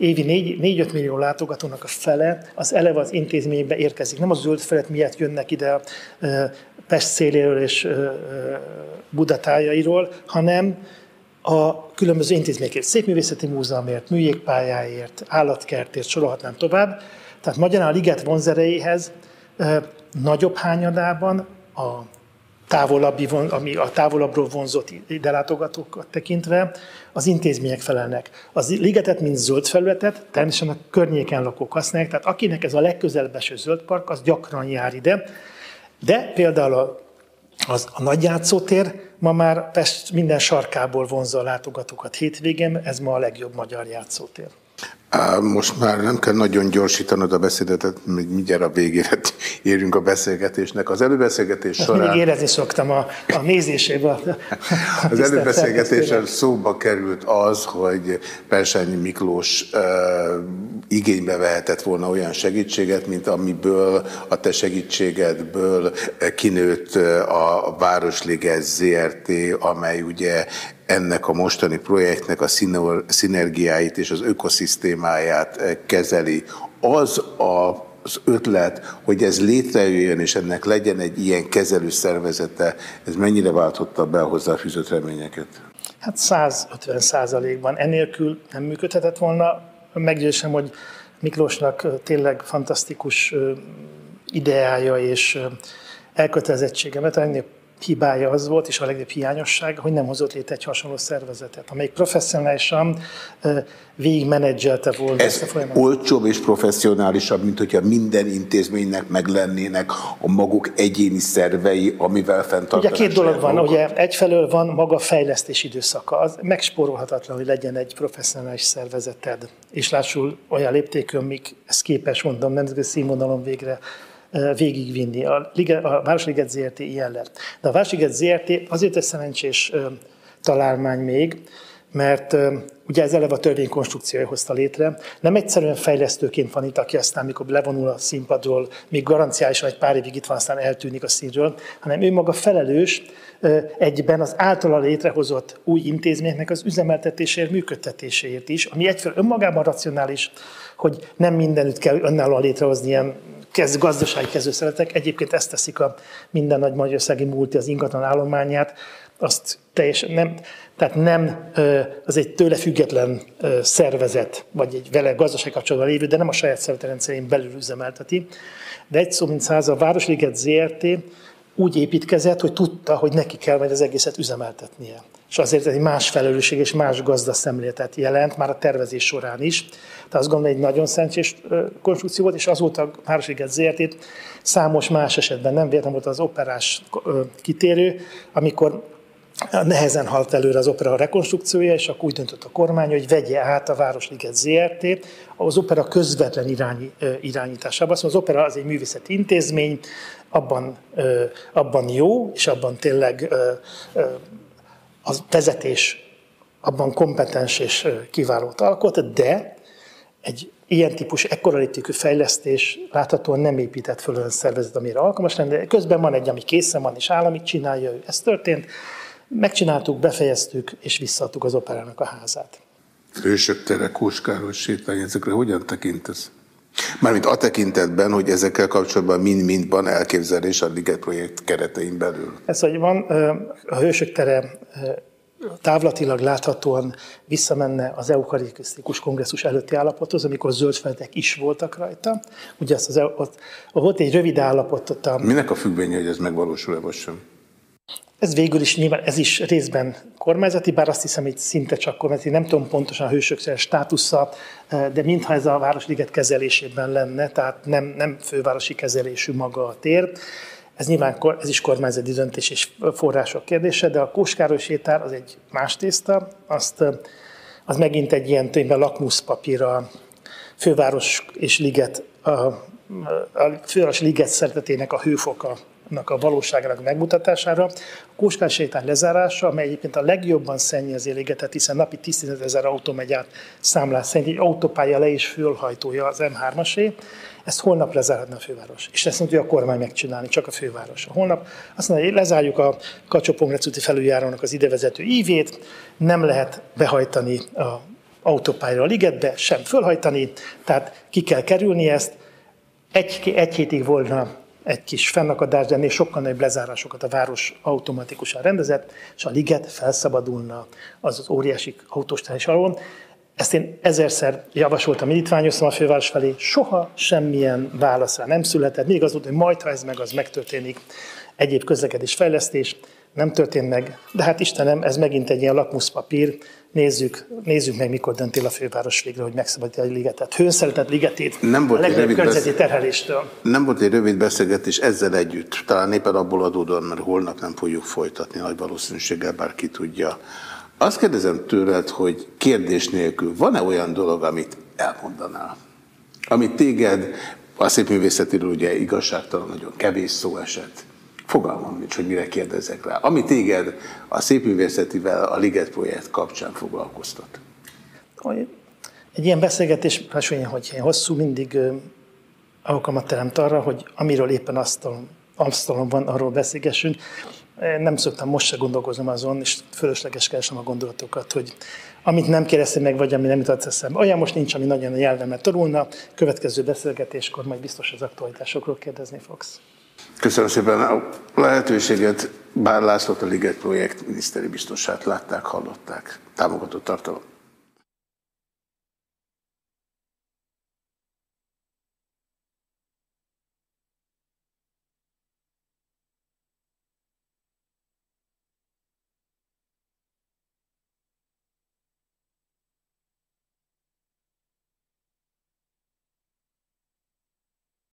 évi 4-5 millió látogatónak a fele az eleve az intézménybe érkezik. Nem a zöld felett miatt jönnek ide a Pest széléről és Budatájairól, hanem a különböző intézményekért, Szépművészeti Múzeumért, műjégpályáért, állatkertért, sorolhatnám tovább. Tehát magyarán a liget vonzerejéhez nagyobb hányadában a távolabbi, ami a távolabbról vonzott idelátogatókat tekintve, az intézmények felelnek. Az ligetet, mint zöld felületet, természetesen a környéken lakók használják, tehát akinek ez a legközelebb eső zöld park, az gyakran jár ide. De például a, az, a nagy játszótér ma már Pest minden sarkából vonza a látogatókat hétvégén, ez ma a legjobb magyar játszótér. Most már nem kell nagyon gyorsítanod a beszédetet, még mindjárt a végére érünk a beszélgetésnek. Az előbeszélgetés Ezt során... Mindig érezni szoktam a, a nézéséből. az előbeszélgetésen szóba került az, hogy Persányi Miklós uh, igénybe vehetett volna olyan segítséget, mint amiből a te segítségedből kinőtt a Városliges ZRT, amely ugye ennek a mostani projektnek a szinergiáit és az ökoszisztémáját eh, kezeli. Az a az ötlet, hogy ez létrejöjjön, és ennek legyen egy ilyen kezelő szervezete, ez mennyire váltotta be a hozzáfűzött reményeket? Hát 150 százalékban. Enélkül nem működhetett volna. Meggyőzsem, hogy Miklósnak tényleg fantasztikus ideája és elkötelezettsége, mert ennél hibája az volt, és a legjobb hiányosság, hogy nem hozott létre egy hasonló szervezetet, amelyik professzionálisan végigmenedzselte volna Ez ezt a folyamatot. olcsóbb és professzionálisabb, mint hogyha minden intézménynek meglennének a maguk egyéni szervei, amivel fenntartanak. Ugye két dolog van, ugye egyfelől van maga fejlesztés időszaka, az megspórolhatatlan, hogy legyen egy professzionális szervezeted, és lássul olyan léptékön, mik ez képes, mondom, nemzetközi színvonalon végre végigvinni. A, Liga, a Városliget ZRT ilyen lett. De a Városliget ZRT azért egy szerencsés találmány még, mert ugye ez eleve a törvény konstrukciója hozta létre. Nem egyszerűen fejlesztőként van itt, aki aztán, mikor levonul a színpadról, még garanciálisan egy pár évig itt van, aztán eltűnik a színről, hanem ő maga felelős egyben az általa létrehozott új intézményeknek az üzemeltetésért, működtetéséért is, ami egyfelől önmagában racionális, hogy nem mindenütt kell önállóan létrehozni ilyen kezd, gazdasági kezdőszeretek. Egyébként ezt teszik a minden nagy magyarországi multi az ingatlan állományát, azt teljesen nem, tehát nem, az egy tőle független szervezet, vagy egy vele gazdasági kapcsolatban lévő, de nem a saját szervezetrendszerén belül üzemelteti. De egy szó, mint száz, a Városliget ZRT úgy építkezett, hogy tudta, hogy neki kell majd az egészet üzemeltetnie. És azért egy más felelősség és más gazdaszemléletet jelent, már a tervezés során is. Tehát azt gondolom, egy nagyon szerencsés konstrukció volt, és azóta a Városliget ZRT számos más esetben nem véletlen volt az operás kitérő, amikor nehezen halt előre az opera rekonstrukciója, és akkor úgy döntött a kormány, hogy vegye át a Városliget ZRT az opera közvetlen irányi, irányításában. Szóval az opera az egy művészeti intézmény, abban, abban jó, és abban tényleg a vezetés abban kompetens és kiválót alkot, de egy ilyen típus ekkora léptékű fejlesztés láthatóan nem épített föl olyan szervezet, amire alkalmas lenne, de közben van egy, ami készen van, és állami csinálja, ez történt. Megcsináltuk, befejeztük, és visszaadtuk az operának a házát. Hősök tere, Kóskáros sétány, ezekre hogyan tekintesz? Mármint a tekintetben, hogy ezekkel kapcsolatban mind-mind van elképzelés a Liget projekt keretein belül. Ez, hogy van, a Hősök tere távlatilag láthatóan visszamenne az eukarisztikus kongresszus előtti állapothoz, amikor zöld feltek is voltak rajta. Ugye az, az, ott, ott volt egy rövid állapot ott a... Minek a függvénye, hogy ez megvalósul-e vagy sem? Ez végül is nyilván, ez is részben kormányzati, bár azt hiszem, hogy szinte csak kormányzati, nem tudom pontosan a hősök státusza, de mintha ez a Városliget kezelésében lenne, tehát nem, nem fővárosi kezelésű maga a tér. Ez nyilván ez is kormányzati döntés és források kérdése, de a Kóskároly sétár az egy más tészta, azt, az megint egy ilyen tényleg lakmuszpapír a főváros és liget, a, a főváros liget szeretetének a hőfoka a valóságának megmutatására. A Kóskás sétán lezárása, amely egyébként a legjobban szennyezi ligetet, hiszen napi 10 ezer autó megy át számlás szerint, egy autópálya le is fölhajtója az M3-asé, ezt holnap lezárhatna a főváros. És ezt mondja a kormány megcsinálni, csak a főváros. Holnap azt mondja, hogy lezárjuk a kacsó felüljárónak az idevezető ívét, nem lehet behajtani a autópályára a ligetbe, sem fölhajtani, tehát ki kell kerülni ezt. Egy, egy hétig volna egy kis fennakadás, de ennél sokkal nagyobb lezárásokat a város automatikusan rendezett, és a liget felszabadulna az az óriási autóstás alól. Ezt én ezerszer javasoltam, indítványoztam a főváros felé, soha semmilyen válaszra nem született. Még az volt, hogy majd, ha ez meg, az megtörténik. Egyéb közlekedés fejlesztés nem történt meg, de hát Istenem, ez megint egy ilyen lakmuszpapír, nézzük, nézzük meg, mikor döntél a főváros végre, hogy megszabadítja a ligetet. Hőnszeretett ligetét nem volt a legnagyobb környezeti terheléstől. Nem volt egy rövid beszélgetés ezzel együtt. Talán éppen abból adódóan, mert holnap nem fogjuk folytatni, nagy valószínűséggel bárki tudja. Azt kérdezem tőled, hogy kérdés nélkül van-e olyan dolog, amit elmondanál? Amit téged, a szépművészetiről ugye igazságtalan, nagyon kevés szó esett, Fogalmam nincs, hogy mire kérdezek rá. Ami téged a szépművészetivel a Liget projekt kapcsán foglalkoztat. Egy ilyen beszélgetés, olyan, hogy én hosszú, mindig alkalmat teremt arra, hogy amiről éppen asztalon, asztalon van, arról beszélgessünk. Nem szoktam most se gondolkoznom azon, és fölösleges keresem a gondolatokat, hogy amit nem kérdeztem meg, vagy ami nem jutott eszembe. Olyan most nincs, ami nagyon a nyelvemet torulna. Következő beszélgetéskor majd biztos az aktualitásokról kérdezni fogsz. Köszönöm szépen a lehetőséget. Bár Lászlót a Liget projekt miniszteri biztosát látták, hallották. Támogatott tartalom.